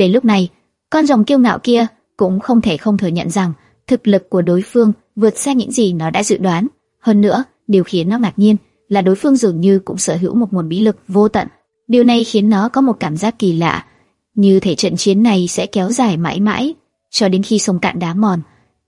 Đến lúc này, con rồng kiêu ngạo kia cũng không thể không thừa nhận rằng thực lực của đối phương vượt xa những gì nó đã dự đoán. Hơn nữa, điều khiến nó ngạc nhiên là đối phương dường như cũng sở hữu một nguồn bí lực vô tận. Điều này khiến nó có một cảm giác kỳ lạ, như thể trận chiến này sẽ kéo dài mãi mãi, cho đến khi sông cạn đá mòn.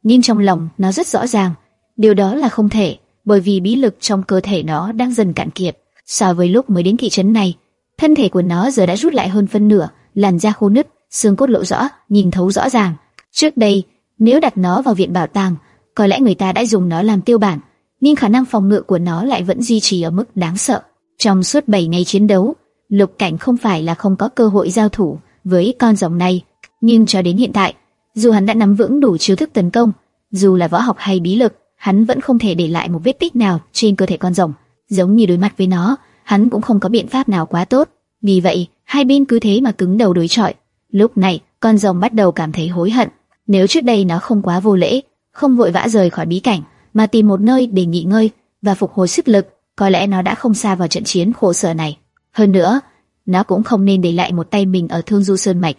Nhưng trong lòng nó rất rõ ràng, điều đó là không thể, bởi vì bí lực trong cơ thể nó đang dần cạn kiệt. So với lúc mới đến thị trấn này, thân thể của nó giờ đã rút lại hơn phân nửa, làn da khô nứt, xương cốt lộ rõ, nhìn thấu rõ ràng. Trước đây, nếu đặt nó vào viện bảo tàng, có lẽ người ta đã dùng nó làm tiêu bản, nhưng khả năng phòng ngự của nó lại vẫn duy trì ở mức đáng sợ. Trong suốt 7 ngày chiến đấu, Lục Cảnh không phải là không có cơ hội giao thủ với con rồng này, nhưng cho đến hiện tại, dù hắn đã nắm vững đủ chiêu thức tấn công, dù là võ học hay bí lực, hắn vẫn không thể để lại một vết tích nào trên cơ thể con rồng. Giống như đối mặt với nó, hắn cũng không có biện pháp nào quá tốt. Vì vậy, hai bên cứ thế mà cứng đầu đối chọi. Lúc này, con rồng bắt đầu cảm thấy hối hận. Nếu trước đây nó không quá vô lễ, không vội vã rời khỏi bí cảnh, mà tìm một nơi để nghỉ ngơi và phục hồi sức lực, có lẽ nó đã không xa vào trận chiến khổ sở này. Hơn nữa, nó cũng không nên để lại một tay mình ở Thương Du Sơn mạch,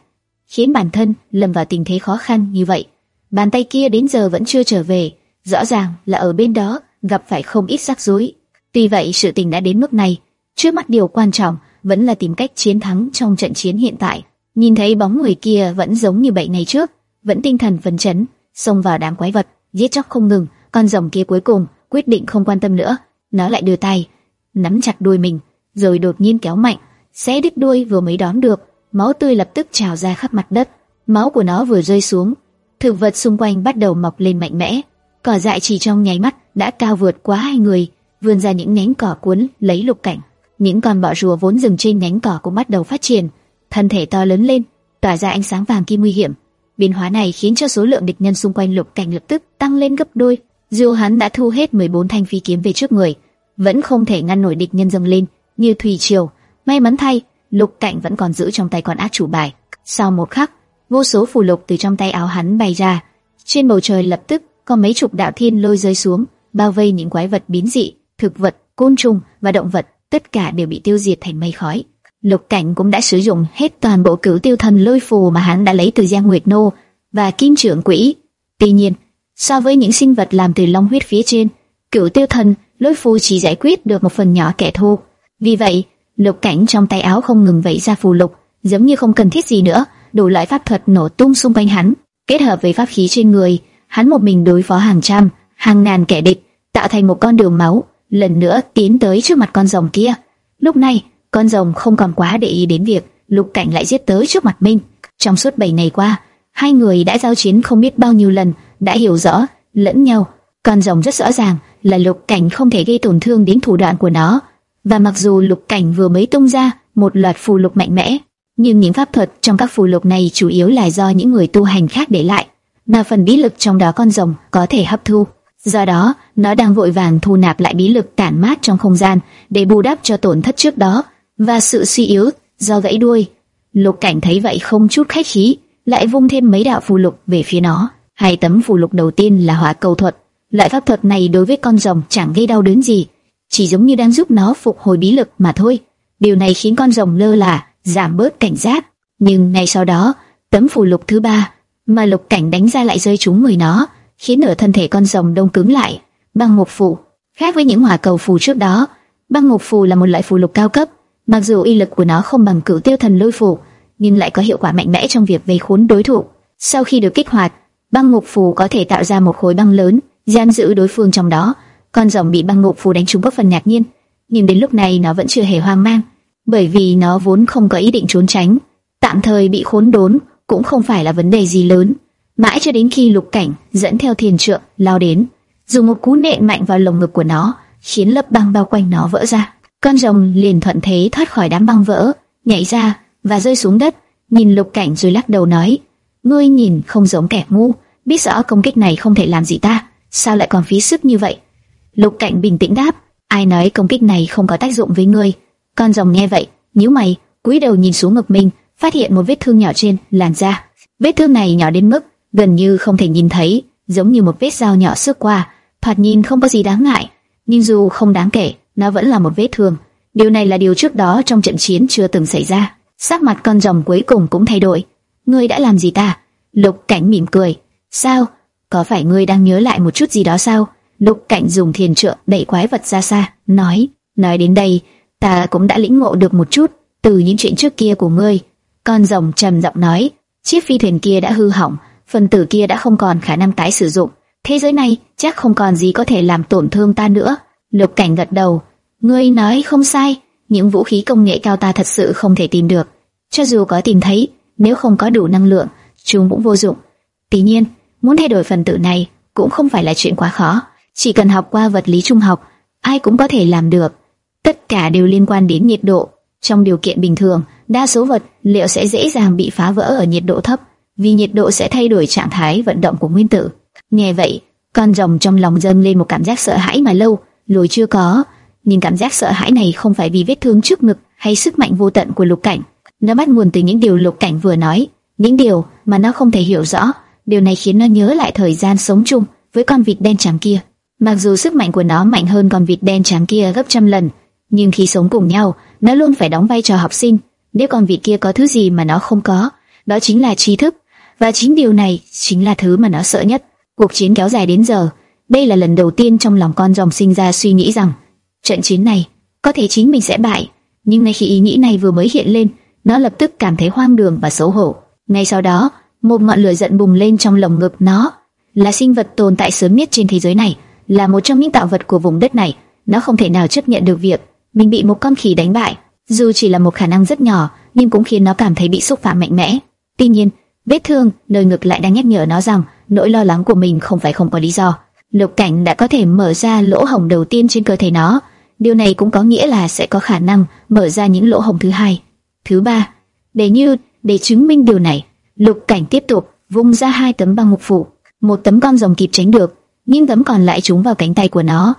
khiến bản thân lâm vào tình thế khó khăn như vậy. Bàn tay kia đến giờ vẫn chưa trở về, rõ ràng là ở bên đó gặp phải không ít rắc rối. Tuy vậy, sự tình đã đến mức này, trước mắt điều quan trọng vẫn là tìm cách chiến thắng trong trận chiến hiện tại. Nhìn thấy bóng người kia vẫn giống như bảy ngày trước, vẫn tinh thần phấn chấn, xông vào đám quái vật, giết chóc không ngừng. Con rồng kia cuối cùng quyết định không quan tâm nữa, nó lại đưa tay nắm chặt đuôi mình, rồi đột nhiên kéo mạnh, xé đứt đuôi vừa mới đón được, máu tươi lập tức trào ra khắp mặt đất. Máu của nó vừa rơi xuống, thực vật xung quanh bắt đầu mọc lên mạnh mẽ. Cỏ dại chỉ trong nháy mắt đã cao vượt quá hai người, vươn ra những nhánh cỏ cuốn lấy lục cảnh. Những con bọ rùa vốn dừng trên nhánh cỏ cũng bắt đầu phát triển, thân thể to lớn lên, tỏa ra ánh sáng vàng kim nguy hiểm. Biến hóa này khiến cho số lượng địch nhân xung quanh lục cảnh lập tức tăng lên gấp đôi. Dù hắn đã thu hết 14 thanh phi kiếm về trước người, vẫn không thể ngăn nổi địch nhân dâng lên như thủy triều. May mắn thay, lục cảnh vẫn còn giữ trong tay con ác chủ bài. Sau một khắc, vô số phù lục từ trong tay áo hắn bay ra, trên bầu trời lập tức có mấy chục đạo thiên lôi rơi xuống, bao vây những quái vật biến dị, thực vật, côn trùng và động vật, tất cả đều bị tiêu diệt thành mây khói. Lục Cảnh cũng đã sử dụng hết toàn bộ cửu tiêu thần lôi phù mà hắn đã lấy từ Giang Nguyệt Nô và Kim Trưởng Quỷ. Tuy nhiên, so với những sinh vật làm từ long huyết phía trên, cửu tiêu thần lôi phù chỉ giải quyết được một phần nhỏ kẻ thù. Vì vậy, Lục Cảnh trong tay áo không ngừng vẫy ra phù lục, giống như không cần thiết gì nữa, đủ loại pháp thuật nổ tung xung quanh hắn, kết hợp với pháp khí trên người, hắn một mình đối phó hàng trăm, hàng ngàn kẻ địch, tạo thành một con đường máu, lần nữa tiến tới trước mặt con rồng kia. Lúc này, con rồng không còn quá để ý đến việc Lục Cảnh lại giết tới trước mặt mình. Trong suốt 7 ngày qua, hai người đã giao chiến không biết bao nhiêu lần, đã hiểu rõ lẫn nhau. Con rồng rất rõ ràng là Lục Cảnh không thể gây tổn thương đến thủ đoạn của nó, và mặc dù Lục Cảnh vừa mới tung ra một loạt phù lục mạnh mẽ, nhưng những pháp thuật trong các phù lục này chủ yếu là do những người tu hành khác để lại, mà phần bí lực trong đó con rồng có thể hấp thu. Do đó, nó đang vội vàng thu nạp lại bí lực tản mát trong không gian để bù đắp cho tổn thất trước đó và sự suy yếu do gãy đuôi. Lục Cảnh thấy vậy không chút khách khí, lại vung thêm mấy đạo phù lục về phía nó. Hai tấm phù lục đầu tiên là hỏa cầu thuật. Loại pháp thuật này đối với con rồng chẳng gây đau đớn gì, chỉ giống như đang giúp nó phục hồi bí lực mà thôi. Điều này khiến con rồng lơ là, giảm bớt cảnh giác. Nhưng ngay sau đó, tấm phù lục thứ ba mà Lục Cảnh đánh ra lại rơi trúng người nó, khiến nửa thân thể con rồng đông cứng lại. Băng ngục phù, khác với những hỏa cầu phù trước đó, băng ngục phù là một loại phù lục cao cấp, mặc dù uy lực của nó không bằng cửu tiêu thần lôi phù, nhưng lại có hiệu quả mạnh mẽ trong việc vây khốn đối thủ. Sau khi được kích hoạt, băng ngục phù có thể tạo ra một khối băng lớn, giam giữ đối phương trong đó. Con rồng bị băng ngục phù đánh trúng bất phần ngạc nhiên, nhưng đến lúc này nó vẫn chưa hề hoang mang, bởi vì nó vốn không có ý định trốn tránh, tạm thời bị khốn đốn cũng không phải là vấn đề gì lớn. Mãi cho đến khi Lục Cảnh dẫn theo thiền trượng lao đến, dùng một cú nện mạnh vào lồng ngực của nó, khiến lớp băng bao quanh nó vỡ ra. Con rồng liền thuận thế thoát khỏi đám băng vỡ, nhảy ra và rơi xuống đất, nhìn Lục Cảnh rồi lắc đầu nói: "Ngươi nhìn không giống kẻ ngu, biết rõ công kích này không thể làm gì ta, sao lại còn phí sức như vậy?" Lục Cảnh bình tĩnh đáp: "Ai nói công kích này không có tác dụng với ngươi?" Con rồng nghe vậy, nhíu mày, cúi đầu nhìn xuống ngực mình, phát hiện một vết thương nhỏ trên làn da. Vết thương này nhỏ đến mức gần như không thể nhìn thấy, giống như một vết dao nhỏ xước qua, thoạt nhìn không có gì đáng ngại, nhưng dù không đáng kể, nó vẫn là một vết thương. Điều này là điều trước đó trong trận chiến chưa từng xảy ra. Sắc mặt con rồng cuối cùng cũng thay đổi. ngươi đã làm gì ta? Lục Cảnh mỉm cười, sao? Có phải ngươi đang nhớ lại một chút gì đó sao? Lục Cảnh dùng thiền trượng đẩy quái vật ra xa, nói, nói đến đây, ta cũng đã lĩnh ngộ được một chút từ những chuyện trước kia của ngươi. Con rồng trầm giọng nói, chiếc phi thuyền kia đã hư hỏng, phần tử kia đã không còn khả năng tái sử dụng. Thế giới này chắc không còn gì có thể làm tổn thương ta nữa. Lục Cảnh gật đầu, ngươi nói không sai, những vũ khí công nghệ cao ta thật sự không thể tìm được. Cho dù có tìm thấy, nếu không có đủ năng lượng, chúng cũng vô dụng. Tuy nhiên, muốn thay đổi phần tử này cũng không phải là chuyện quá khó, chỉ cần học qua vật lý trung học, ai cũng có thể làm được. Tất cả đều liên quan đến nhiệt độ. Trong điều kiện bình thường, đa số vật liệu sẽ dễ dàng bị phá vỡ ở nhiệt độ thấp, vì nhiệt độ sẽ thay đổi trạng thái vận động của nguyên tử. Nghe vậy, con rồng trong lòng dâng lên một cảm giác sợ hãi mà lâu lùi chưa có. Nhưng cảm giác sợ hãi này không phải vì vết thương trước ngực hay sức mạnh vô tận của lục cảnh. Nó bắt nguồn từ những điều lục cảnh vừa nói, những điều mà nó không thể hiểu rõ. Điều này khiến nó nhớ lại thời gian sống chung với con vịt đen trắng kia. Mặc dù sức mạnh của nó mạnh hơn con vịt đen trắng kia gấp trăm lần, nhưng khi sống cùng nhau, nó luôn phải đóng vai trò học sinh. Nếu con vịt kia có thứ gì mà nó không có, đó chính là trí thức, và chính điều này chính là thứ mà nó sợ nhất. Cuộc chiến kéo dài đến giờ, đây là lần đầu tiên trong lòng con rồng sinh ra suy nghĩ rằng trận chiến này có thể chính mình sẽ bại. Nhưng ngay khi ý nghĩ này vừa mới hiện lên, nó lập tức cảm thấy hoang đường và xấu hổ. Ngay sau đó, một ngọn lửa giận bùng lên trong lồng ngực nó. Là sinh vật tồn tại sớm nhất trên thế giới này, là một trong những tạo vật của vùng đất này. Nó không thể nào chấp nhận được việc mình bị một con khỉ đánh bại, dù chỉ là một khả năng rất nhỏ, nhưng cũng khiến nó cảm thấy bị xúc phạm mạnh mẽ. Tuy nhiên, vết thương nơi ngực lại đang nhắc nhở nó rằng nỗi lo lắng của mình không phải không có lý do. Lục Cảnh đã có thể mở ra lỗ hổng đầu tiên trên cơ thể nó, điều này cũng có nghĩa là sẽ có khả năng mở ra những lỗ hổng thứ hai, thứ ba. Để như để chứng minh điều này, Lục Cảnh tiếp tục vung ra hai tấm băng mục phủ, một tấm con rồng kịp tránh được, nhưng tấm còn lại trúng vào cánh tay của nó.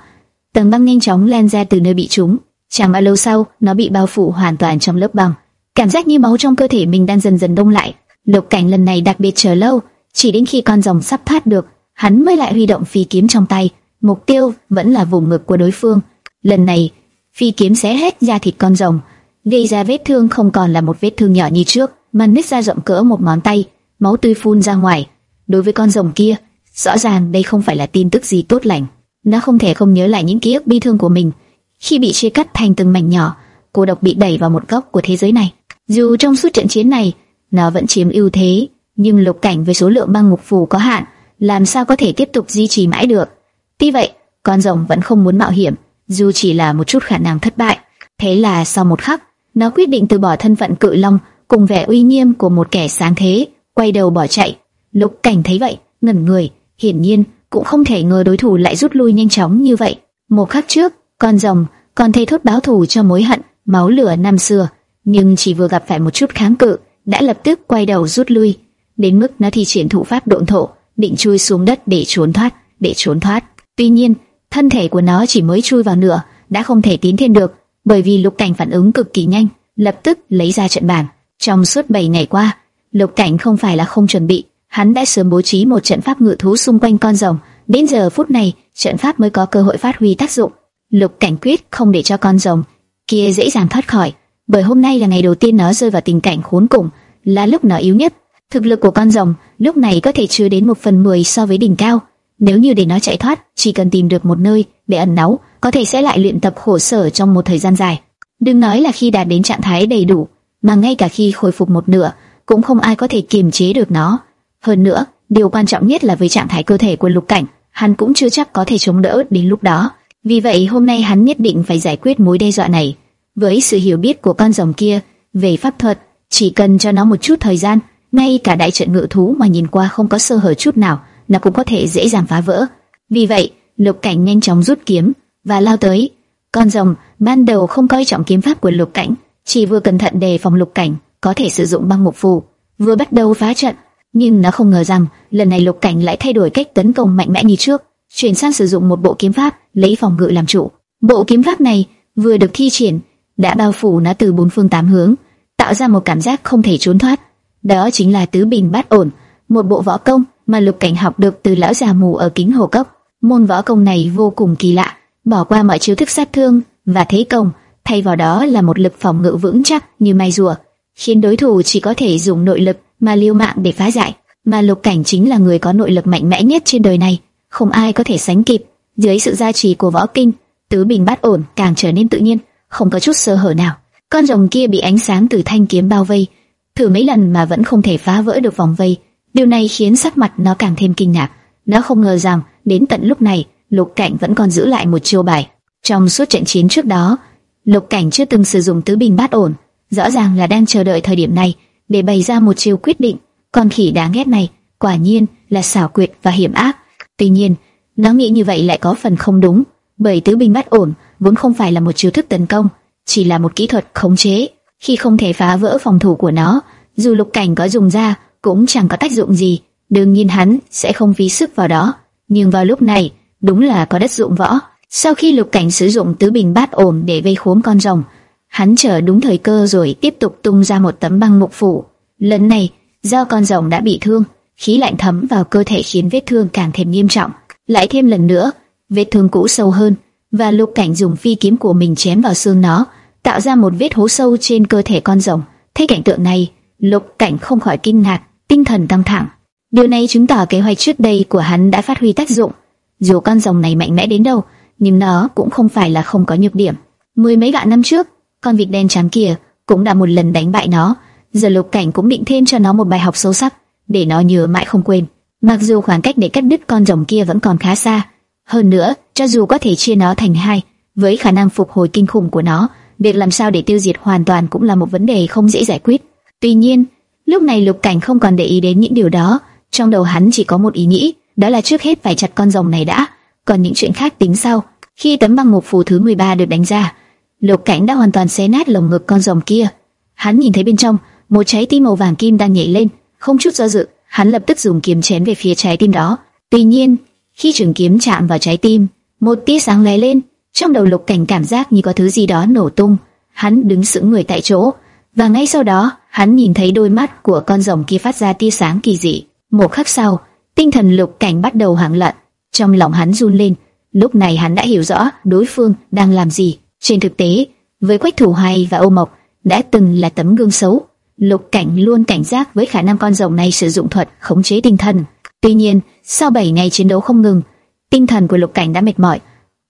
Tầng băng nhanh chóng lan ra từ nơi bị trúng, chẳng bao lâu sau, nó bị bao phủ hoàn toàn trong lớp băng. Cảm giác như máu trong cơ thể mình đang dần dần đông lại. Lục Cảnh lần này đặc biệt chờ lâu, chỉ đến khi con rồng sắp thoát được, hắn mới lại huy động phi kiếm trong tay. Mục tiêu vẫn là vùng ngực của đối phương. Lần này, phi kiếm xé hết da thịt con rồng, gây ra vết thương không còn là một vết thương nhỏ như trước, mà nứt ra rộng cỡ một ngón tay, máu tươi phun ra ngoài. Đối với con rồng kia, rõ ràng đây không phải là tin tức gì tốt lành. Nó không thể không nhớ lại những ký ức bi thương của mình khi bị chia cắt thành từng mảnh nhỏ. Cô độc bị đẩy vào một góc của thế giới này. Dù trong suốt trận chiến này, nó vẫn chiếm ưu thế, nhưng lục cảnh với số lượng băng ngục phù có hạn, làm sao có thể tiếp tục duy trì mãi được. Tuy vậy, con rồng vẫn không muốn mạo hiểm, dù chỉ là một chút khả năng thất bại. Thế là sau một khắc, nó quyết định từ bỏ thân phận cự long cùng vẻ uy nghiêm của một kẻ sáng thế, quay đầu bỏ chạy. Lục Cảnh thấy vậy, ngẩn người, hiển nhiên cũng không thể ngờ đối thủ lại rút lui nhanh chóng như vậy. Một khắc trước, con rồng còn thề thốt báo thù cho mối hận, máu lửa năm xưa, nhưng chỉ vừa gặp phải một chút kháng cự, đã lập tức quay đầu rút lui, đến mức nó thi triển thủ pháp độn thổ, định chui xuống đất để trốn thoát, để trốn thoát. Tuy nhiên, thân thể của nó chỉ mới chui vào nửa, đã không thể tiến thêm được, bởi vì Lục Cảnh phản ứng cực kỳ nhanh, lập tức lấy ra trận bàn. Trong suốt 7 ngày qua, Lục Cảnh không phải là không chuẩn bị, hắn đã sớm bố trí một trận pháp ngự thú xung quanh con rồng, đến giờ phút này, trận pháp mới có cơ hội phát huy tác dụng. Lục Cảnh quyết không để cho con rồng kia dễ dàng thoát khỏi, bởi hôm nay là ngày đầu tiên nó rơi vào tình cảnh khốn cùng, là lúc nó yếu nhất. Thực lực của con rồng lúc này có thể chưa đến một phần mười so với đỉnh cao. Nếu như để nó chạy thoát, chỉ cần tìm được một nơi để ẩn náu, có thể sẽ lại luyện tập khổ sở trong một thời gian dài. Đừng nói là khi đạt đến trạng thái đầy đủ, mà ngay cả khi khôi phục một nửa, cũng không ai có thể kiềm chế được nó. Hơn nữa, điều quan trọng nhất là với trạng thái cơ thể của Lục Cảnh, hắn cũng chưa chắc có thể chống đỡ đến lúc đó. Vì vậy hôm nay hắn nhất định phải giải quyết mối đe dọa này. Với sự hiểu biết của con rồng kia về pháp thuật, chỉ cần cho nó một chút thời gian, ngay cả đại trận ngự thú mà nhìn qua không có sơ hở chút nào, nó cũng có thể dễ dàng phá vỡ. Vì vậy, Lục Cảnh nhanh chóng rút kiếm và lao tới. Con rồng ban đầu không coi trọng kiếm pháp của Lục Cảnh, chỉ vừa cẩn thận đề phòng Lục Cảnh có thể sử dụng băng mục phù, vừa bắt đầu phá trận, nhưng nó không ngờ rằng lần này Lục Cảnh lại thay đổi cách tấn công mạnh mẽ như trước, chuyển sang sử dụng một bộ kiếm pháp lấy phòng ngự làm chủ. Bộ kiếm pháp này vừa được thi triển đã bao phủ nó từ bốn phương tám hướng, tạo ra một cảm giác không thể trốn thoát. Đó chính là tứ bình bát ổn, một bộ võ công mà Lục Cảnh học được từ lão già mù ở kính hồ cốc. Môn võ công này vô cùng kỳ lạ, bỏ qua mọi chiêu thức sát thương và thế công, thay vào đó là một lực phòng ngự vững chắc như mai rùa, khiến đối thủ chỉ có thể dùng nội lực mà liêu mạng để phá giải. Mà Lục Cảnh chính là người có nội lực mạnh mẽ nhất trên đời này, không ai có thể sánh kịp. Dưới sự gia trì của võ kinh, tứ bình bát ổn càng trở nên tự nhiên, không có chút sơ hở nào. Con rồng kia bị ánh sáng từ thanh kiếm bao vây, thử mấy lần mà vẫn không thể phá vỡ được vòng vây. Điều này khiến sắc mặt nó càng thêm kinh ngạc. Nó không ngờ rằng đến tận lúc này, Lục Cảnh vẫn còn giữ lại một chiêu bài. Trong suốt trận chiến trước đó, Lục Cảnh chưa từng sử dụng tứ bình bát ổn, rõ ràng là đang chờ đợi thời điểm này để bày ra một chiêu quyết định. Con khỉ đáng ghét này, quả nhiên là xảo quyệt và hiểm ác. Tuy nhiên, nó nghĩ như vậy lại có phần không đúng, bởi tứ bình bát ổn vốn không phải là một chiêu thức tấn công, chỉ là một kỹ thuật khống chế. Khi không thể phá vỡ phòng thủ của nó, dù Lục Cảnh có dùng ra cũng chẳng có tác dụng gì. Đương nhiên hắn sẽ không phí sức vào đó. Nhưng vào lúc này, đúng là có đất dụng võ. Sau khi Lục Cảnh sử dụng tứ bình bát ổn để vây khốn con rồng, hắn chờ đúng thời cơ rồi tiếp tục tung ra một tấm băng mục phủ. Lần này, do con rồng đã bị thương, khí lạnh thấm vào cơ thể khiến vết thương càng thêm nghiêm trọng. Lại thêm lần nữa, vết thương cũ sâu hơn, và Lục Cảnh dùng phi kiếm của mình chém vào xương nó, tạo ra một vết hố sâu trên cơ thể con rồng. Thấy cảnh tượng này, Lục Cảnh không khỏi kinh ngạc, tinh thần căng thẳng. Điều này chứng tỏ kế hoạch trước đây của hắn đã phát huy tác dụng. Dù con rồng này mạnh mẽ đến đâu, nhưng nó cũng không phải là không có nhược điểm. Mười mấy vạn năm trước, con vịt đen trắng kia cũng đã một lần đánh bại nó. Giờ Lục Cảnh cũng định thêm cho nó một bài học sâu sắc, để nó nhớ mãi không quên. Mặc dù khoảng cách để cắt đứt con rồng kia vẫn còn khá xa, hơn nữa, cho dù có thể chia nó thành hai, với khả năng phục hồi kinh khủng của nó, việc làm sao để tiêu diệt hoàn toàn cũng là một vấn đề không dễ giải quyết. Tuy nhiên, lúc này Lục Cảnh không còn để ý đến những điều đó, trong đầu hắn chỉ có một ý nghĩ, đó là trước hết phải chặt con rồng này đã, còn những chuyện khác tính sau. Khi tấm băng một phù thứ 13 được đánh ra, Lục Cảnh đã hoàn toàn xé nát lồng ngực con rồng kia. Hắn nhìn thấy bên trong, một trái tim màu vàng kim đang nhảy lên, không chút do dự, hắn lập tức dùng kiếm chém về phía trái tim đó. Tuy nhiên, khi trường kiếm chạm vào trái tim, một tia sáng lóe lên, trong đầu Lục Cảnh cảm giác như có thứ gì đó nổ tung. Hắn đứng sững người tại chỗ, và ngay sau đó, hắn nhìn thấy đôi mắt của con rồng kia phát ra tia sáng kỳ dị. Một khắc sau, tinh thần Lục Cảnh bắt đầu hoảng loạn, trong lòng hắn run lên. Lúc này hắn đã hiểu rõ đối phương đang làm gì. Trên thực tế, với Quách Thủ Hay và Âu Mộc đã từng là tấm gương xấu. Lục Cảnh luôn cảnh giác với khả năng con rồng này sử dụng thuật khống chế tinh thần. Tuy nhiên, sau 7 ngày chiến đấu không ngừng, tinh thần của Lục Cảnh đã mệt mỏi.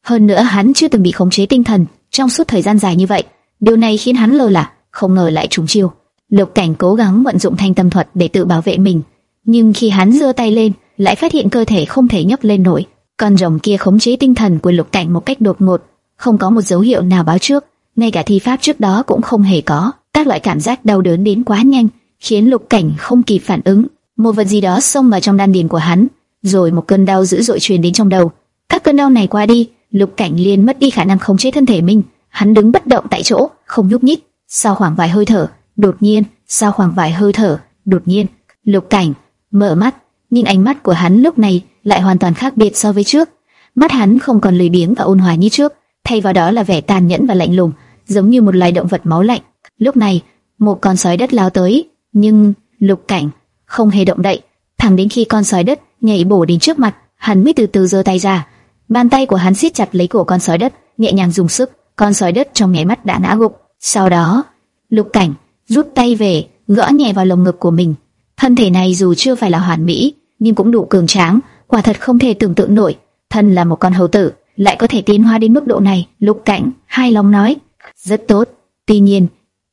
Hơn nữa hắn chưa từng bị khống chế tinh thần trong suốt thời gian dài như vậy. Điều này khiến hắn lơ là, không ngờ lại trúng chiêu. Lục Cảnh cố gắng vận dụng thanh tâm thuật để tự bảo vệ mình, nhưng khi hắn giơ tay lên, lại phát hiện cơ thể không thể nhấc lên nổi. Con rồng kia khống chế tinh thần của Lục Cảnh một cách đột ngột, không có một dấu hiệu nào báo trước, ngay cả thi pháp trước đó cũng không hề có. Các loại cảm giác đau đớn đến quá nhanh, khiến Lục Cảnh không kịp phản ứng. Một vật gì đó xông vào trong đan điền của hắn, rồi một cơn đau dữ dội truyền đến trong đầu. Các cơn đau này qua đi, Lục Cảnh liền mất đi khả năng khống chế thân thể mình, hắn đứng bất động tại chỗ, không nhúc nhích. Sau khoảng vài hơi thở, đột nhiên, sau khoảng vài hơi thở, đột nhiên, Lục Cảnh mở mắt, nhìn ánh mắt của hắn lúc này lại hoàn toàn khác biệt so với trước. Mắt hắn không còn lười biếng và ôn hòa như trước, thay vào đó là vẻ tàn nhẫn và lạnh lùng, giống như một loài động vật máu lạnh. Lúc này, một con sói đất lao tới, nhưng Lục Cảnh không hề động đậy, thẳng đến khi con sói đất nhảy bổ đến trước mặt, hắn mới từ từ giơ tay ra. Bàn tay của hắn siết chặt lấy cổ con sói đất, nhẹ nhàng dùng sức, con sói đất trong nháy mắt đã ngã gục. Sau đó, Lục Cảnh rút tay về, gõ nhẹ vào lồng ngực của mình. Thân thể này dù chưa phải là hoàn mỹ, nhưng cũng đủ cường tráng, quả thật không thể tưởng tượng nổi. Thân là một con hầu tử, lại có thể tiến hóa đến mức độ này. Lục Cảnh hai lòng nói, rất tốt. Tuy nhiên,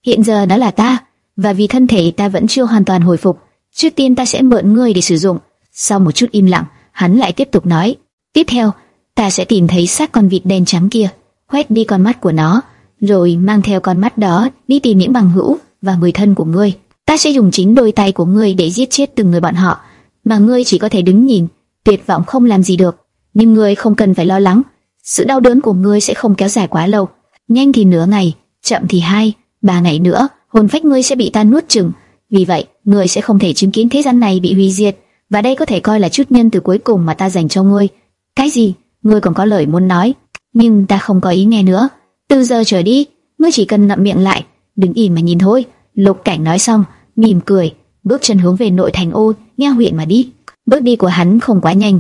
hiện giờ đó là ta, và vì thân thể ta vẫn chưa hoàn toàn hồi phục, trước tiên ta sẽ mượn ngươi để sử dụng. Sau một chút im lặng, hắn lại tiếp tục nói, tiếp theo, ta sẽ tìm thấy xác con vịt đen trắng kia, quét đi con mắt của nó, rồi mang theo con mắt đó đi tìm những bằng hữu và người thân của ngươi. Ta sẽ dùng chính đôi tay của ngươi để giết chết từng người bọn họ, mà ngươi chỉ có thể đứng nhìn, tuyệt vọng không làm gì được. Nhưng ngươi không cần phải lo lắng, sự đau đớn của ngươi sẽ không kéo dài quá lâu. Nhanh thì nửa ngày, chậm thì hai, ba ngày nữa, hồn phách ngươi sẽ bị ta nuốt chửng. Vì vậy, ngươi sẽ không thể chứng kiến thế gian này bị hủy diệt, và đây có thể coi là chút nhân từ cuối cùng mà ta dành cho ngươi. Cái gì? Ngươi còn có lời muốn nói, nhưng ta không có ý nghe nữa. Từ giờ trở đi, ngươi chỉ cần ngậm miệng lại, đứng im mà nhìn thôi. Lục Cảnh nói xong, mỉm cười, bước chân hướng về nội thành ô, nghe huyện mà đi. Bước đi của hắn không quá nhanh.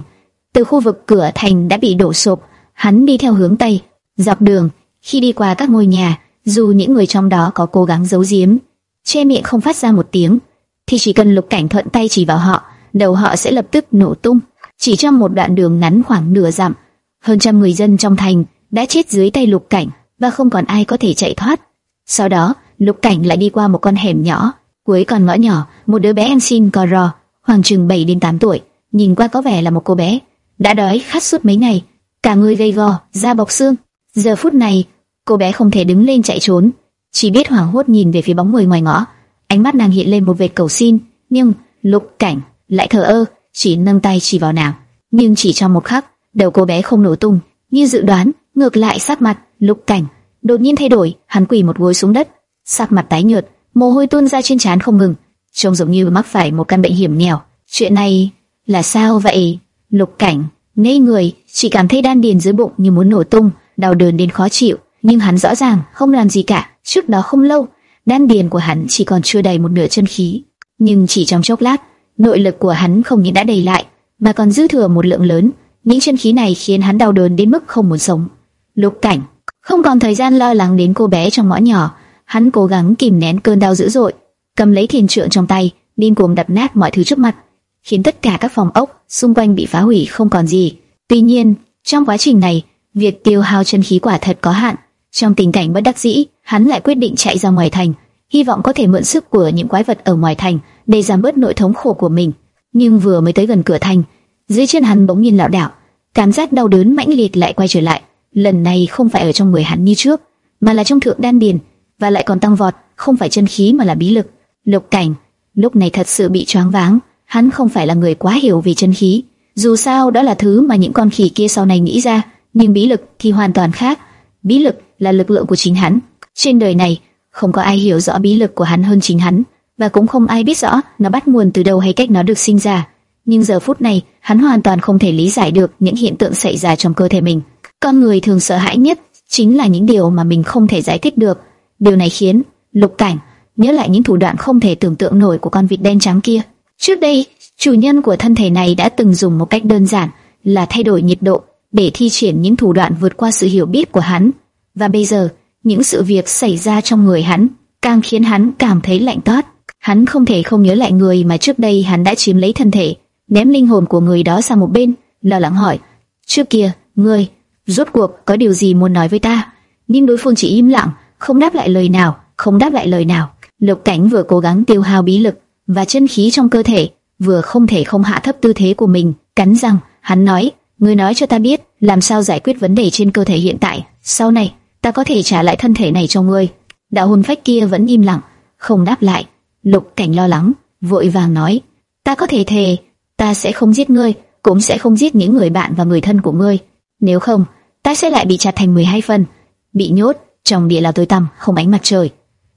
Từ khu vực cửa thành đã bị đổ sụp, hắn đi theo hướng tây, dọc đường. Khi đi qua các ngôi nhà, dù những người trong đó có cố gắng giấu giếm, che miệng không phát ra một tiếng, thì chỉ cần Lục Cảnh thuận tay chỉ vào họ, đầu họ sẽ lập tức nổ tung. Chỉ trong một đoạn đường ngắn khoảng nửa dặm, hơn trăm người dân trong thành đã chết dưới tay Lục Cảnh và không còn ai có thể chạy thoát. Sau đó, Lục Cảnh lại đi qua một con hẻm nhỏ, cuối con ngõ nhỏ, một đứa bé ăn xin cò rò, khoảng chừng 7 đến 8 tuổi, nhìn qua có vẻ là một cô bé, đã đói khát suốt mấy ngày, cả người gầy gò, da bọc xương. Giờ phút này, cô bé không thể đứng lên chạy trốn, chỉ biết hoảng hốt nhìn về phía bóng người ngoài ngõ. Ánh mắt nàng hiện lên một vệt cầu xin, nhưng Lục Cảnh lại thờ ơ, chỉ nâng tay chỉ vào nàng. Nhưng chỉ trong một khắc, đầu cô bé không nổ tung, như dự đoán, ngược lại sắc mặt Lục Cảnh đột nhiên thay đổi, hắn quỳ một gối xuống đất, sắc mặt tái nhợt, mồ hôi tuôn ra trên trán không ngừng, trông giống như mắc phải một căn bệnh hiểm nghèo. Chuyện này là sao vậy? Lục Cảnh ngây người, chỉ cảm thấy đan điền dưới bụng như muốn nổ tung, đau đớn đến khó chịu, nhưng hắn rõ ràng không làm gì cả. Trước đó không lâu, đan điền của hắn chỉ còn chưa đầy một nửa chân khí, nhưng chỉ trong chốc lát, nội lực của hắn không những đã đầy lại, mà còn dư thừa một lượng lớn. Những chân khí này khiến hắn đau đớn đến mức không muốn sống. Lục Cảnh không còn thời gian lo lắng đến cô bé trong ngõ nhỏ, hắn cố gắng kìm nén cơn đau dữ dội, cầm lấy thiền trượng trong tay, điên cuồng đập nát mọi thứ trước mặt, khiến tất cả các phòng ốc xung quanh bị phá hủy không còn gì. Tuy nhiên, trong quá trình này, việc tiêu hao chân khí quả thật có hạn. Trong tình cảnh bất đắc dĩ, hắn lại quyết định chạy ra ngoài thành, hy vọng có thể mượn sức của những quái vật ở ngoài thành để giảm bớt nỗi thống khổ của mình. Nhưng vừa mới tới gần cửa thành, dưới chân hắn bỗng nhiên lảo đảo, cảm giác đau đớn mãnh liệt lại quay trở lại. Lần này không phải ở trong người hắn như trước, mà là trong thượng đan điền, và lại còn tăng vọt, không phải chân khí mà là bí lực. Lục Cảnh lúc này thật sự bị choáng váng, hắn không phải là người quá hiểu về chân khí, dù sao đó là thứ mà những con khỉ kia sau này nghĩ ra, nhưng bí lực thì hoàn toàn khác. Bí lực là lực lượng của chính hắn. Trên đời này không có ai hiểu rõ bí lực của hắn hơn chính hắn, và cũng không ai biết rõ nó bắt nguồn từ đâu hay cách nó được sinh ra. Nhưng giờ phút này, hắn hoàn toàn không thể lý giải được những hiện tượng xảy ra trong cơ thể mình. Con người thường sợ hãi nhất chính là những điều mà mình không thể giải thích được. Điều này khiến Lục Cảnh nhớ lại những thủ đoạn không thể tưởng tượng nổi của con vịt đen trắng kia. Trước đây, chủ nhân của thân thể này đã từng dùng một cách đơn giản là thay đổi nhiệt độ để thi triển những thủ đoạn vượt qua sự hiểu biết của hắn. Và bây giờ, những sự việc xảy ra trong người hắn càng khiến hắn cảm thấy lạnh toát. Hắn không thể không nhớ lại người mà trước đây hắn đã chiếm lấy thân thể, ném linh hồn của người đó sang một bên, lo lắng hỏi: "Trước kia, ngươi rốt cuộc có điều gì muốn nói với ta?" Nhưng đối phương chỉ im lặng, không đáp lại lời nào, không đáp lại lời nào. Lục Cảnh vừa cố gắng tiêu hao bí lực và chân khí trong cơ thể, vừa không thể không hạ thấp tư thế của mình, cắn răng, hắn nói: "Ngươi nói cho ta biết, làm sao giải quyết vấn đề trên cơ thể hiện tại, sau này ta có thể trả lại thân thể này cho ngươi." Đạo hồn phách kia vẫn im lặng, không đáp lại. Lục Cảnh lo lắng, vội vàng nói: "Ta có thể thề, ta sẽ không giết ngươi, cũng sẽ không giết những người bạn và người thân của ngươi. Nếu không, ta sẽ lại bị chặt thành 12 phần, bị nhốt trong địa lao tối tăm, không ánh mặt trời."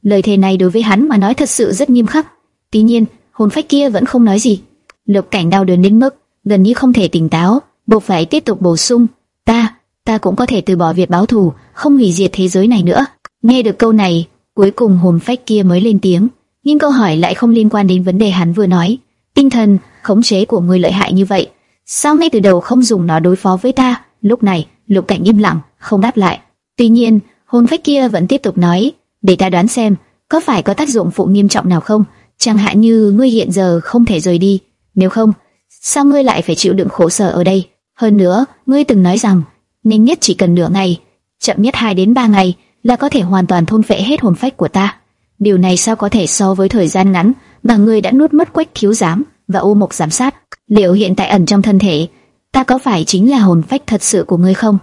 Lời thề này đối với hắn mà nói thật sự rất nghiêm khắc. Tuy nhiên, hồn phách kia vẫn không nói gì. Lục Cảnh đau đớn đến mức gần như không thể tỉnh táo, buộc phải tiếp tục bổ sung: "Ta, ta cũng có thể từ bỏ việc báo thù, không hủy diệt thế giới này nữa." Nghe được câu này, cuối cùng hồn phách kia mới lên tiếng, nhưng câu hỏi lại không liên quan đến vấn đề hắn vừa nói. Tinh thần khống chế của người lợi hại như vậy, sao ngay từ đầu không dùng nó đối phó với ta? Lúc này, Lục Cảnh im lặng, không đáp lại. Tuy nhiên, hồn phách kia vẫn tiếp tục nói, để ta đoán xem, có phải có tác dụng phụ nghiêm trọng nào không? Chẳng hạn như ngươi hiện giờ không thể rời đi, nếu không, sao ngươi lại phải chịu đựng khổ sở ở đây? Hơn nữa, ngươi từng nói rằng, nên nhất chỉ cần nửa ngày, chậm nhất 2 đến 3 ngày là có thể hoàn toàn thôn phệ hết hồn phách của ta. Điều này sao có thể so với thời gian ngắn mà ngươi đã nuốt mất quách thiếu giám và u mục giám sát? Liệu hiện tại ẩn trong thân thể, ta có phải chính là hồn phách thật sự của ngươi không?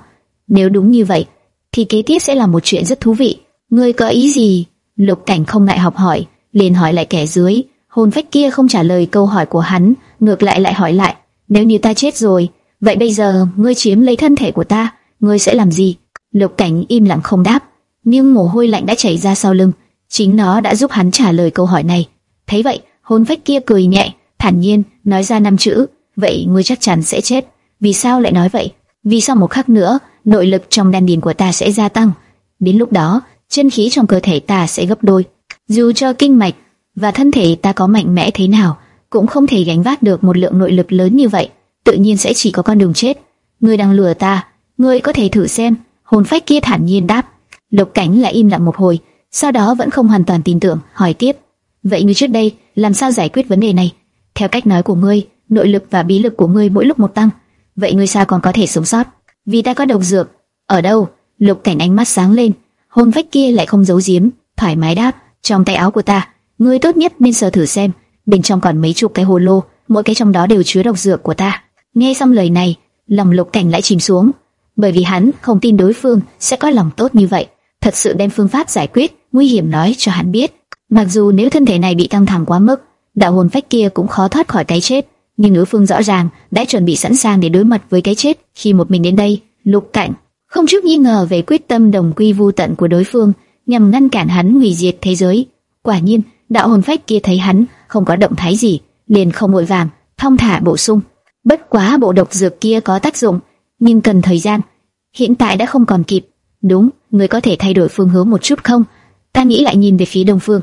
Nếu đúng như vậy, thì kế tiếp sẽ là một chuyện rất thú vị. Ngươi có ý gì? Lục Cảnh không ngại học hỏi, liền hỏi lại kẻ dưới. Hồn phách kia không trả lời câu hỏi của hắn, ngược lại lại hỏi lại, nếu như ta chết rồi, vậy bây giờ ngươi chiếm lấy thân thể của ta, ngươi sẽ làm gì? Lục Cảnh im lặng không đáp, nhưng mồ hôi lạnh đã chảy ra sau lưng, chính nó đã giúp hắn trả lời câu hỏi này. Thấy vậy, hồn phách kia cười nhẹ, thản nhiên nói ra năm chữ, vậy ngươi chắc chắn sẽ chết. Vì sao lại nói vậy? Vì sau một khắc nữa, nội lực trong đan điền của ta sẽ gia tăng. Đến lúc đó, chân khí trong cơ thể ta sẽ gấp đôi. Dù cho kinh mạch và thân thể ta có mạnh mẽ thế nào, cũng không thể gánh vác được một lượng nội lực lớn như vậy. Tự nhiên sẽ chỉ có con đường chết. Ngươi đang lừa ta, ngươi có thể thử xem. Hồn phách kia thản nhiên đáp. Lục Cảnh lại im lặng một hồi, sau đó vẫn không hoàn toàn tin tưởng, hỏi tiếp: vậy như trước đây, làm sao giải quyết vấn đề này? Theo cách nói của ngươi, nội lực và bí lực của ngươi mỗi lúc một tăng, vậy ngươi sao còn có thể sống sót? Vì ta có độc dược. Ở đâu? Lục Cảnh ánh mắt sáng lên, hồn vách kia lại không giấu giếm, thoải mái đáp, trong tay áo của ta, ngươi tốt nhất nên sờ thử xem, bên trong còn mấy chục cái hồ lô, mỗi cái trong đó đều chứa độc dược của ta. Nghe xong lời này, lòng Lục Cảnh lại chìm xuống, bởi vì hắn không tin đối phương sẽ có lòng tốt như vậy, thật sự đem phương pháp giải quyết nguy hiểm nói cho hắn biết. Mặc dù nếu thân thể này bị căng thẳng quá mức, đạo hồn phách kia cũng khó thoát khỏi cái chết, nhưng đối phương rõ ràng đã chuẩn bị sẵn sàng để đối mặt với cái chết khi một mình đến đây. Lục Cảnh không chút nghi ngờ về quyết tâm đồng quy vu tận của đối phương nhằm ngăn cản hắn hủy diệt thế giới. Quả nhiên, đạo hồn phách kia thấy hắn không có động thái gì, liền không vội vàng, thong thả bổ sung. Bất quá bộ độc dược kia có tác dụng, nhưng cần thời gian. Hiện tại đã không còn kịp. Đúng, người có thể thay đổi phương hướng một chút không? Ta nghĩ lại nhìn về phía đông phương,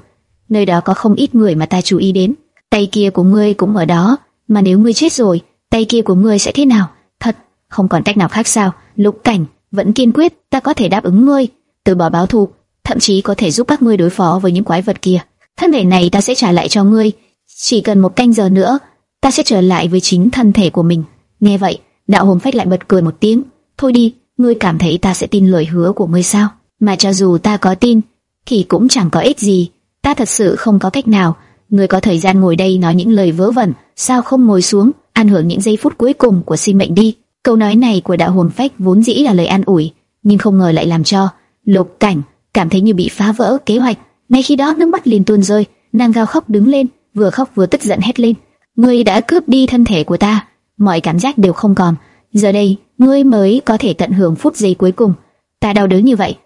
nơi đó có không ít người mà ta chú ý đến. Tay kia của ngươi cũng ở đó, mà nếu ngươi chết rồi, tay kia của ngươi sẽ thế nào? Thật, không còn cách nào khác sao? Lục Cảnh vẫn kiên quyết, ta có thể đáp ứng ngươi, từ bỏ báo thù, thậm chí có thể giúp các ngươi đối phó với những quái vật kia. Thân thể này ta sẽ trả lại cho ngươi, chỉ cần một canh giờ nữa, ta sẽ trở lại với chính thân thể của mình. Nghe vậy, đạo hồn phách lại bật cười một tiếng. Thôi đi, ngươi cảm thấy ta sẽ tin lời hứa của ngươi sao? Mà cho dù ta có tin, thì cũng chẳng có ích gì. Ta thật sự không có cách nào. Ngươi có thời gian ngồi đây nói những lời vớ vẩn, sao không ngồi xuống, ăn hưởng những giây phút cuối cùng của sinh mệnh đi? Câu nói này của đạo hồn phách vốn dĩ là lời an ủi, nhưng không ngờ lại làm cho Lục Cảnh cảm thấy như bị phá vỡ kế hoạch. Ngay khi đó nước mắt liền tuôn rơi, nàng gào khóc đứng lên, vừa khóc vừa tức giận hét lên: "Ngươi đã cướp đi thân thể của ta, mọi cảm giác đều không còn. Giờ đây, ngươi mới có thể tận hưởng phút giây cuối cùng. Ta đau đớn như vậy,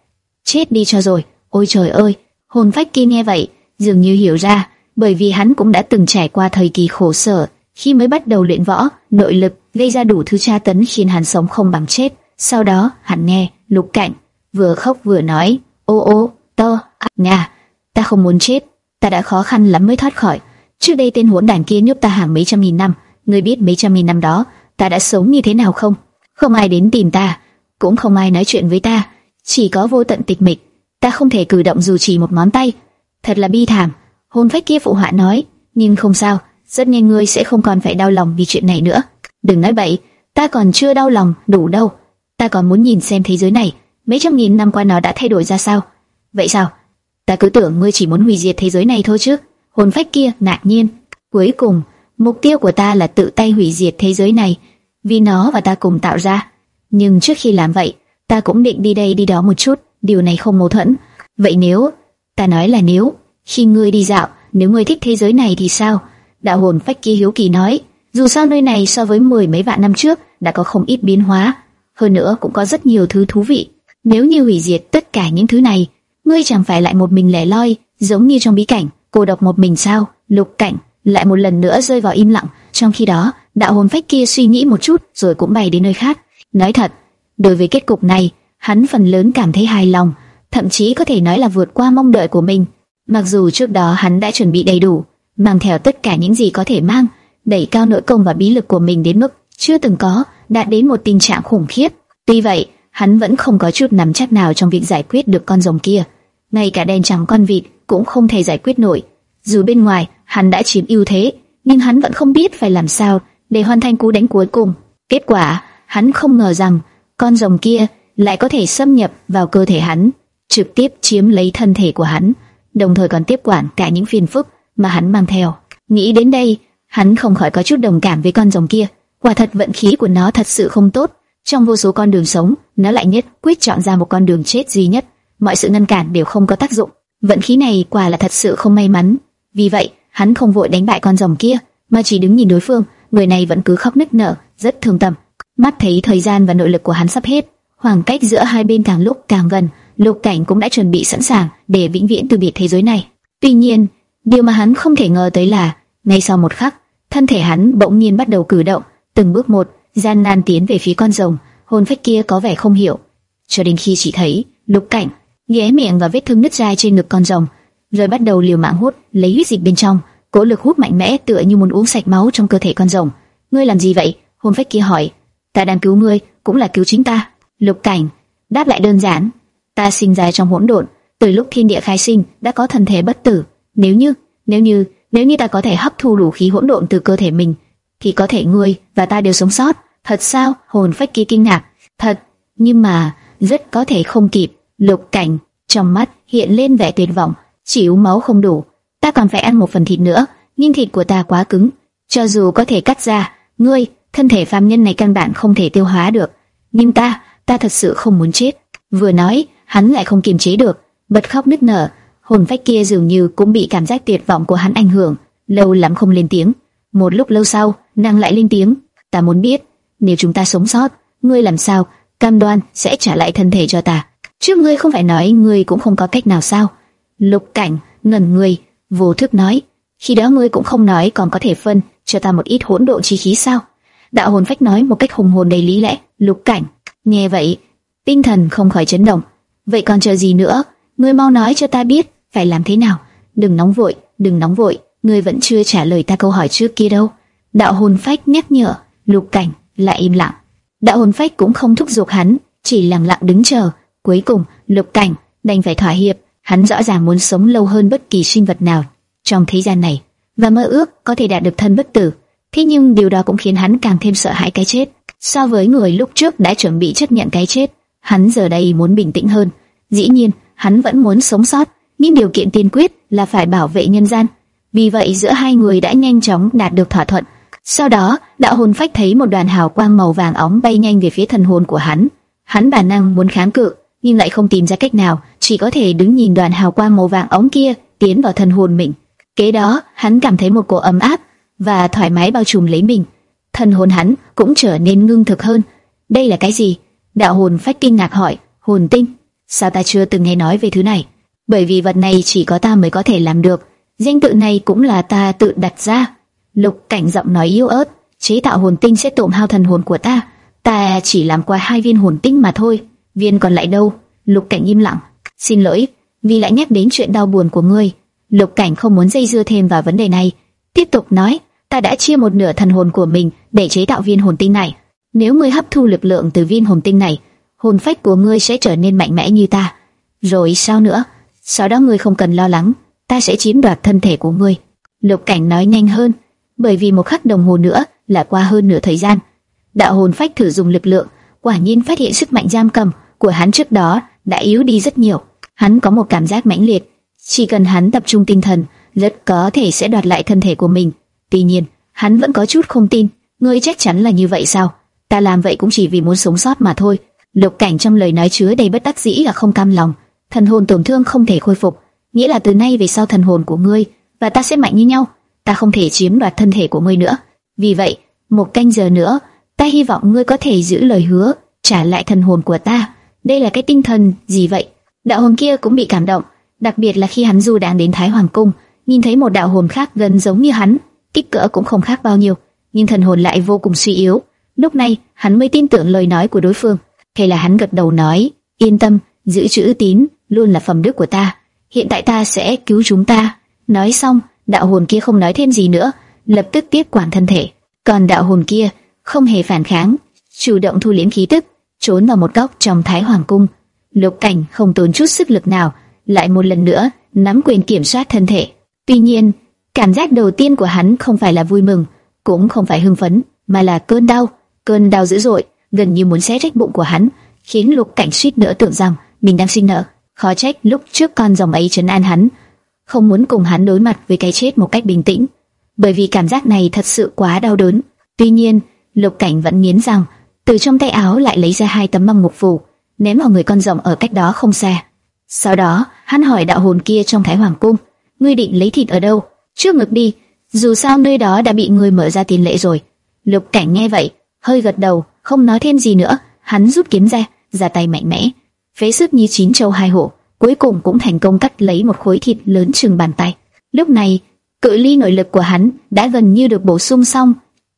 chết đi cho rồi." Ôi trời ơi! Hồn phách kia nghe vậy, dường như hiểu ra, bởi vì hắn cũng đã từng trải qua thời kỳ khổ sở, khi mới bắt đầu luyện võ, nội lực gây ra đủ thứ tra tấn khiến hắn sống không bằng chết. Sau đó, hắn nghe Lục Cảnh vừa khóc vừa nói: "Ô ô, tơ, à, nhà, ta không muốn chết, ta đã khó khăn lắm mới thoát khỏi. Trước đây tên hỗn đản kia nhốt ta hàng mấy trăm nghìn năm, ngươi biết mấy trăm nghìn năm đó ta đã sống như thế nào không? Không ai đến tìm ta, cũng không ai nói chuyện với ta, chỉ có vô tận tịch mịch. Ta không thể cử động dù chỉ một ngón tay, thật là bi thảm." Hồn phách kia phụ họa nói: "Nhưng không sao." rất nhanh ngươi sẽ không còn phải đau lòng vì chuyện này nữa. Đừng nói bậy, ta còn chưa đau lòng đủ đâu. Ta còn muốn nhìn xem thế giới này, mấy trăm nghìn năm qua nó đã thay đổi ra sao. Vậy sao? Ta cứ tưởng ngươi chỉ muốn hủy diệt thế giới này thôi chứ. Hồn phách kia ngạc nhiên. Cuối cùng, mục tiêu của ta là tự tay hủy diệt thế giới này, vì nó và ta cùng tạo ra. Nhưng trước khi làm vậy, ta cũng định đi đây đi đó một chút, điều này không mâu thuẫn. Vậy nếu, ta nói là nếu, khi ngươi đi dạo, nếu ngươi thích thế giới này thì sao? Đạo hồn phách kia hiếu kỳ nói, dù sao nơi này so với mười mấy vạn năm trước đã có không ít biến hóa, hơn nữa cũng có rất nhiều thứ thú vị. Nếu như hủy diệt tất cả những thứ này, ngươi chẳng phải lại một mình lẻ loi, giống như trong bí cảnh, cô độc một mình sao? Lục cảnh lại một lần nữa rơi vào im lặng. Trong khi đó, đạo hồn phách kia suy nghĩ một chút, rồi cũng bay đến nơi khác. Nói thật, đối với kết cục này, hắn phần lớn cảm thấy hài lòng, thậm chí có thể nói là vượt qua mong đợi của mình. Mặc dù trước đó hắn đã chuẩn bị đầy đủ, mang theo tất cả những gì có thể mang, đẩy cao nội công và bí lực của mình đến mức chưa từng có, đạt đến một tình trạng khủng khiếp. Tuy vậy, hắn vẫn không có chút nắm chắc nào trong việc giải quyết được con rồng kia. Ngay cả đen trắng con vịt cũng không thể giải quyết nổi. Dù bên ngoài hắn đã chiếm ưu thế, nhưng hắn vẫn không biết phải làm sao để hoàn thành cú đánh cuối cùng. Kết quả, hắn không ngờ rằng con rồng kia lại có thể xâm nhập vào cơ thể hắn, trực tiếp chiếm lấy thân thể của hắn, đồng thời còn tiếp quản cả những phiền phức mà hắn mang theo. Nghĩ đến đây, hắn không khỏi có chút đồng cảm với con rồng kia. Quả thật vận khí của nó thật sự không tốt. Trong vô số con đường sống, nó lại nhất quyết chọn ra một con đường chết duy nhất. Mọi sự ngăn cản đều không có tác dụng. Vận khí này quả là thật sự không may mắn. Vì vậy, hắn không vội đánh bại con rồng kia, mà chỉ đứng nhìn đối phương. Người này vẫn cứ khóc nức nở, rất thương tâm. Mắt thấy thời gian và nội lực của hắn sắp hết, khoảng cách giữa hai bên càng lúc càng gần. Lục Cảnh cũng đã chuẩn bị sẵn sàng để vĩnh viễn từ biệt thế giới này. Tuy nhiên, Điều mà hắn không thể ngờ tới là, ngay sau một khắc, thân thể hắn bỗng nhiên bắt đầu cử động, từng bước một, gian nan tiến về phía con rồng. Hồn phách kia có vẻ không hiểu, cho đến khi chỉ thấy lục cảnh ghé miệng và vết thương nứt ra trên ngực con rồng, rồi bắt đầu liều mạng hút lấy huyết dịch bên trong. Cố lực hút mạnh mẽ tựa như muốn uống sạch máu trong cơ thể con rồng. Ngươi làm gì vậy? Hồn phách kia hỏi. Ta đang cứu ngươi, cũng là cứu chính ta. Lục cảnh đáp lại đơn giản. Ta sinh ra trong hỗn độn, từ lúc thiên địa khai sinh đã có thân thể bất tử nếu như, nếu như Nếu như ta có thể hấp thu đủ khí hỗn độn từ cơ thể mình, thì có thể ngươi và ta đều sống sót. Thật sao? Hồn phách kia kinh ngạc. Thật, nhưng mà rất có thể không kịp. Lục cảnh trong mắt hiện lên vẻ tuyệt vọng, chịu máu không đủ, ta còn phải ăn một phần thịt nữa, nhưng thịt của ta quá cứng, cho dù có thể cắt ra, ngươi, thân thể phàm nhân này căn bản không thể tiêu hóa được. Nhưng ta, ta thật sự không muốn chết. Vừa nói, hắn lại không kiềm chế được, bật khóc nức nở. Hồn phách kia dường như cũng bị cảm giác tuyệt vọng của hắn ảnh hưởng, lâu lắm không lên tiếng. Một lúc lâu sau, nàng lại lên tiếng, ta muốn biết, nếu chúng ta sống sót, ngươi làm sao, cam đoan sẽ trả lại thân thể cho ta. Trước ngươi không phải nói ngươi cũng không có cách nào sao? Lục cảnh ngẩn người, vô thức nói, khi đó ngươi cũng không nói còn có thể phân cho ta một ít hỗn độn chi khí sao? Đạo hồn phách nói một cách hùng hồn đầy lý lẽ. Lục cảnh nghe vậy, tinh thần không khỏi chấn động. Vậy còn chờ gì nữa? Ngươi mau nói cho ta biết phải làm thế nào. Đừng nóng vội, đừng nóng vội. Ngươi vẫn chưa trả lời ta câu hỏi trước kia đâu. Đạo hồn phách nhắc nhở. Lục cảnh lại im lặng. Đạo hồn phách cũng không thúc giục hắn, chỉ lặng lặng đứng chờ. Cuối cùng, lục cảnh đành phải thỏa hiệp. Hắn rõ ràng muốn sống lâu hơn bất kỳ sinh vật nào trong thế gian này và mơ ước có thể đạt được thân bất tử. Thế nhưng điều đó cũng khiến hắn càng thêm sợ hãi cái chết. So với người lúc trước đã chuẩn bị chấp nhận cái chết, hắn giờ đây muốn bình tĩnh hơn. Dĩ nhiên, hắn vẫn muốn sống sót, nhưng điều kiện tiên quyết là phải bảo vệ nhân gian. Vì vậy giữa hai người đã nhanh chóng đạt được thỏa thuận. Sau đó, đạo hồn phách thấy một đoàn hào quang màu vàng óng bay nhanh về phía thần hồn của hắn. Hắn bản năng muốn kháng cự, nhưng lại không tìm ra cách nào, chỉ có thể đứng nhìn đoàn hào quang màu vàng óng kia tiến vào thần hồn mình. Kế đó, hắn cảm thấy một cỗ ấm áp và thoải mái bao trùm lấy mình. Thần hồn hắn cũng trở nên ngưng thực hơn. Đây là cái gì? Đạo hồn phách kinh ngạc hỏi. Hồn tinh? Sao ta chưa từng nghe nói về thứ này? Bởi vì vật này chỉ có ta mới có thể làm được. Danh tự này cũng là ta tự đặt ra. Lục cảnh giọng nói yếu ớt. Chế tạo hồn tinh sẽ tổn hao thần hồn của ta. Ta chỉ làm qua hai viên hồn tinh mà thôi. Viên còn lại đâu? Lục cảnh im lặng. Xin lỗi, vì lại nhắc đến chuyện đau buồn của ngươi. Lục cảnh không muốn dây dưa thêm vào vấn đề này. Tiếp tục nói, ta đã chia một nửa thần hồn của mình để chế tạo viên hồn tinh này. Nếu ngươi hấp thu lực lượng từ viên hồn tinh này, hồn phách của ngươi sẽ trở nên mạnh mẽ như ta. Rồi sao nữa? Sau đó ngươi không cần lo lắng, ta sẽ chiếm đoạt thân thể của ngươi. Lục cảnh nói nhanh hơn, bởi vì một khắc đồng hồ nữa là qua hơn nửa thời gian. Đạo hồn phách thử dùng lực lượng, quả nhiên phát hiện sức mạnh giam cầm của hắn trước đó đã yếu đi rất nhiều. Hắn có một cảm giác mãnh liệt, chỉ cần hắn tập trung tinh thần, rất có thể sẽ đoạt lại thân thể của mình. Tuy nhiên, hắn vẫn có chút không tin, ngươi chắc chắn là như vậy sao? Ta làm vậy cũng chỉ vì muốn sống sót mà thôi. Lục cảnh trong lời nói chứa đầy bất đắc dĩ là không cam lòng. Thần hồn tổn thương không thể khôi phục, nghĩa là từ nay về sau thần hồn của ngươi và ta sẽ mạnh như nhau. Ta không thể chiếm đoạt thân thể của ngươi nữa. Vì vậy, một canh giờ nữa, ta hy vọng ngươi có thể giữ lời hứa, trả lại thần hồn của ta. Đây là cái tinh thần gì vậy? Đạo hồn kia cũng bị cảm động, đặc biệt là khi hắn du đang đến Thái Hoàng cung, nhìn thấy một đạo hồn khác gần giống như hắn, kích cỡ cũng không khác bao nhiêu, nhưng thần hồn lại vô cùng suy yếu. Lúc này, hắn mới tin tưởng lời nói của đối phương. Thế là hắn gật đầu nói, yên tâm, giữ chữ tín luôn là phẩm đức của ta. Hiện tại ta sẽ cứu chúng ta. Nói xong, đạo hồn kia không nói thêm gì nữa, lập tức tiếp quản thân thể. Còn đạo hồn kia không hề phản kháng, chủ động thu liễm khí tức, trốn vào một góc trong Thái Hoàng cung. Lục Cảnh không tốn chút sức lực nào, lại một lần nữa nắm quyền kiểm soát thân thể. Tuy nhiên, cảm giác đầu tiên của hắn không phải là vui mừng, cũng không phải hưng phấn, mà là cơn đau, cơn đau dữ dội, gần như muốn xé rách bụng của hắn, khiến Lục Cảnh suýt nữa tưởng rằng mình đang sinh nở. Khó trách lúc trước con rồng ấy trấn an hắn, không muốn cùng hắn đối mặt với cái chết một cách bình tĩnh, bởi vì cảm giác này thật sự quá đau đớn. Tuy nhiên, Lục Cảnh vẫn nghiến rằng, từ trong tay áo lại lấy ra hai tấm băng ngục phù, ném vào người con rồng ở cách đó không xa. Sau đó, hắn hỏi đạo hồn kia trong Thái Hoàng cung, ngươi định lấy thịt ở đâu? Trước ngực đi, dù sao nơi đó đã bị người mở ra tiền lệ rồi. Lục Cảnh nghe vậy, hơi gật đầu, không nói thêm gì nữa, hắn rút kiếm ra, ra tay mạnh mẽ, phế sức như chín châu hai hổ, cuối cùng cũng thành công cắt lấy một khối thịt lớn chừng bàn tay. Lúc này, cự ly nội lực của hắn đã gần như được bổ sung xong.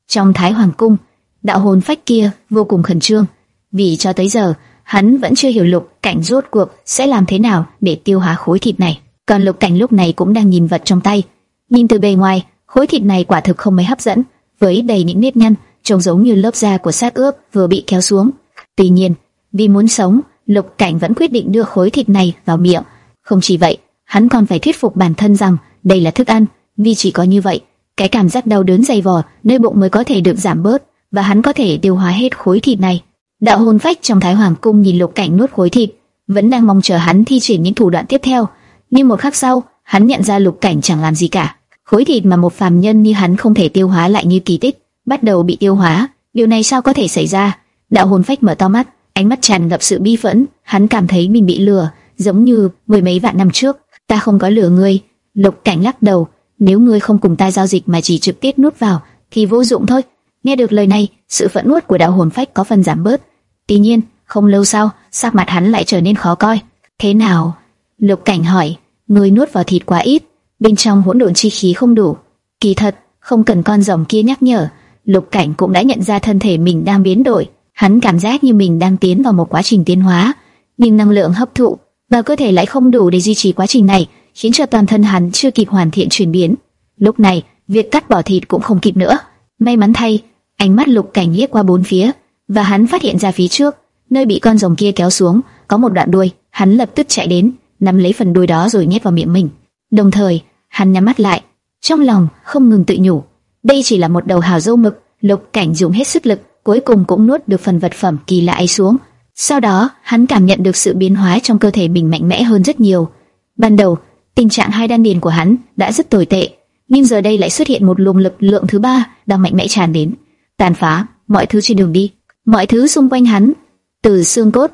Trong Thái Hoàng cung, đạo hồn phách kia vô cùng khẩn trương, vì cho tới giờ hắn vẫn chưa hiểu lục cảnh rốt cuộc sẽ làm thế nào để tiêu hóa khối thịt này. Còn lục cảnh lúc này cũng đang nhìn vật trong tay, nhìn từ bề ngoài, khối thịt này quả thực không mấy hấp dẫn, với đầy những nếp nhăn, trông giống như lớp da của xác ướp vừa bị kéo xuống. Tuy nhiên, vì muốn sống, lục cảnh vẫn quyết định đưa khối thịt này vào miệng. Không chỉ vậy, hắn còn phải thuyết phục bản thân rằng đây là thức ăn, vì chỉ có như vậy, cái cảm giác đau đớn dày vò nơi bụng mới có thể được giảm bớt và hắn có thể tiêu hóa hết khối thịt này. Đạo hồn phách trong Thái Hoàng cung nhìn Lục Cảnh nuốt khối thịt, vẫn đang mong chờ hắn thi triển những thủ đoạn tiếp theo. Nhưng một khắc sau, hắn nhận ra Lục Cảnh chẳng làm gì cả. Khối thịt mà một phàm nhân như hắn không thể tiêu hóa lại như kỳ tích, bắt đầu bị tiêu hóa. Điều này sao có thể xảy ra? Đạo hồn phách mở to mắt, ánh mắt tràn ngập sự bi phẫn. Hắn cảm thấy mình bị lừa, giống như mười mấy vạn năm trước. Ta không có lừa ngươi. Lục Cảnh lắc đầu. Nếu ngươi không cùng ta giao dịch mà chỉ trực tiếp nuốt vào, thì vô dụng thôi. Nghe được lời này, sự phẫn nuốt của đạo hồn phách có phần giảm bớt. Tuy nhiên, không lâu sau, sắc mặt hắn lại trở nên khó coi. Thế nào? Lục Cảnh hỏi. Ngươi nuốt vào thịt quá ít, bên trong hỗn độn chi khí không đủ. Kỳ thật, không cần con rồng kia nhắc nhở, Lục Cảnh cũng đã nhận ra thân thể mình đang biến đổi. Hắn cảm giác như mình đang tiến vào một quá trình tiến hóa, nhưng năng lượng hấp thụ và cơ thể lại không đủ để duy trì quá trình này, khiến cho toàn thân hắn chưa kịp hoàn thiện chuyển biến. Lúc này, việc cắt bỏ thịt cũng không kịp nữa. May mắn thay, ánh mắt Lục Cảnh liếc qua bốn phía, và hắn phát hiện ra phía trước, nơi bị con rồng kia kéo xuống, có một đoạn đuôi. Hắn lập tức chạy đến, nắm lấy phần đuôi đó rồi nhét vào miệng mình. Đồng thời, hắn nhắm mắt lại, trong lòng không ngừng tự nhủ, đây chỉ là một đầu hào dâu mực. Lục Cảnh dùng hết sức lực, cuối cùng cũng nuốt được phần vật phẩm kỳ lạ ấy xuống. Sau đó, hắn cảm nhận được sự biến hóa trong cơ thể mình mạnh mẽ hơn rất nhiều. Ban đầu, tình trạng hai đan điền của hắn đã rất tồi tệ, nhưng giờ đây lại xuất hiện một luồng lực lượng thứ ba đang mạnh mẽ tràn đến, tàn phá mọi thứ trên đường đi. Mọi thứ xung quanh hắn, từ xương cốt,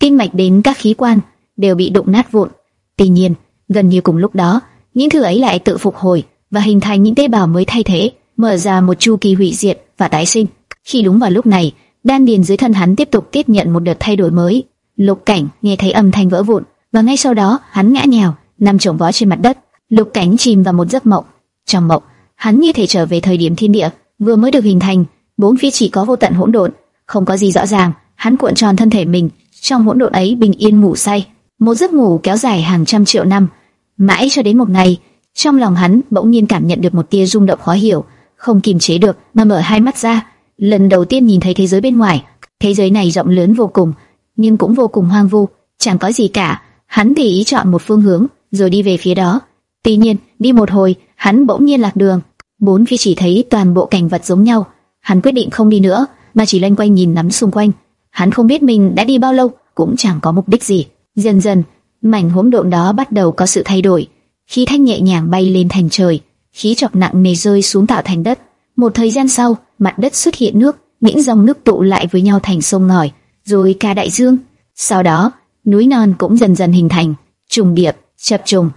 kinh mạch đến các khí quan, đều bị đụng nát vụn. Tuy nhiên, gần như cùng lúc đó, những thứ ấy lại tự phục hồi và hình thành những tế bào mới thay thế, mở ra một chu kỳ hủy diệt và tái sinh. Khi đúng vào lúc này, đan điền dưới thân hắn tiếp tục tiếp nhận một đợt thay đổi mới. Lục Cảnh nghe thấy âm thanh vỡ vụn, và ngay sau đó hắn ngã nhào, nằm chồng vó trên mặt đất. Lục Cảnh chìm vào một giấc mộng. Trong mộng, hắn như thể trở về thời điểm thiên địa vừa mới được hình thành, bốn phía chỉ có vô tận hỗn độn, không có gì rõ ràng. Hắn cuộn tròn thân thể mình trong hỗn độn ấy bình yên ngủ say. Một giấc ngủ kéo dài hàng trăm triệu năm, mãi cho đến một ngày, trong lòng hắn bỗng nhiên cảm nhận được một tia rung động khó hiểu, không kìm chế được mà mở hai mắt ra. Lần đầu tiên nhìn thấy thế giới bên ngoài, thế giới này rộng lớn vô cùng, nhưng cũng vô cùng hoang vu, chẳng có gì cả. Hắn tùy ý chọn một phương hướng, rồi đi về phía đó. Tuy nhiên, đi một hồi, hắn bỗng nhiên lạc đường. Bốn phía chỉ thấy toàn bộ cảnh vật giống nhau. Hắn quyết định không đi nữa, mà chỉ loanh quanh nhìn nắm xung quanh. Hắn không biết mình đã đi bao lâu, cũng chẳng có mục đích gì. Dần dần, mảnh hỗn độn đó bắt đầu có sự thay đổi. Khí thanh nhẹ nhàng bay lên thành trời, khí chọc nặng nề rơi xuống tạo thành đất. Một thời gian sau, mặt đất xuất hiện nước, những dòng nước tụ lại với nhau thành sông ngòi, rồi cả đại dương. Sau đó, núi non cũng dần dần hình thành, trùng điệp, chập trùng.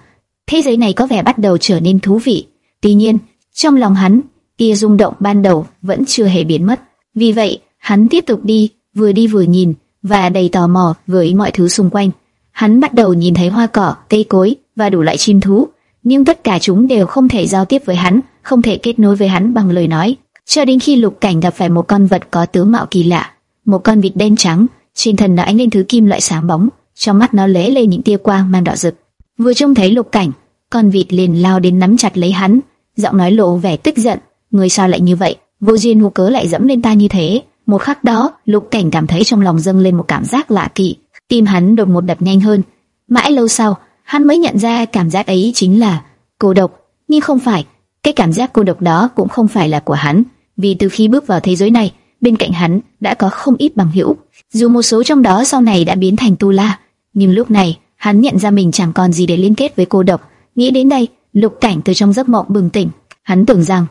Thế giới này có vẻ bắt đầu trở nên thú vị. Tuy nhiên, trong lòng hắn, kia rung động ban đầu vẫn chưa hề biến mất. Vì vậy, hắn tiếp tục đi, vừa đi vừa nhìn, và đầy tò mò với mọi thứ xung quanh. Hắn bắt đầu nhìn thấy hoa cỏ, cây cối và đủ loại chim thú, nhưng tất cả chúng đều không thể giao tiếp với hắn, không thể kết nối với hắn bằng lời nói. Cho đến khi Lục Cảnh gặp phải một con vật có tướng mạo kỳ lạ, một con vịt đen trắng, trên thân nó ánh lên thứ kim loại sáng bóng, trong mắt nó lóe lên những tia quang mang đỏ rực. Vừa trông thấy Lục Cảnh, con vịt liền lao đến nắm chặt lấy hắn, giọng nói lộ vẻ tức giận, người sao lại như vậy, vô duyên vô cớ lại dẫm lên ta như thế. Một khắc đó, Lục Cảnh cảm thấy trong lòng dâng lên một cảm giác lạ kỳ, tim hắn đột một đập nhanh hơn. Mãi lâu sau, hắn mới nhận ra cảm giác ấy chính là cô độc, nhưng không phải, cái cảm giác cô độc đó cũng không phải là của hắn, vì từ khi bước vào thế giới này, bên cạnh hắn đã có không ít bằng hữu, dù một số trong đó sau này đã biến thành tu la, nhưng lúc này hắn nhận ra mình chẳng còn gì để liên kết với cô độc. Nghĩ đến đây, Lục Cảnh từ trong giấc mộng bừng tỉnh, hắn tưởng rằng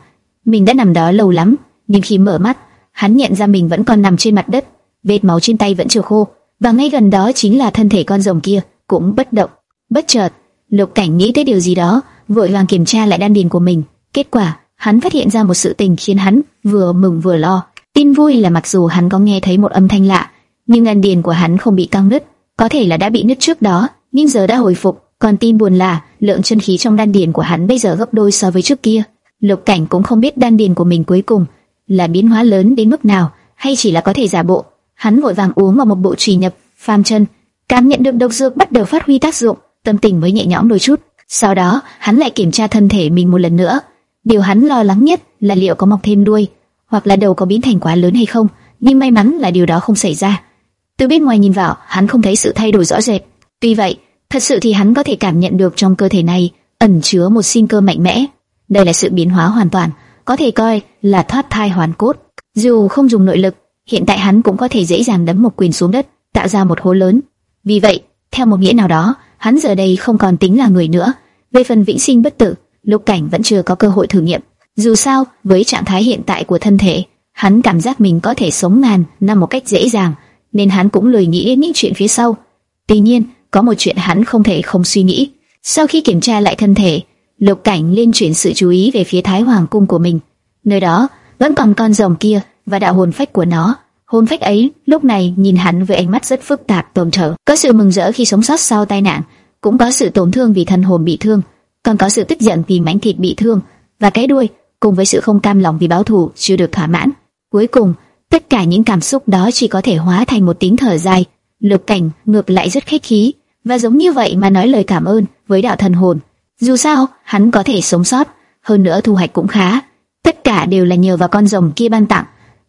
mình đã nằm đó lâu lắm, nhưng khi mở mắt, hắn nhận ra mình vẫn còn nằm trên mặt đất, vết máu trên tay vẫn chưa khô, và ngay gần đó chính là thân thể con rồng kia, cũng bất động. Bất chợt, Lục Cảnh nghĩ tới điều gì đó, vội vàng kiểm tra lại đan điền của mình. Kết quả, hắn phát hiện ra một sự tình khiến hắn vừa mừng vừa lo. Tin vui là mặc dù hắn có nghe thấy một âm thanh lạ, nhưng đan điền của hắn không bị căng nứt, có thể là đã bị nứt trước đó, nhưng giờ đã hồi phục. Còn tin buồn là lượng chân khí trong đan điền của hắn bây giờ gấp đôi so với trước kia. Lục Cảnh cũng không biết đan điền của mình cuối cùng là biến hóa lớn đến mức nào, hay chỉ là có thể giả bộ. Hắn vội vàng uống vào một bộ trì nhập phàm chân, cảm nhận được độc dược bắt đầu phát huy tác dụng, tâm tình mới nhẹ nhõm đôi chút. Sau đó, hắn lại kiểm tra thân thể mình một lần nữa. Điều hắn lo lắng nhất là liệu có mọc thêm đuôi, hoặc là đầu có biến thành quá lớn hay không. Nhưng may mắn là điều đó không xảy ra. Từ bên ngoài nhìn vào, hắn không thấy sự thay đổi rõ rệt. Tuy vậy, thật sự thì hắn có thể cảm nhận được trong cơ thể này ẩn chứa một sinh cơ mạnh mẽ. đây là sự biến hóa hoàn toàn, có thể coi là thoát thai hoàn cốt. Dù không dùng nội lực, hiện tại hắn cũng có thể dễ dàng đấm một quyền xuống đất, tạo ra một hố lớn. Vì vậy, theo một nghĩa nào đó, hắn giờ đây không còn tính là người nữa. Về phần vĩnh sinh bất tử, Lục Cảnh vẫn chưa có cơ hội thử nghiệm. Dù sao, với trạng thái hiện tại của thân thể, hắn cảm giác mình có thể sống ngàn năm một cách dễ dàng, nên hắn cũng lười nghĩ đến những chuyện phía sau. Tuy nhiên, có một chuyện hắn không thể không suy nghĩ. Sau khi kiểm tra lại thân thể, Lục Cảnh liên chuyển sự chú ý về phía Thái Hoàng cung của mình. Nơi đó vẫn còn con rồng kia và đạo hồn phách của nó. Hồn phách ấy lúc này nhìn hắn với ánh mắt rất phức tạp tồn trở, có sự mừng rỡ khi sống sót sau tai nạn, cũng có sự tổn thương vì thân hồn bị thương, còn có sự tức giận vì mảnh thịt bị thương và cái đuôi, cùng với sự không cam lòng vì báo thù chưa được thỏa mãn. Cuối cùng, tất cả những cảm xúc đó chỉ có thể hóa thành một tiếng thở dài. Lục Cảnh ngược lại rất khách khí và giống như vậy mà nói lời cảm ơn với đạo thần hồn. Dù sao, hắn có thể sống sót, hơn nữa thu hoạch cũng khá. Tất cả đều là nhờ vào con rồng kia ban tặng.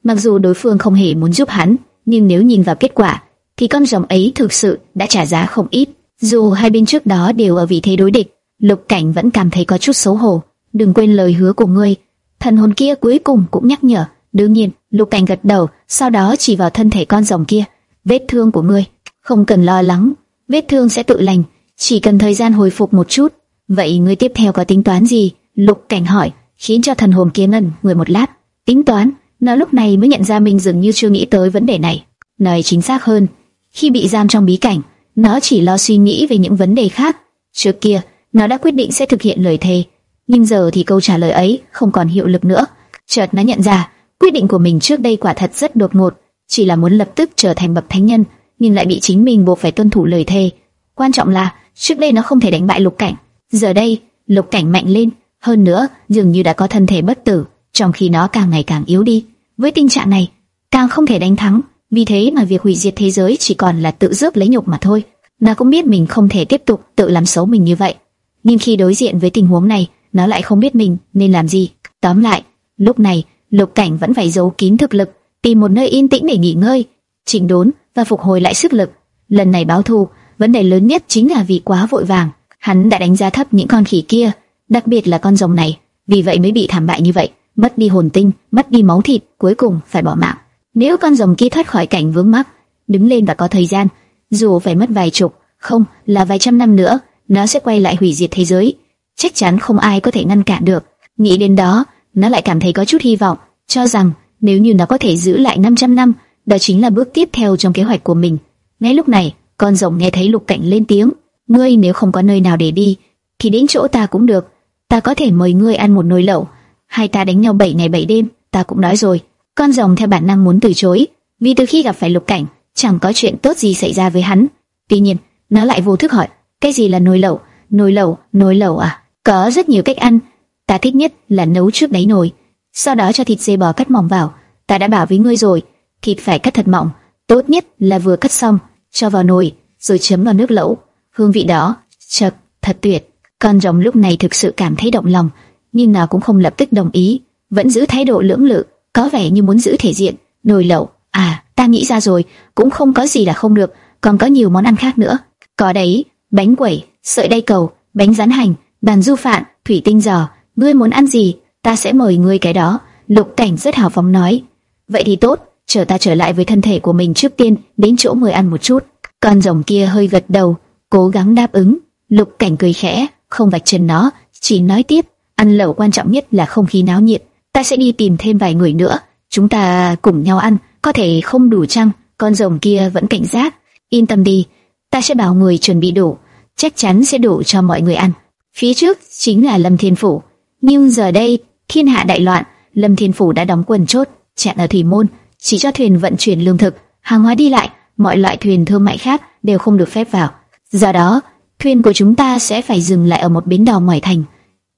Mặc dù đối phương không hề muốn giúp hắn, nhưng nếu nhìn vào kết quả, thì con rồng ấy thực sự đã trả giá không ít. Dù hai bên trước đó đều ở vị thế đối địch, Lục Cảnh vẫn cảm thấy có chút xấu hổ. Đừng quên lời hứa của ngươi. Thần hồn kia cuối cùng cũng nhắc nhở. Đương nhiên, Lục Cảnh gật đầu, sau đó chỉ vào thân thể con rồng kia. Vết thương của ngươi, không cần lo lắng, vết thương sẽ tự lành, chỉ cần thời gian hồi phục một chút. Vậy ngươi tiếp theo có tính toán gì? Lục Cảnh hỏi, khiến cho thần hồn kia ngẩn người một lát. Tính toán? Nó lúc này mới nhận ra mình dường như chưa nghĩ tới vấn đề này. Nói chính xác hơn, khi bị giam trong bí cảnh, nó chỉ lo suy nghĩ về những vấn đề khác. Trước kia, nó đã quyết định sẽ thực hiện lời thề, nhưng giờ thì câu trả lời ấy không còn hiệu lực nữa. Chợt nó nhận ra, quyết định của mình trước đây quả thật rất đột ngột, chỉ là muốn lập tức trở thành bậc thánh nhân, nhưng lại bị chính mình buộc phải tuân thủ lời thề. Quan trọng là, trước đây nó không thể đánh bại Lục Cảnh, giờ đây, Lục Cảnh mạnh lên, hơn nữa, dường như đã có thân thể bất tử, trong khi nó càng ngày càng yếu đi. Với tình trạng này, càng không thể đánh thắng, vì thế mà việc hủy diệt thế giới chỉ còn là tự rước lấy nhục mà thôi. Nó cũng biết mình không thể tiếp tục tự làm xấu mình như vậy, nhưng khi đối diện với tình huống này, nó lại không biết mình nên làm gì. Tóm lại, lúc này, Lục Cảnh vẫn phải giấu kín thực lực, tìm một nơi yên tĩnh để nghỉ ngơi, chỉnh đốn và phục hồi lại sức lực. Lần này báo thù, vấn đề lớn nhất chính là vì quá vội vàng, hắn đã đánh giá thấp những con khỉ kia, đặc biệt là con rồng này, vì vậy mới bị thảm bại như vậy, mất đi hồn tinh, mất đi máu thịt, cuối cùng phải bỏ mạng. Nếu con rồng kia thoát khỏi cảnh vướng mắc, đứng lên và có thời gian, dù phải mất vài chục, không là vài trăm năm nữa, nó sẽ quay lại hủy diệt thế giới, chắc chắn không ai có thể ngăn cản được. Nghĩ đến đó, nó lại cảm thấy có chút hy vọng, cho rằng nếu như nó có thể giữ lại 500 năm, đó chính là bước tiếp theo trong kế hoạch của mình. Ngay lúc này, con rồng nghe thấy Lục Cảnh lên tiếng, "Ngươi nếu không có nơi nào để đi, thì đến chỗ ta cũng được. Ta có thể mời ngươi ăn một nồi lẩu, hai ta đánh nhau bảy ngày bảy đêm, ta cũng nói rồi." Con rồng theo bản năng muốn từ chối, vì từ khi gặp phải Lục Cảnh, chẳng có chuyện tốt gì xảy ra với hắn. Tuy nhiên, nó lại vô thức hỏi, "Cái gì là nồi lẩu?" "Nồi lẩu, nồi lẩu à?" Có rất nhiều cách ăn, ta thích nhất là nấu trước đáy nồi, sau đó cho thịt dê bò cắt mỏng vào. Ta đã bảo với ngươi rồi, thịt phải cắt thật mỏng, tốt nhất là vừa cắt xong, cho vào nồi, rồi chấm vào nước lẩu. Hương vị đó, chật, thật tuyệt. Con rồng lúc này thực sự cảm thấy động lòng, nhưng nào cũng không lập tức đồng ý, vẫn giữ thái độ lưỡng lự, có vẻ như muốn giữ thể diện. Nồi lẩu, à, ta nghĩ ra rồi, cũng không có gì là không được, còn có nhiều món ăn khác nữa. Có đấy, bánh quẩy, sợi đay cầu, bánh rán hành, bàn du phạn, thủy tinh giò, ngươi muốn ăn gì, ta sẽ mời ngươi cái đó. Lục Cảnh rất hào phóng nói. Vậy thì tốt, chờ ta trở lại với thân thể của mình trước tiên, đến chỗ mời ăn một chút. Con rồng kia hơi gật đầu, cố gắng đáp ứng. Lục Cảnh cười khẽ, không vạch trần nó, chỉ nói tiếp, ăn lẩu quan trọng nhất là không khí náo nhiệt. Ta sẽ đi tìm thêm vài người nữa, chúng ta cùng nhau ăn, có thể không đủ chăng? Con rồng kia vẫn cảnh giác. Yên tâm đi, ta sẽ bảo người chuẩn bị đủ, chắc chắn sẽ đủ cho mọi người ăn. Phía trước chính là Lâm Thiên Phủ, nhưng giờ đây thiên hạ đại loạn, Lâm Thiên Phủ đã đóng quân chốt, chặn ở thủy môn, chỉ cho thuyền vận chuyển lương thực, hàng hóa đi lại, mọi loại thuyền thương mại khác đều không được phép vào. Do đó, thuyền của chúng ta sẽ phải dừng lại ở một bến đò ngoài thành.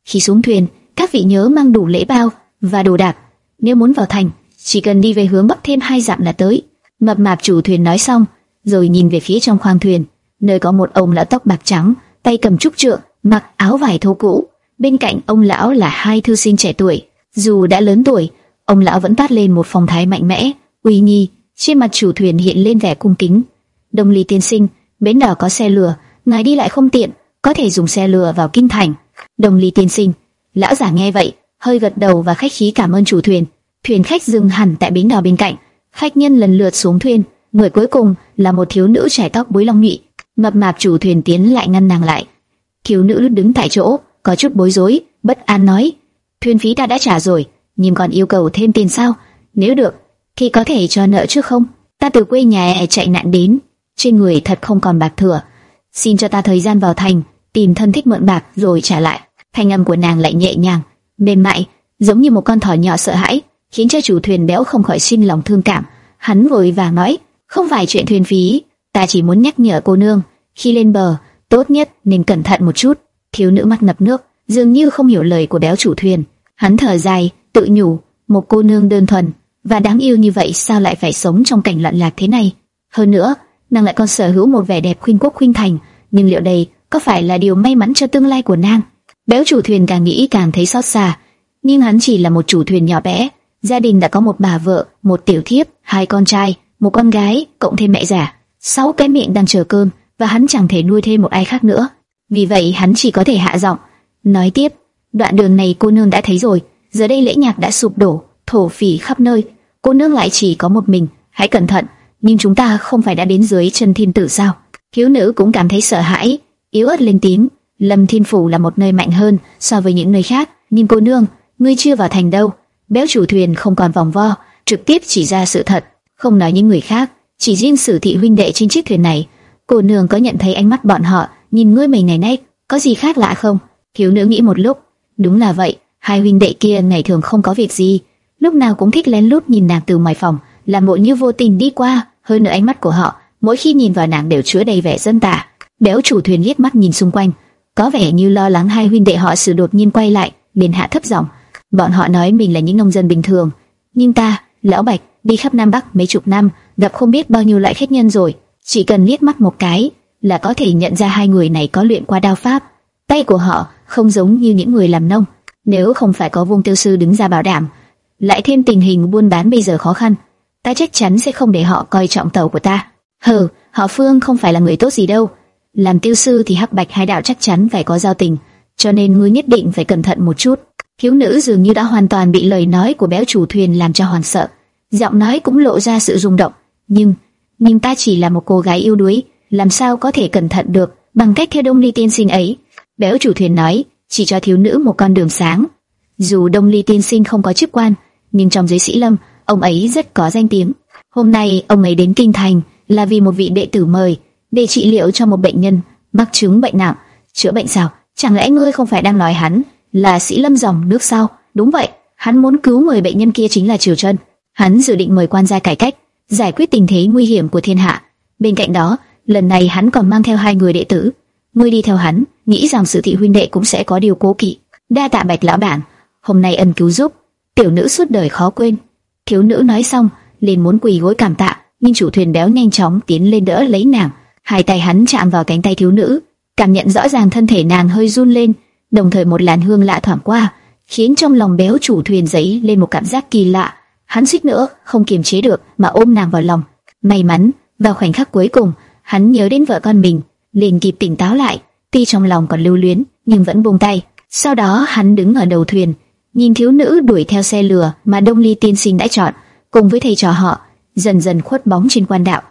Khi xuống thuyền, các vị nhớ mang đủ lễ bao và đồ đạc. Nếu muốn vào thành, chỉ cần đi về hướng bắc thêm hai dặm là tới. Mập mạp chủ thuyền nói xong, rồi nhìn về phía trong khoang thuyền, nơi có một ông lão tóc bạc trắng, tay cầm trúc trượng, mặc áo vải thô cũ. Bên cạnh ông lão là hai thư sinh trẻ tuổi. Dù đã lớn tuổi, ông lão vẫn toát lên một phong thái mạnh mẽ, uy nghi. Trên mặt chủ thuyền hiện lên vẻ cung kính. Đông Ly tiên sinh, bến đỏ có xe lừa, ngài đi lại không tiện, có thể dùng xe lừa vào kinh thành đồng Ly tiên sinh, Lão giả nghe vậy, hơi gật đầu và khách khí cảm ơn chủ thuyền. Thuyền khách dừng hẳn tại bến đò bên cạnh. Khách nhân lần lượt xuống thuyền. Người cuối cùng là một thiếu nữ trẻ tóc búi long nhụy. Mập mạp chủ thuyền tiến lại ngăn nàng lại. Thiếu nữ đứng tại chỗ, có chút bối rối, bất an nói: "Thuyền phí ta đã trả rồi, nhưng còn yêu cầu thêm tiền sao? Nếu được, thì có thể cho nợ trước không? Ta từ quê nhà e chạy nạn đến, trên người thật không còn bạc thừa, xin cho ta thời gian vào thành, tìm thân thích mượn bạc rồi trả lại." Thanh âm của nàng lại nhẹ nhàng, mềm mại, giống như một con thỏ nhỏ sợ hãi, khiến cho chủ thuyền béo không khỏi sinh lòng thương cảm. Hắn vội vàng nói, không phải chuyện thuyền phí, ta chỉ muốn nhắc nhở cô nương, khi lên bờ, tốt nhất nên cẩn thận một chút. Thiếu nữ mắt ngập nước, dường như không hiểu lời của béo chủ thuyền. Hắn thở dài, tự nhủ, một cô nương đơn thuần và đáng yêu như vậy sao lại phải sống trong cảnh loạn lạc thế này? Hơn nữa, nàng lại còn sở hữu một vẻ đẹp khuynh quốc khuynh thành, nhưng liệu đây có phải là điều may mắn cho tương lai của nàng? Béo chủ thuyền càng nghĩ càng thấy xót xa, nhưng hắn chỉ là một chủ thuyền nhỏ bé, gia đình đã có một bà vợ, một tiểu thiếp, hai con trai, một con gái, cộng thêm mẹ già, sáu cái miệng đang chờ cơm, và hắn chẳng thể nuôi thêm một ai khác nữa. Vì vậy hắn chỉ có thể hạ giọng, nói tiếp, đoạn đường này cô nương đã thấy rồi, giờ đây lễ nhạc đã sụp đổ, thổ phỉ khắp nơi, cô nương lại chỉ có một mình, hãy cẩn thận, nhưng chúng ta không phải đã đến dưới chân thiên tử sao? Thiếu nữ cũng cảm thấy sợ hãi, yếu ớt lên tiếng, Lâm Thiên Phủ là một nơi mạnh hơn so với những nơi khác, nhưng cô nương, ngươi chưa vào thành đâu. Béo chủ thuyền không còn vòng vo, trực tiếp chỉ ra sự thật, không nói những người khác, chỉ riêng Sử thị huynh đệ trên chiếc thuyền này. Cô nương có nhận thấy ánh mắt bọn họ nhìn ngươi mình ngày nay, có gì khác lạ không? Thiếu nữ nghĩ một lúc, đúng là vậy, hai huynh đệ kia ngày thường không có việc gì, lúc nào cũng thích lén lút nhìn nàng từ ngoài phòng, làm bộ như vô tình đi qua. Hơn nữa ánh mắt của họ, mỗi khi nhìn vào nàng đều chứa đầy vẻ dân tà. Béo chủ thuyền liếc mắt nhìn xung quanh, có vẻ như lo lắng hai huynh đệ họ sự đột nhiên quay lại, liền hạ thấp giọng. Bọn họ nói mình là những nông dân bình thường, nhưng ta, lão Bạch, đi khắp Nam Bắc mấy chục năm, gặp không biết bao nhiêu loại khách nhân rồi, chỉ cần liếc mắt một cái là có thể nhận ra hai người này có luyện qua đao pháp. Tay của họ không giống như những người làm nông, nếu không phải có Vương Tiêu sư đứng ra bảo đảm, lại thêm tình hình buôn bán bây giờ khó khăn, ta chắc chắn sẽ không để họ coi trọng tàu của ta. Hừ, họ Phương không phải là người tốt gì đâu, làm tiêu sư thì hắc bạch hai đạo chắc chắn phải có giao tình, cho nên ngươi nhất định phải cẩn thận một chút. Thiếu nữ dường như đã hoàn toàn bị lời nói của béo chủ thuyền làm cho hoàn sợ, giọng nói cũng lộ ra sự rung động. Nhưng, nhưng ta chỉ là một cô gái yêu đuối, làm sao có thể cẩn thận được bằng cách theo đông ly tiên sinh ấy? Béo chủ thuyền nói, chỉ cho thiếu nữ một con đường sáng. Dù đông ly tiên sinh không có chức quan, nhưng trong giới sĩ lâm, ông ấy rất có danh tiếng. Hôm nay ông ấy đến kinh thành là vì một vị đệ tử mời để trị liệu cho một bệnh nhân mắc chứng bệnh nặng. Chữa bệnh sao? Chẳng lẽ ngươi không phải đang nói hắn là sĩ lâm dòng nước sao? Đúng vậy, hắn muốn cứu người bệnh nhân kia chính là Triều Trân. Hắn dự định mời quan gia cải cách, giải quyết tình thế nguy hiểm của thiên hạ. Bên cạnh đó, lần này hắn còn mang theo hai người đệ tử. Ngươi đi theo hắn, nghĩ rằng sự thị huynh đệ cũng sẽ có điều cố kỵ. Đa tạ bạch lão bản, hôm nay ân cứu giúp, tiểu nữ suốt đời khó quên. Thiếu nữ nói xong, liền muốn quỳ gối cảm tạ, nhưng chủ thuyền béo nhanh chóng tiến lên đỡ lấy nàng. Hai tay hắn chạm vào cánh tay thiếu nữ, cảm nhận rõ ràng thân thể nàng hơi run lên, đồng thời một làn hương lạ thoảng qua, khiến trong lòng béo chủ thuyền giấy lên một cảm giác kỳ lạ. Hắn suýt nữa không kiềm chế được mà ôm nàng vào lòng. May mắn, vào khoảnh khắc cuối cùng, hắn nhớ đến vợ con mình, liền kịp tỉnh táo lại, tuy trong lòng còn lưu luyến, nhưng vẫn buông tay. Sau đó hắn đứng ở đầu thuyền, nhìn thiếu nữ đuổi theo xe lừa mà Đông Ly tiên sinh đã chọn, cùng với thầy trò họ, dần dần khuất bóng trên quan đạo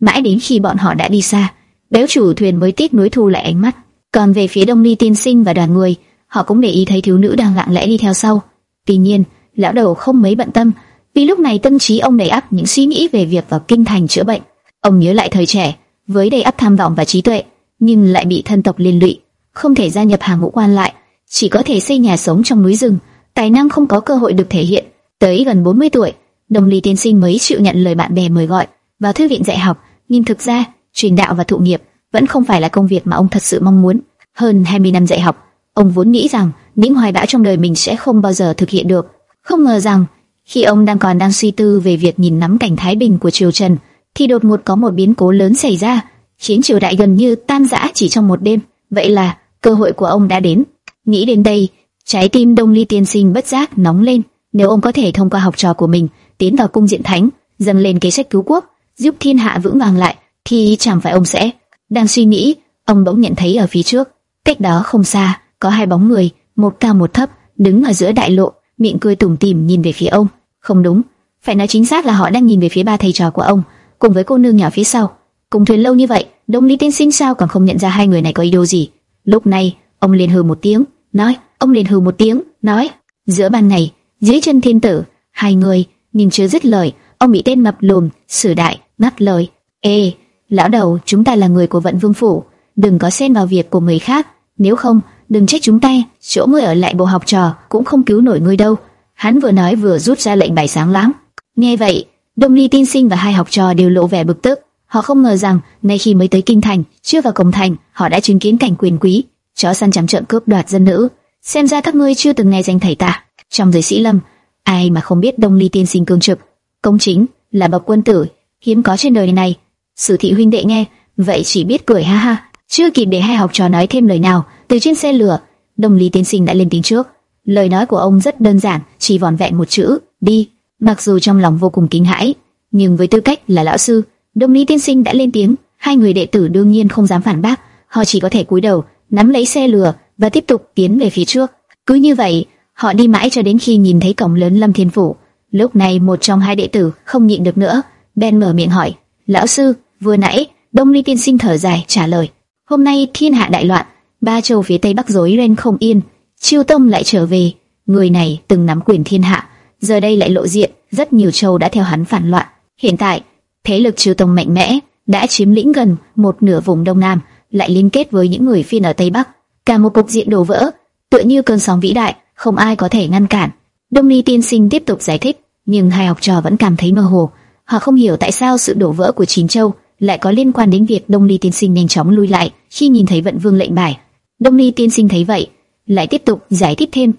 mãi đến khi bọn họ đã đi xa, béo chủ thuyền mới tiếc nuối thu lại ánh mắt. Còn về phía Đông Ly tiên sinh và đoàn người, họ cũng để ý thấy thiếu nữ đang lặng lẽ đi theo sau. Tuy nhiên, lão đầu không mấy bận tâm, vì lúc này tâm trí ông đầy ắp những suy nghĩ về việc vào kinh thành chữa bệnh. Ông nhớ lại thời trẻ, với đầy ắp tham vọng và trí tuệ, nhưng lại bị thân tộc liên lụy, không thể gia nhập hàng ngũ quan lại, chỉ có thể xây nhà sống trong núi rừng, tài năng không có cơ hội được thể hiện. Tới gần 40 tuổi, Đông Ly tiên sinh mới chịu nhận lời bạn bè mời gọi vào thư viện dạy học nhưng thực ra, truyền đạo và thụ nghiệp vẫn không phải là công việc mà ông thật sự mong muốn. Hơn 20 năm dạy học, ông vốn nghĩ rằng những hoài bão trong đời mình sẽ không bao giờ thực hiện được. Không ngờ rằng, khi ông đang còn đang suy tư về việc nhìn nắm cảnh thái bình của triều Trần, thì đột ngột có một biến cố lớn xảy ra, khiến triều đại gần như tan rã chỉ trong một đêm. Vậy là cơ hội của ông đã đến. Nghĩ đến đây, trái tim Đông Ly tiên sinh bất giác nóng lên. Nếu ông có thể thông qua học trò của mình tiến vào cung diện thánh, dâng lên kế sách cứu quốc, giúp thiên hạ vững vàng lại, thì chẳng phải ông sẽ. Đang suy nghĩ, ông bỗng nhận thấy ở phía trước, cách đó không xa, có hai bóng người, một cao một thấp, đứng ở giữa đại lộ, miệng cười tủm tỉm nhìn về phía ông. Không đúng, phải nói chính xác là họ đang nhìn về phía ba thầy trò của ông, cùng với cô nương nhỏ phía sau. Cùng thuyền lâu như vậy, Đông Lý Tiên Sinh sao còn không nhận ra hai người này có ý đồ gì? Lúc này, ông liền hừ một tiếng, nói, ông liền hừ một tiếng, nói, giữa ban ngày, dưới chân thiên tử, hai người, nhìn chưa dứt lời, ông bị tên mập lùn, sử đại, ngắt lời, ê, lão đầu, chúng ta là người của vận vương phủ, đừng có xen vào việc của người khác, nếu không, đừng trách chúng ta, chỗ ngươi ở lại bộ học trò cũng không cứu nổi ngươi đâu. Hắn vừa nói vừa rút ra lệnh bài sáng láng. Nghe vậy, Đông Ly tiên Sinh và hai học trò đều lộ vẻ bực tức. Họ không ngờ rằng, nay khi mới tới kinh thành, chưa vào cổng thành, họ đã chứng kiến cảnh quyền quý, chó săn trắng trợn cướp đoạt dân nữ. Xem ra các ngươi chưa từng nghe danh thầy ta. Trong giới sĩ lâm, ai mà không biết Đông Ly Tiên Sinh cương trực, công chính, là bậc quân tử, hiếm có trên đời này. Sử thị huynh đệ nghe, vậy chỉ biết cười ha ha. Chưa kịp để hai học trò nói thêm lời nào, từ trên xe lửa, đồng Lý Tiên Sinh đã lên tiếng trước. Lời nói của ông rất đơn giản, chỉ vòn vẹn một chữ, đi. Mặc dù trong lòng vô cùng kinh hãi, nhưng với tư cách là lão sư, đồng Lý Tiên Sinh đã lên tiếng. Hai người đệ tử đương nhiên không dám phản bác, họ chỉ có thể cúi đầu, nắm lấy xe lửa và tiếp tục tiến về phía trước. Cứ như vậy, họ đi mãi cho đến khi nhìn thấy cổng lớn Lâm Thiên Phủ. Lúc này một trong hai đệ tử không nhịn được nữa, Ben mở miệng hỏi: "Lão sư, vừa nãy Đông Ly Tiên Sinh thở dài trả lời: Hôm nay thiên hạ đại loạn, ba châu phía tây bắc rối ren không yên, Chiêu Tông lại trở về, người này từng nắm quyền thiên hạ, giờ đây lại lộ diện, rất nhiều châu đã theo hắn phản loạn. Hiện tại, thế lực Chiêu Tông mạnh mẽ đã chiếm lĩnh gần một nửa vùng đông nam, lại liên kết với những người phiên ở tây bắc, cả một cục diện đổ vỡ, tựa như cơn sóng vĩ đại, không ai có thể ngăn cản. Đông Ly Tiên Sinh tiếp tục giải thích, nhưng hai học trò vẫn cảm thấy mơ hồ. Họ không hiểu tại sao sự đổ vỡ của chín châu lại có liên quan đến việc Đông Ly tiên sinh nhanh chóng lui lại khi nhìn thấy vận vương lệnh bài. Đông Ly tiên sinh thấy vậy, lại tiếp tục giải thích thêm.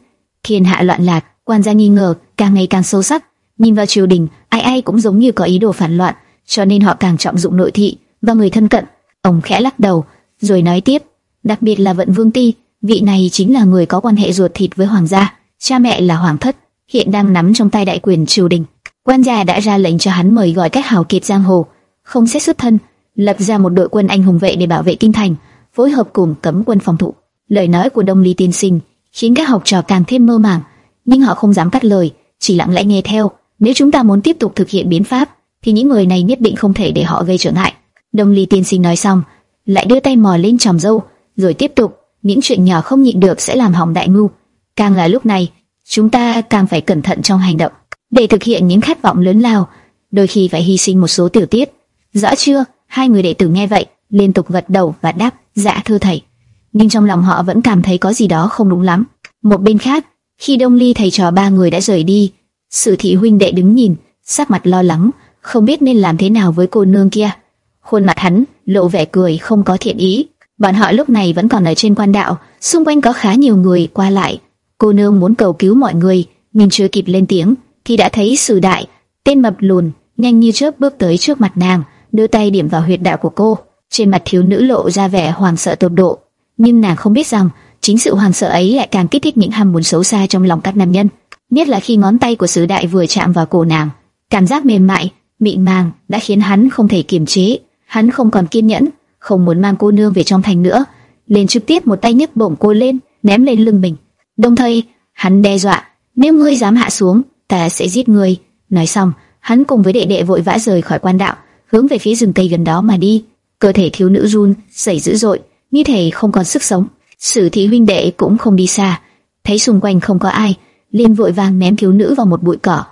Thiên hạ loạn lạc, quan gia nghi ngờ càng ngày càng sâu sắc. Nhìn vào triều đình, ai ai cũng giống như có ý đồ phản loạn, cho nên họ càng trọng dụng nội thị và người thân cận. Ông khẽ lắc đầu, rồi nói tiếp, đặc biệt là vận vương ti, vị này chính là người có quan hệ ruột thịt với hoàng gia, cha mẹ là hoàng thất, hiện đang nắm trong tay đại quyền triều đình. Quan gia đã ra lệnh cho hắn mời gọi các hào kiệt giang hồ không xét xuất thân, lập ra một đội quân anh hùng vệ để bảo vệ kinh thành, phối hợp cùng cấm quân phòng thủ. Lời nói của Đông Ly tiên sinh khiến các học trò càng thêm mơ màng, nhưng họ không dám cắt lời, chỉ lặng lẽ nghe theo. Nếu chúng ta muốn tiếp tục thực hiện biến pháp, thì những người này nhất định không thể để họ gây trở ngại. Đông Ly tiên sinh nói xong, lại đưa tay mò lên tròm râu, rồi tiếp tục, những chuyện nhỏ không nhịn được sẽ làm hỏng đại mưu. Càng là lúc này, chúng ta càng phải cẩn thận trong hành động, để thực hiện những khát vọng lớn lao, đôi khi phải hy sinh một số tiểu tiết Rõ chưa? Hai người đệ tử nghe vậy, liên tục gật đầu và đáp, dạ thưa thầy. Nhưng trong lòng họ vẫn cảm thấy có gì đó không đúng lắm. Một bên khác, khi Đông Ly thầy trò ba người đã rời đi, Sử thị huynh đệ đứng nhìn, sắc mặt lo lắng, không biết nên làm thế nào với cô nương kia. Khuôn mặt hắn lộ vẻ cười không có thiện ý. Bọn họ lúc này vẫn còn ở trên quan đạo, xung quanh có khá nhiều người qua lại. Cô nương muốn cầu cứu mọi người, mình chưa kịp lên tiếng thì đã thấy Sử đại, tên mập lùn, nhanh như chớp bước tới trước mặt nàng đưa tay điểm vào huyệt đạo của cô. Trên mặt thiếu nữ lộ ra vẻ hoàng sợ tột độ, nhưng nàng không biết rằng chính sự hoàng sợ ấy lại càng kích thích những ham muốn xấu xa trong lòng các nam nhân. Nhất là khi ngón tay của sứ đại vừa chạm vào cổ nàng, cảm giác mềm mại, mịn màng đã khiến hắn không thể kiềm chế. Hắn không còn kiên nhẫn, không muốn mang cô nương về trong thành nữa, liền trực tiếp một tay nhấc bổng cô lên, ném lên lưng mình. Đồng thời, hắn đe dọa, nếu ngươi dám hạ xuống, ta sẽ giết ngươi. Nói xong, hắn cùng với đệ đệ vội vã rời khỏi quan đạo hướng về phía rừng cây gần đó mà đi. Cơ thể thiếu nữ run, sẩy dữ dội, như thể không còn sức sống. Sử thị huynh đệ cũng không đi xa, thấy xung quanh không có ai, liền vội vàng ném thiếu nữ vào một bụi cỏ.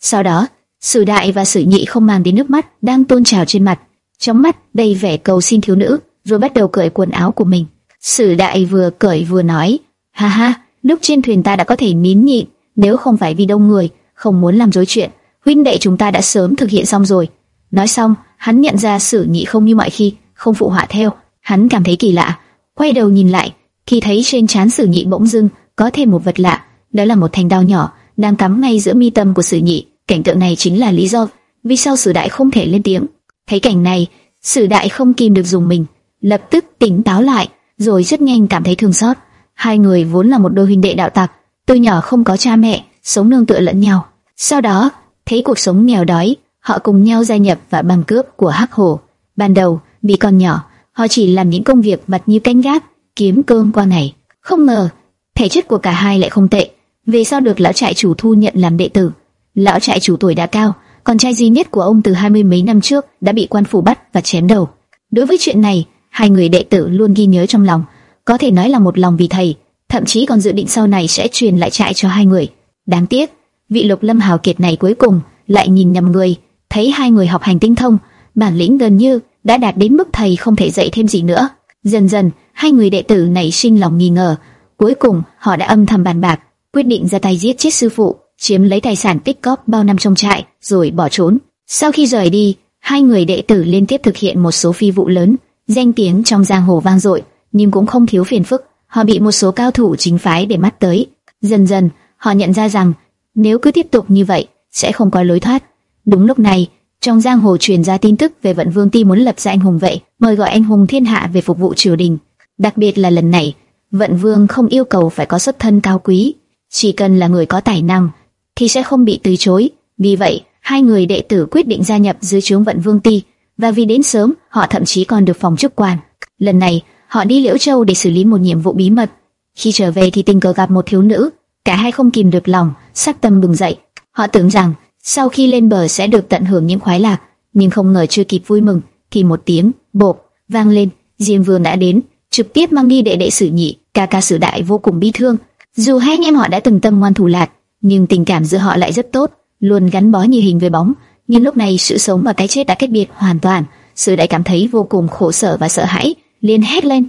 Sau đó, Sử đại và Sử nhị không mang đến nước mắt đang tôn trào trên mặt, trong mắt đầy vẻ cầu xin thiếu nữ, rồi bắt đầu cởi quần áo của mình. Sử đại vừa cởi vừa nói, ha ha, lúc trên thuyền ta đã có thể nín nhịn, nếu không phải vì đông người, không muốn làm rối chuyện, huynh đệ chúng ta đã sớm thực hiện xong rồi. Nói xong, hắn nhận ra Sử Nhị không như mọi khi, không phụ họa theo, hắn cảm thấy kỳ lạ, quay đầu nhìn lại, khi thấy trên trán Sử Nhị bỗng dưng có thêm một vật lạ, đó là một thanh đao nhỏ đang cắm ngay giữa mi tâm của Sử Nhị. Cảnh tượng này chính là lý do vì sao Sử Đại không thể lên tiếng. Thấy cảnh này, Sử Đại không kìm được dùng mình, lập tức tỉnh táo lại, rồi rất nhanh cảm thấy thương xót. Hai người vốn là một đôi huynh đệ đạo tặc, từ nhỏ không có cha mẹ, sống nương tựa lẫn nhau. Sau đó, thấy cuộc sống nghèo đói, họ cùng nhau gia nhập và bằng cướp của Hắc Hồ. Ban đầu, vì còn nhỏ, họ chỉ làm những công việc mặt như canh gác, kiếm cơm qua ngày. Không ngờ, thể chất của cả hai lại không tệ, về sau được lão trại chủ thu nhận làm đệ tử. Lão trại chủ tuổi đã cao, con trai duy nhất của ông từ hai mươi mấy năm trước đã bị quan phủ bắt và chém đầu. Đối với chuyện này, hai người đệ tử luôn ghi nhớ trong lòng, có thể nói là một lòng vì thầy, thậm chí còn dự định sau này sẽ truyền lại trại cho hai người. Đáng tiếc, vị Lục Lâm hào kiệt này cuối cùng lại nhìn nhầm người, thấy hai người học hành tinh thông, bản lĩnh gần như đã đạt đến mức thầy không thể dạy thêm gì nữa. Dần dần, hai người đệ tử này sinh lòng nghi ngờ, cuối cùng họ đã âm thầm bàn bạc, quyết định ra tay giết chết sư phụ, chiếm lấy tài sản tích cóp bao năm trong trại, rồi bỏ trốn. Sau khi rời đi, hai người đệ tử liên tiếp thực hiện một số phi vụ lớn, danh tiếng trong giang hồ vang dội, nhưng cũng không thiếu phiền phức. Họ bị một số cao thủ chính phái để mắt tới. Dần dần, họ nhận ra rằng nếu cứ tiếp tục như vậy, sẽ không có lối thoát. Đúng lúc này, trong giang hồ truyền ra tin tức về vận vương ti muốn lập ra anh hùng vệ, mời gọi anh hùng thiên hạ về phục vụ triều đình. Đặc biệt là lần này, vận vương không yêu cầu phải có xuất thân cao quý, chỉ cần là người có tài năng thì sẽ không bị từ chối. Vì vậy, hai người đệ tử quyết định gia nhập dưới trướng vận vương ti, và vì đến sớm, họ thậm chí còn được phòng chức quan. Lần này, họ đi Liễu Châu để xử lý một nhiệm vụ bí mật. Khi trở về thì tình cờ gặp một thiếu nữ, cả hai không kìm được lòng, sắc tâm bừng dậy. Họ tưởng rằng sau khi lên bờ sẽ được tận hưởng những khoái lạc, nhưng không ngờ chưa kịp vui mừng thì một tiếng bộp vang lên, Diêm Vương đã đến, trực tiếp mang đi đệ đệ sử nhị, ca ca sử đại vô cùng bi thương. Dù hai anh em họ đã từng tâm ngoan thủ lạt, nhưng tình cảm giữa họ lại rất tốt, luôn gắn bó như hình với bóng. Nhưng lúc này sự sống và cái chết đã cách biệt hoàn toàn. Sử đại cảm thấy vô cùng khổ sở và sợ hãi, liền hét lên: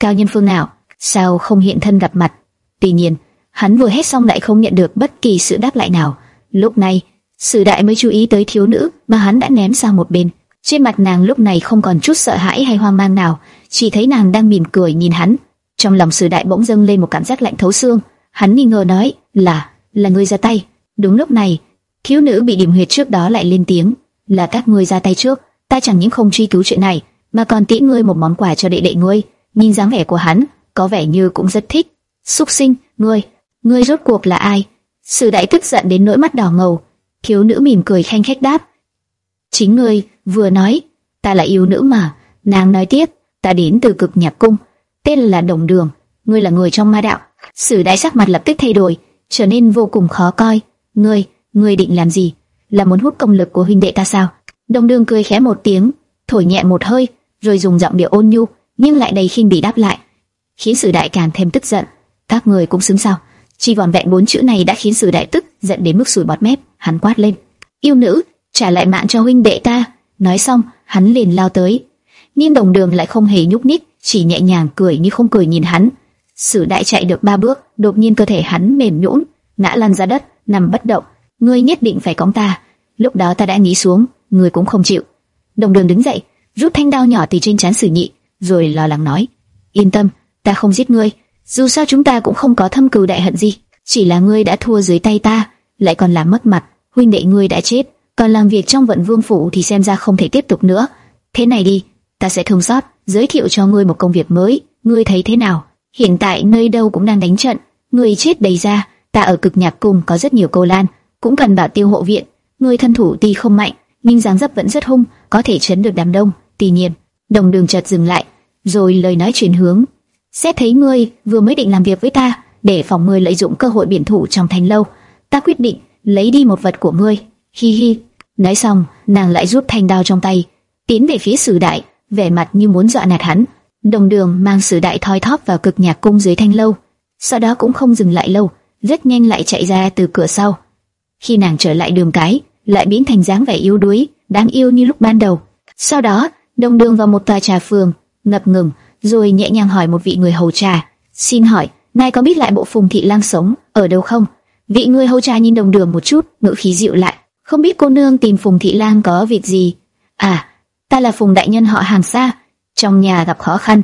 "Cao nhân phương nào? Sao không hiện thân gặp mặt?" Tuy nhiên, hắn vừa hét xong lại không nhận được bất kỳ sự đáp lại nào. Lúc này, Sử đại mới chú ý tới thiếu nữ mà hắn đã ném sang một bên. Trên mặt nàng lúc này không còn chút sợ hãi hay hoang mang nào, chỉ thấy nàng đang mỉm cười nhìn hắn. Trong lòng sử đại bỗng dâng lên một cảm giác lạnh thấu xương. Hắn nghi ngờ nói là là ngươi ra tay. Đúng lúc này, thiếu nữ bị điểm huyệt trước đó lại lên tiếng là các ngươi ra tay trước. Ta chẳng những không truy cứu chuyện này, mà còn tiễn ngươi một món quà cho đệ đệ ngươi. Nhìn dáng vẻ của hắn, có vẻ như cũng rất thích. Súc sinh, ngươi, ngươi rốt cuộc là ai? Sử đại tức giận đến nỗi mắt đỏ ngầu Thiếu nữ mỉm cười khanh khách đáp. Chính ngươi vừa nói, ta là yêu nữ mà. Nàng nói tiếp, ta đến từ cực nhạc cung, tên là Đồng Đường. Ngươi là người trong ma đạo. Sử đại sắc mặt lập tức thay đổi, trở nên vô cùng khó coi. Ngươi, ngươi định làm gì? Là muốn hút công lực của huynh đệ ta sao? Đồng Đường cười khẽ một tiếng, thổi nhẹ một hơi, rồi dùng giọng điệu ôn nhu, nhưng lại đầy khinh bỉ đáp lại, khiến Sử đại càng thêm tức giận. Các người cũng xứng sao? Chỉ vòn vẹn bốn chữ này đã khiến Sử đại tức giận đến mức sùi bọt mép hắn quát lên. Yêu nữ, trả lại mạng cho huynh đệ ta. Nói xong, hắn liền lao tới. Niên đồng đường lại không hề nhúc nhích, chỉ nhẹ nhàng cười như không cười nhìn hắn. Sử đại chạy được ba bước, đột nhiên cơ thể hắn mềm nhũn, ngã lăn ra đất, nằm bất động. Ngươi nhất định phải cõng ta. Lúc đó ta đã nghĩ xuống, ngươi cũng không chịu. Đồng đường đứng dậy, rút thanh đao nhỏ từ trên trán sử nhị, rồi lo lắng nói: Yên tâm, ta không giết ngươi. Dù sao chúng ta cũng không có thâm cừu đại hận gì, chỉ là ngươi đã thua dưới tay ta, lại còn làm mất mặt, huynh đệ ngươi đã chết, còn làm việc trong vận vương phủ thì xem ra không thể tiếp tục nữa. Thế này đi, ta sẽ thông sót, giới thiệu cho ngươi một công việc mới, ngươi thấy thế nào? Hiện tại nơi đâu cũng đang đánh trận, ngươi chết đầy ra, ta ở cực nhạc cung có rất nhiều cô lan, cũng cần bảo tiêu hộ viện. Ngươi thân thủ tuy không mạnh, nhưng dáng dấp vẫn rất hung, có thể chấn được đám đông. Tuy nhiên, đồng đường chợt dừng lại, rồi lời nói chuyển hướng. Xét thấy ngươi vừa mới định làm việc với ta, để phòng ngươi lợi dụng cơ hội biển thủ trong thành lâu, ta quyết định lấy đi một vật của ngươi. Hi hi. Nói xong, nàng lại rút thanh đao trong tay, tiến về phía Sử Đại, vẻ mặt như muốn dọa nạt hắn. Đồng Đường mang Sử Đại thoi thóp vào cực nhạc cung dưới thanh lâu, sau đó cũng không dừng lại lâu, rất nhanh lại chạy ra từ cửa sau. Khi nàng trở lại đường cái, lại biến thành dáng vẻ yếu đuối, đáng yêu như lúc ban đầu. Sau đó, Đồng Đường vào một tòa trà phường, ngập ngừng, rồi nhẹ nhàng hỏi một vị người hầu trà, "Xin hỏi, ngài có biết lại bộ Phùng thị lang sống ở đâu không?" Vị người hầu trà nhìn đồng đường một chút, ngữ khí dịu lại. Không biết cô nương tìm Phùng Thị Lang có việc gì? À, ta là Phùng đại nhân họ hàng xa, trong nhà gặp khó khăn,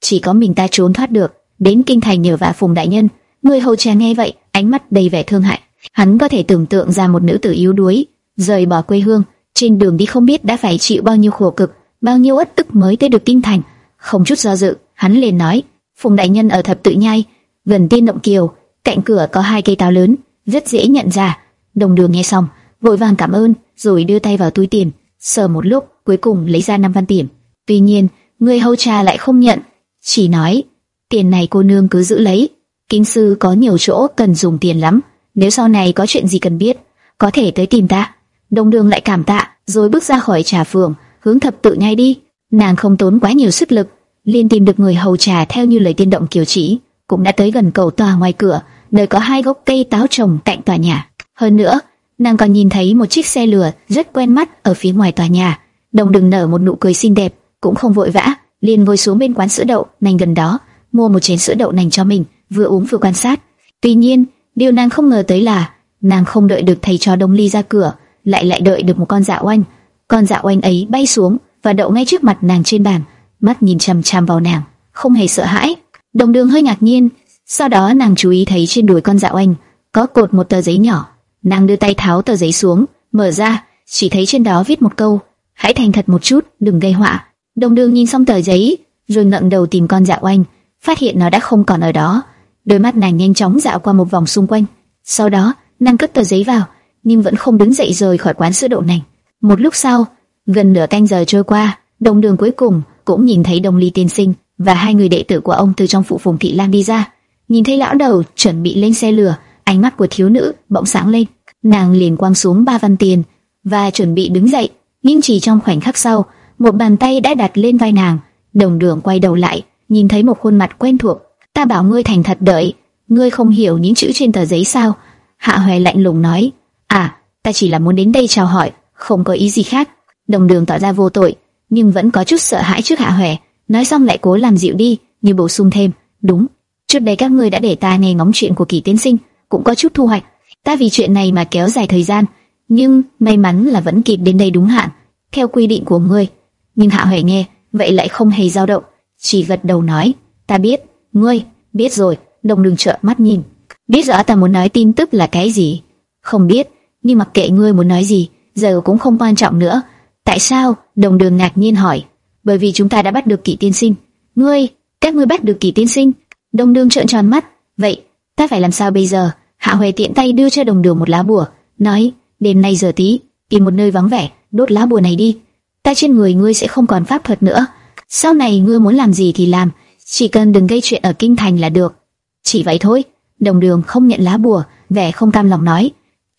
chỉ có mình ta trốn thoát được, đến kinh thành nhờ vả Phùng đại nhân. Người hầu trà nghe vậy, ánh mắt đầy vẻ thương hại. Hắn có thể tưởng tượng ra một nữ tử yếu đuối, rời bỏ quê hương, trên đường đi không biết đã phải chịu bao nhiêu khổ cực, bao nhiêu ất tức mới tới được kinh thành. Không chút do dự, hắn liền nói: "Phùng đại nhân ở thập tự nhai, gần tiên động kiều." Cạnh cửa có hai cây táo lớn, rất dễ nhận ra. Đồng Đường nghe xong, vội vàng cảm ơn, rồi đưa tay vào túi tiền, sờ một lúc, cuối cùng lấy ra năm văn tiền. Tuy nhiên, người hầu trà lại không nhận, chỉ nói, tiền này cô nương cứ giữ lấy. kinh sư có nhiều chỗ cần dùng tiền lắm. Nếu sau này có chuyện gì cần biết, có thể tới tìm ta. Đông Đường lại cảm tạ, rồi bước ra khỏi trà phường, hướng thập tự nhai đi. Nàng không tốn quá nhiều sức lực, liền tìm được người hầu trà theo như lời tiên động kiều chỉ, cũng đã tới gần cầu tòa ngoài cửa, nơi có hai gốc cây táo trồng cạnh tòa nhà. Hơn nữa, nàng còn nhìn thấy một chiếc xe lửa rất quen mắt ở phía ngoài tòa nhà. Đồng đừng nở một nụ cười xinh đẹp, cũng không vội vã, liền ngồi xuống bên quán sữa đậu nành gần đó, mua một chén sữa đậu nành cho mình, vừa uống vừa quan sát. Tuy nhiên, điều nàng không ngờ tới là nàng không đợi được thầy trò Đông Ly ra cửa, lại lại đợi được một con dạ oanh. Con dạ oanh ấy bay xuống và đậu ngay trước mặt nàng trên bàn, mắt nhìn chằm chằm vào nàng, không hề sợ hãi. Đồng Đường hơi ngạc nhiên, sau đó nàng chú ý thấy trên đùi con dạ oanh có cột một tờ giấy nhỏ. Nàng đưa tay tháo tờ giấy xuống, mở ra, chỉ thấy trên đó viết một câu: hãy thành thật một chút, đừng gây họa. Đồng Đường nhìn xong tờ giấy, rồi ngẩng đầu tìm con dạ oanh, phát hiện nó đã không còn ở đó. Đôi mắt nàng nhanh chóng dạo qua một vòng xung quanh, sau đó nàng cất tờ giấy vào, nhưng vẫn không đứng dậy rời khỏi quán sữa đậu nành. Một lúc sau, gần nửa canh giờ trôi qua, đồng đường cuối cùng cũng nhìn thấy đồng ly tiên sinh và hai người đệ tử của ông từ trong phụ phùng thị lan đi ra. Nhìn thấy lão đầu chuẩn bị lên xe lửa, ánh mắt của thiếu nữ bỗng sáng lên. Nàng liền quăng xuống ba văn tiền và chuẩn bị đứng dậy, nhưng chỉ trong khoảnh khắc sau, một bàn tay đã đặt lên vai nàng. Đồng đường quay đầu lại, nhìn thấy một khuôn mặt quen thuộc. Ta bảo ngươi thành thật đợi, ngươi không hiểu những chữ trên tờ giấy sao? Hạ Hoè lạnh lùng nói. À, ta chỉ là muốn đến đây chào hỏi, không có ý gì khác. Đồng đường tỏ ra vô tội, nhưng vẫn có chút sợ hãi trước Hạ Hoè. Nói xong lại cố làm dịu đi, như bổ sung thêm. Đúng, trước đây các ngươi đã để ta nghe ngóng chuyện của kỳ tiên sinh, cũng có chút thu hoạch. Ta vì chuyện này mà kéo dài thời gian, nhưng may mắn là vẫn kịp đến đây đúng hạn, theo quy định của ngươi. Nhưng Hạ Hoè nghe, vậy lại không hề dao động, chỉ gật đầu nói, ta biết, ngươi, biết rồi. Đồng đường trợ mắt nhìn, biết rõ ta muốn nói tin tức là cái gì. Không biết, nhưng mặc kệ ngươi muốn nói gì, giờ cũng không quan trọng nữa. Tại sao? Đồng đường ngạc nhiên hỏi. Bởi vì chúng ta đã bắt được Kỷ tiên sinh. Ngươi, các ngươi bắt được Kỷ tiên sinh. Đồng đường trợn tròn mắt. Vậy, ta phải làm sao bây giờ? Hạ Huệ tiện tay đưa cho đồng đường một lá bùa, nói, đêm nay giờ tí, tìm một nơi vắng vẻ, đốt lá bùa này đi. Ta trên người ngươi sẽ không còn pháp thuật nữa. Sau này ngươi muốn làm gì thì làm, chỉ cần đừng gây chuyện ở kinh thành là được. Chỉ vậy thôi. Đồng đường không nhận lá bùa, vẻ không cam lòng nói.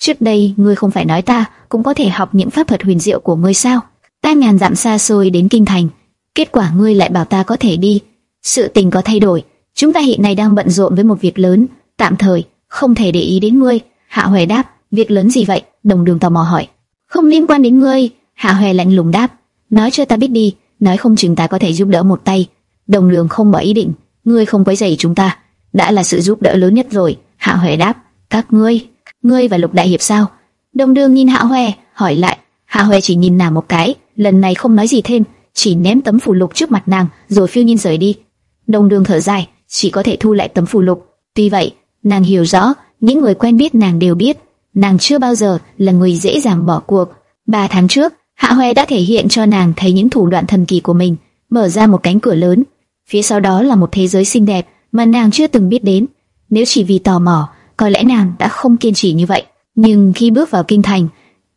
Trước đây ngươi không phải nói ta cũng có thể học những pháp thuật huyền diệu của ngươi sao? Ta ngàn dặm xa xôi đến kinh thành, kết quả ngươi lại bảo ta có thể đi. Sự tình có thay đổi, chúng ta hiện nay đang bận rộn với một việc lớn, tạm thời không thể để ý đến ngươi. Hạ hoè đáp, việc lớn gì vậy? Đồng đường tò mò hỏi. Không liên quan đến ngươi. Hạ hoè lạnh lùng đáp, nói cho ta biết đi, nói không chừng ta có thể giúp đỡ một tay. Đồng đường không bỏ ý định, ngươi không quấy rầy chúng ta, đã là sự giúp đỡ lớn nhất rồi. Hạ hoè đáp, các ngươi, ngươi và Lục Đại Hiệp sao? Đông đường nhìn Hạ Hoè, hỏi lại. Hạ Hoè chỉ nhìn nàng một cái, lần này không nói gì thêm, chỉ ném tấm phù lục trước mặt nàng, rồi phiêu nhiên rời đi. Đông đường thở dài, chỉ có thể thu lại tấm phù lục. Tuy vậy, nàng hiểu rõ, những người quen biết nàng đều biết, nàng chưa bao giờ là người dễ dàng bỏ cuộc. Ba tháng trước, Hạ Hoè đã thể hiện cho nàng thấy những thủ đoạn thần kỳ của mình, mở ra một cánh cửa lớn. Phía sau đó là một thế giới xinh đẹp mà nàng chưa từng biết đến. Nếu chỉ vì tò mò, có lẽ nàng đã không kiên trì như vậy. Nhưng khi bước vào kinh thành,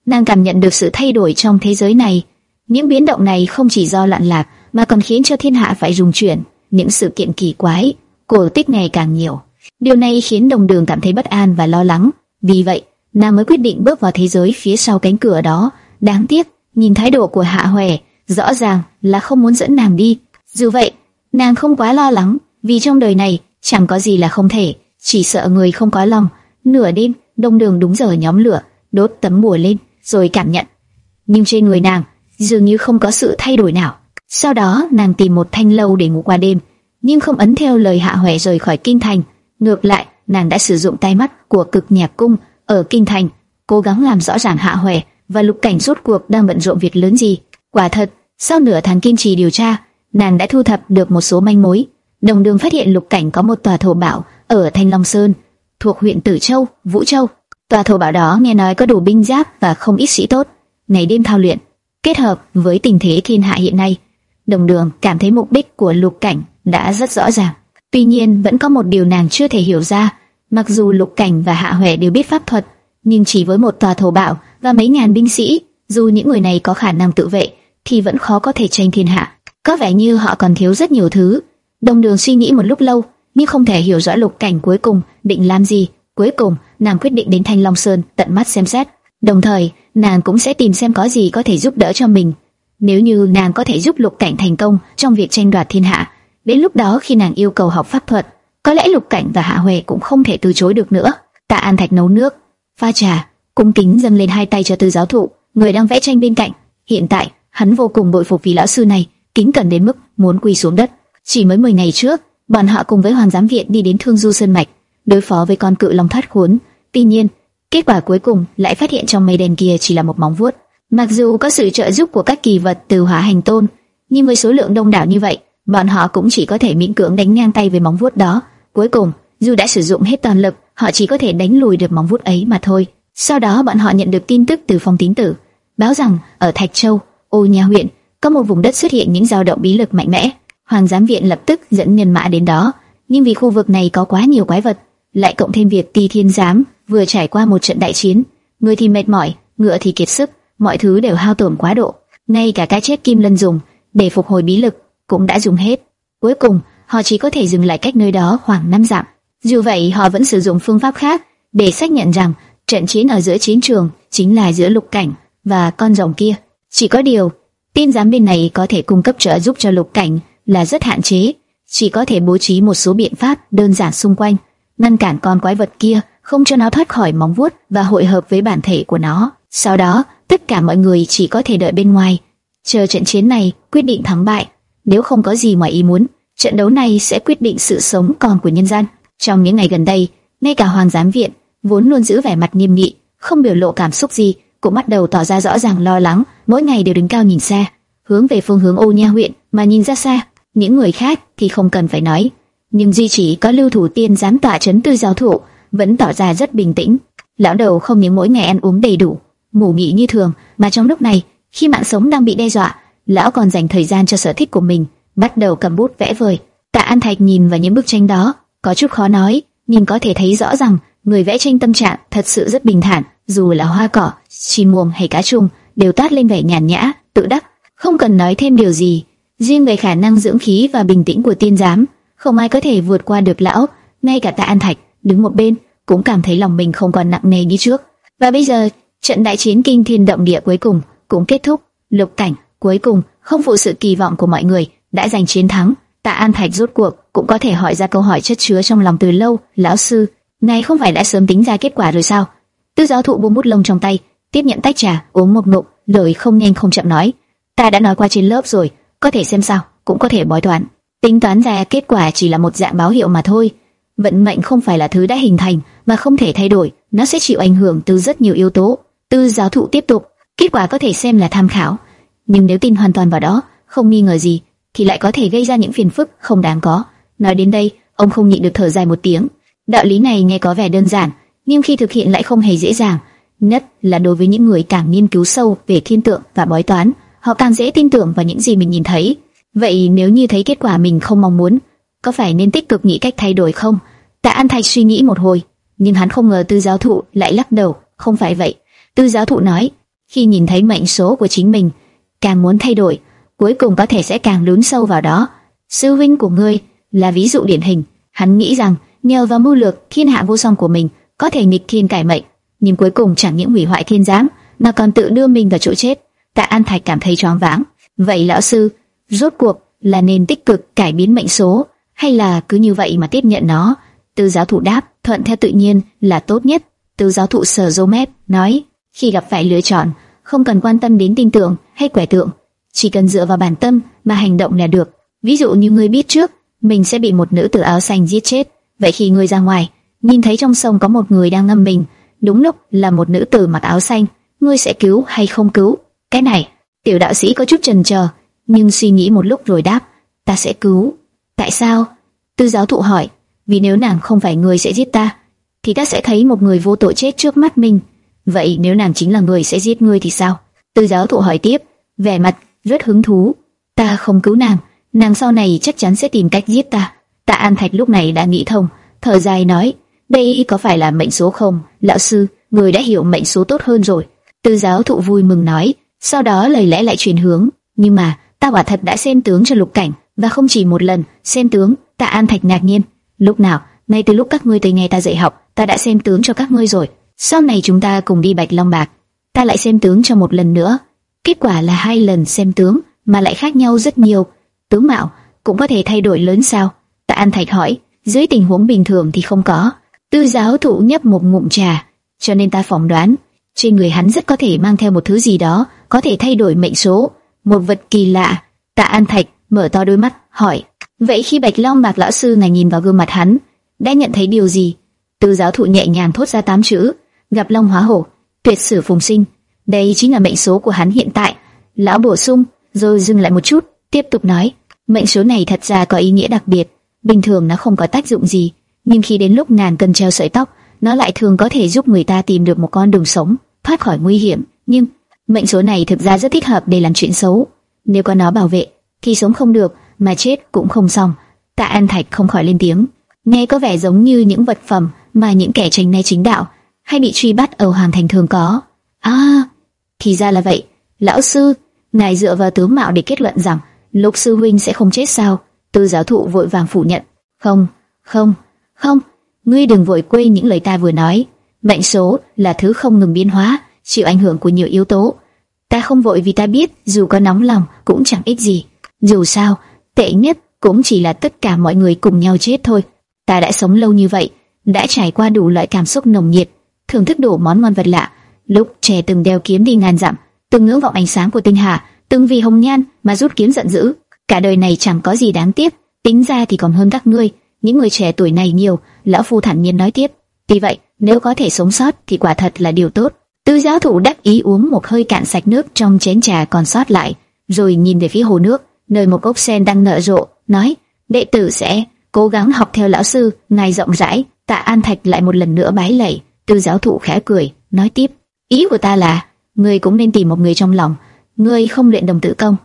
nàng cảm nhận được sự thay đổi trong thế giới này. Những biến động này không chỉ do loạn lạc, mà còn khiến cho thiên hạ phải rung chuyển. Những sự kiện kỳ quái, cổ tích ngày càng nhiều. Điều này khiến đồng đường cảm thấy bất an và lo lắng. Vì vậy, nàng mới quyết định bước vào thế giới phía sau cánh cửa đó. Đáng tiếc, nhìn thái độ của Hạ Huệ, rõ ràng là không muốn dẫn nàng đi. Dù vậy, nàng không quá lo lắng, vì trong đời này chẳng có gì là không thể, chỉ sợ người không có lòng. Nửa đêm, đông đường đúng giờ nhóm lửa, đốt tấm bùa lên, rồi cảm nhận. Nhưng trên người nàng dường như không có sự thay đổi nào. Sau đó nàng tìm một thanh lâu để ngủ qua đêm, nhưng không ấn theo lời Hạ Huệ rời khỏi kinh thành. Ngược lại, nàng đã sử dụng tay mắt của cực nhạc cung ở kinh thành, cố gắng làm rõ ràng Hạ Huệ và Lục Cảnh rốt cuộc đang bận rộn việc lớn gì. Quả thật, sau nửa tháng kiên trì điều tra, nàng đã thu thập được một số manh mối. Đồng đường phát hiện Lục Cảnh có một tòa thổ bảo ở Thanh Long Sơn, thuộc huyện Tử Châu, Vũ Châu. Tòa thổ bảo đó nghe nói có đủ binh giáp và không ít sĩ tốt, ngày đêm thao luyện, kết hợp với tình thế thiên hạ hiện nay. Đồng đường cảm thấy mục đích của Lục Cảnh đã rất rõ ràng. Tuy nhiên vẫn có một điều nàng chưa thể hiểu ra, mặc dù Lục Cảnh và Hạ Huệ đều biết pháp thuật, nhưng chỉ với một tòa thổ bảo và mấy ngàn binh sĩ, dù những người này có khả năng tự vệ, thì vẫn khó có thể tranh thiên hạ. Có vẻ như họ còn thiếu rất nhiều thứ. Đồng Đường suy nghĩ một lúc lâu, nhưng không thể hiểu rõ lục cảnh cuối cùng định làm gì. Cuối cùng, nàng quyết định đến Thanh Long Sơn tận mắt xem xét. Đồng thời, nàng cũng sẽ tìm xem có gì có thể giúp đỡ cho mình. Nếu như nàng có thể giúp lục cảnh thành công trong việc tranh đoạt thiên hạ, đến lúc đó khi nàng yêu cầu học pháp thuật, có lẽ lục cảnh và hạ huệ cũng không thể từ chối được nữa. Tạ An Thạch nấu nước, pha trà, cung kính dâng lên hai tay cho tư giáo thụ, người đang vẽ tranh bên cạnh. Hiện tại, hắn vô cùng bội phục vì lão sư này, kính cẩn đến mức muốn quỳ xuống đất. Chỉ mới 10 ngày trước, bọn họ cùng với Hoàng giám viện đi đến Thương Du Sơn mạch, đối phó với con cự long thắt khốn. Tuy nhiên, kết quả cuối cùng lại phát hiện trong mây đen kia chỉ là một móng vuốt. Mặc dù có sự trợ giúp của các kỳ vật từ Hỏa Hành Tôn, nhưng với số lượng đông đảo như vậy, bọn họ cũng chỉ có thể miễn cưỡng đánh ngang tay với móng vuốt đó. Cuối cùng, dù đã sử dụng hết toàn lực, họ chỉ có thể đánh lùi được móng vuốt ấy mà thôi. Sau đó bọn họ nhận được tin tức từ phong tín tử, báo rằng ở Thạch Châu, Ô Nha huyện, có một vùng đất xuất hiện những dao động bí lực mạnh mẽ. Hoàng giám viện lập tức dẫn nhân mã đến đó, nhưng vì khu vực này có quá nhiều quái vật, lại cộng thêm việc Ti Thiên giám vừa trải qua một trận đại chiến, người thì mệt mỏi, ngựa thì kiệt sức, mọi thứ đều hao tổn quá độ. Ngay cả cái chết kim lân dùng để phục hồi bí lực cũng đã dùng hết. Cuối cùng, họ chỉ có thể dừng lại cách nơi đó khoảng 5 dặm. Dù vậy, họ vẫn sử dụng phương pháp khác để xác nhận rằng trận chiến ở giữa chiến trường chính là giữa lục cảnh và con rồng kia. Chỉ có điều, tin giám bên này có thể cung cấp trợ giúp cho lục cảnh là rất hạn chế, chỉ có thể bố trí một số biện pháp đơn giản xung quanh, ngăn cản con quái vật kia không cho nó thoát khỏi móng vuốt và hội hợp với bản thể của nó. Sau đó, tất cả mọi người chỉ có thể đợi bên ngoài, chờ trận chiến này quyết định thắng bại. Nếu không có gì ngoài ý muốn, trận đấu này sẽ quyết định sự sống còn của nhân dân. Trong những ngày gần đây, ngay cả Hoàng giám viện vốn luôn giữ vẻ mặt nghiêm nghị, không biểu lộ cảm xúc gì, cũng bắt đầu tỏ ra rõ ràng lo lắng, mỗi ngày đều đứng cao nhìn xa, hướng về phương hướng Ô Nha huyện mà nhìn ra xa. Những người khác thì không cần phải nói, nhưng duy chỉ có Lưu Thủ Tiên dám tỏa chấn tư giáo thủ, vẫn tỏ ra rất bình tĩnh. Lão đầu không những mỗi ngày ăn uống đầy đủ, ngủ nghỉ như thường, mà trong lúc này, khi mạng sống đang bị đe dọa, lão còn dành thời gian cho sở thích của mình, bắt đầu cầm bút vẽ vời. Tạ An Thạch nhìn vào những bức tranh đó, có chút khó nói, nhưng có thể thấy rõ rằng người vẽ tranh tâm trạng thật sự rất bình thản, dù là hoa cỏ, chim muông hay cá chung đều toát lên vẻ nhàn nhã, tự đắc, không cần nói thêm điều gì. Riêng về khả năng dưỡng khí và bình tĩnh của tiên giám, không ai có thể vượt qua được lão, ngay cả Tạ An Thạch đứng một bên cũng cảm thấy lòng mình không còn nặng nề như trước. Và bây giờ, trận đại chiến kinh thiên động địa cuối cùng cũng kết thúc, lục cảnh cuối cùng không phụ sự kỳ vọng của mọi người đã giành chiến thắng. Tạ An Thạch rốt cuộc cũng có thể hỏi ra câu hỏi chất chứa trong lòng từ lâu, lão sư, này không phải đã sớm tính ra kết quả rồi sao? Tư giáo thụ buông bút lông trong tay, tiếp nhận tách trà, uống một ngụm, lời không nhanh không chậm nói, ta đã nói qua trên lớp rồi, có thể xem sao, cũng có thể bói toán. Tính toán ra kết quả chỉ là một dạng báo hiệu mà thôi. Vận mệnh không phải là thứ đã hình thành mà không thể thay đổi, nó sẽ chịu ảnh hưởng từ rất nhiều yếu tố. Tư giáo thụ tiếp tục, kết quả có thể xem là tham khảo, nhưng nếu tin hoàn toàn vào đó, không nghi ngờ gì, thì lại có thể gây ra những phiền phức không đáng có. Nói đến đây, ông không nhịn được thở dài một tiếng. Đạo lý này nghe có vẻ đơn giản, nhưng khi thực hiện lại không hề dễ dàng. Nhất là đối với những người càng nghiên cứu sâu về thiên tượng và bói toán, họ càng dễ tin tưởng vào những gì mình nhìn thấy. Vậy nếu như thấy kết quả mình không mong muốn, có phải nên tích cực nghĩ cách thay đổi không? Tạ An Thạch suy nghĩ một hồi, nhưng hắn không ngờ Tư giáo thụ lại lắc đầu, không phải vậy. Tư giáo thụ nói, khi nhìn thấy mệnh số của chính mình, càng muốn thay đổi, cuối cùng có thể sẽ càng lún sâu vào đó. Sư huynh của ngươi là ví dụ điển hình, hắn nghĩ rằng nhờ vào mưu lược thiên hạ vô song của mình có thể nghịch thiên cải mệnh, nhưng cuối cùng chẳng những hủy hoại thiên giám mà còn tự đưa mình vào chỗ chết. Tạ An Thạch cảm thấy choáng váng. Vậy lão sư, rốt cuộc là nên tích cực cải biến mệnh số, hay là cứ như vậy mà tiếp nhận nó? Tư giáo thụ đáp, thuận theo tự nhiên là tốt nhất. Tư giáo thụ sở dô mép, nói, khi gặp phải lựa chọn, không cần quan tâm đến tin tưởng hay quẻ tượng, chỉ cần dựa vào bản tâm mà hành động là được. Ví dụ như ngươi biết trước, mình sẽ bị một nữ tử áo xanh giết chết, vậy khi ngươi ra ngoài, nhìn thấy trong sông có một người đang ngâm mình, đúng lúc là một nữ tử mặc áo xanh, ngươi sẽ cứu hay không cứu? Cái này, tiểu đạo sĩ có chút chần chờ, nhưng suy nghĩ một lúc rồi đáp, ta sẽ cứu. Tại sao? Tư giáo thụ hỏi, vì nếu nàng không phải người sẽ giết ta, thì ta sẽ thấy một người vô tội chết trước mắt mình. Vậy nếu nàng chính là người sẽ giết ngươi thì sao? Tư giáo thụ hỏi tiếp, vẻ mặt rất hứng thú. Ta không cứu nàng, nàng sau này chắc chắn sẽ tìm cách giết ta. Tạ An Thạch lúc này đã nghĩ thông, thở dài nói, đây có phải là mệnh số không? Lão sư, người đã hiểu mệnh số tốt hơn rồi. Tư giáo thụ vui mừng nói, sau đó lời lẽ lại chuyển hướng, nhưng mà ta quả thật đã xem tướng cho lục cảnh và không chỉ một lần xem tướng. Tạ An Thạch ngạc nhiên, Lúc nào? Ngay từ lúc các ngươi tới nghe ta dạy học, ta đã xem tướng cho các ngươi rồi. Sau này chúng ta cùng đi Bạch Long Bạc, ta lại xem tướng cho một lần nữa. Kết quả là hai lần xem tướng mà lại khác nhau rất nhiều. Tướng mạo cũng có thể thay đổi lớn sao? Tạ An Thạch hỏi. Dưới tình huống bình thường thì không có. Tư giáo thụ nhấp một ngụm trà, cho nên ta phỏng đoán trên người hắn rất có thể mang theo một thứ gì đó có thể thay đổi mệnh số, một vật kỳ lạ. Tạ An Thạch mở to đôi mắt hỏi. Vậy khi Bạch Long Bạc lão sư này nhìn vào gương mặt hắn, đã nhận thấy điều gì? Tư giáo thụ nhẹ nhàng thốt ra tám chữ, gặp Long hóa hổ, tuyệt sử phùng sinh. Đây chính là mệnh số của hắn hiện tại. Lão bổ sung, rồi dừng lại một chút, tiếp tục nói, mệnh số này thật ra có ý nghĩa đặc biệt. Bình thường nó không có tác dụng gì, nhưng khi đến lúc ngàn cần treo sợi tóc, nó lại thường có thể giúp người ta tìm được một con đường sống, thoát khỏi nguy hiểm. Nhưng mệnh số này thực ra rất thích hợp để làm chuyện xấu. Nếu có nó bảo vệ, thì sống không được, mà chết cũng không xong. Tạ An Thạch không khỏi lên tiếng, nghe có vẻ giống như những vật phẩm mà những kẻ tranh né chính đạo hay bị truy bắt ở Hoàng Thành thường có. À, thì ra là vậy. Lão sư, ngài dựa vào tướng mạo để kết luận rằng Lục sư huynh sẽ không chết sao? Tư giáo thụ vội vàng phủ nhận. Không, không, không, ngươi đừng vội quên những lời ta vừa nói. Mệnh số là thứ không ngừng biến hóa, chịu ảnh hưởng của nhiều yếu tố. Ta không vội vì ta biết dù có nóng lòng cũng chẳng ích gì. Dù sao, tệ nhất cũng chỉ là tất cả mọi người cùng nhau chết thôi. Ta đã sống lâu như vậy, đã trải qua đủ loại cảm xúc nồng nhiệt, thưởng thức đủ món ngon vật lạ. Lúc trẻ từng đeo kiếm đi ngàn dặm, từng ngưỡng vọng ánh sáng của tinh hà, từng vì hồng nhan mà rút kiếm giận dữ. Cả đời này chẳng có gì đáng tiếc, tính ra thì còn hơn các ngươi. Những người trẻ tuổi này nhiều, lão phu thản nhiên nói tiếp. Vì vậy, nếu có thể sống sót thì quả thật là điều tốt. Tư giáo thủ đắc ý uống một hơi cạn sạch nước trong chén trà còn sót lại, rồi nhìn về phía hồ nước, nơi một gốc sen đang nở rộ, nói: đệ tử sẽ cố gắng học theo lão sư, ngài rộng rãi. Tạ An Thạch lại một lần nữa bái lạy. Tư giáo thụ khẽ cười, nói tiếp: ý của ta là, ngươi cũng nên tìm một người trong lòng. Ngươi không luyện đồng tử công,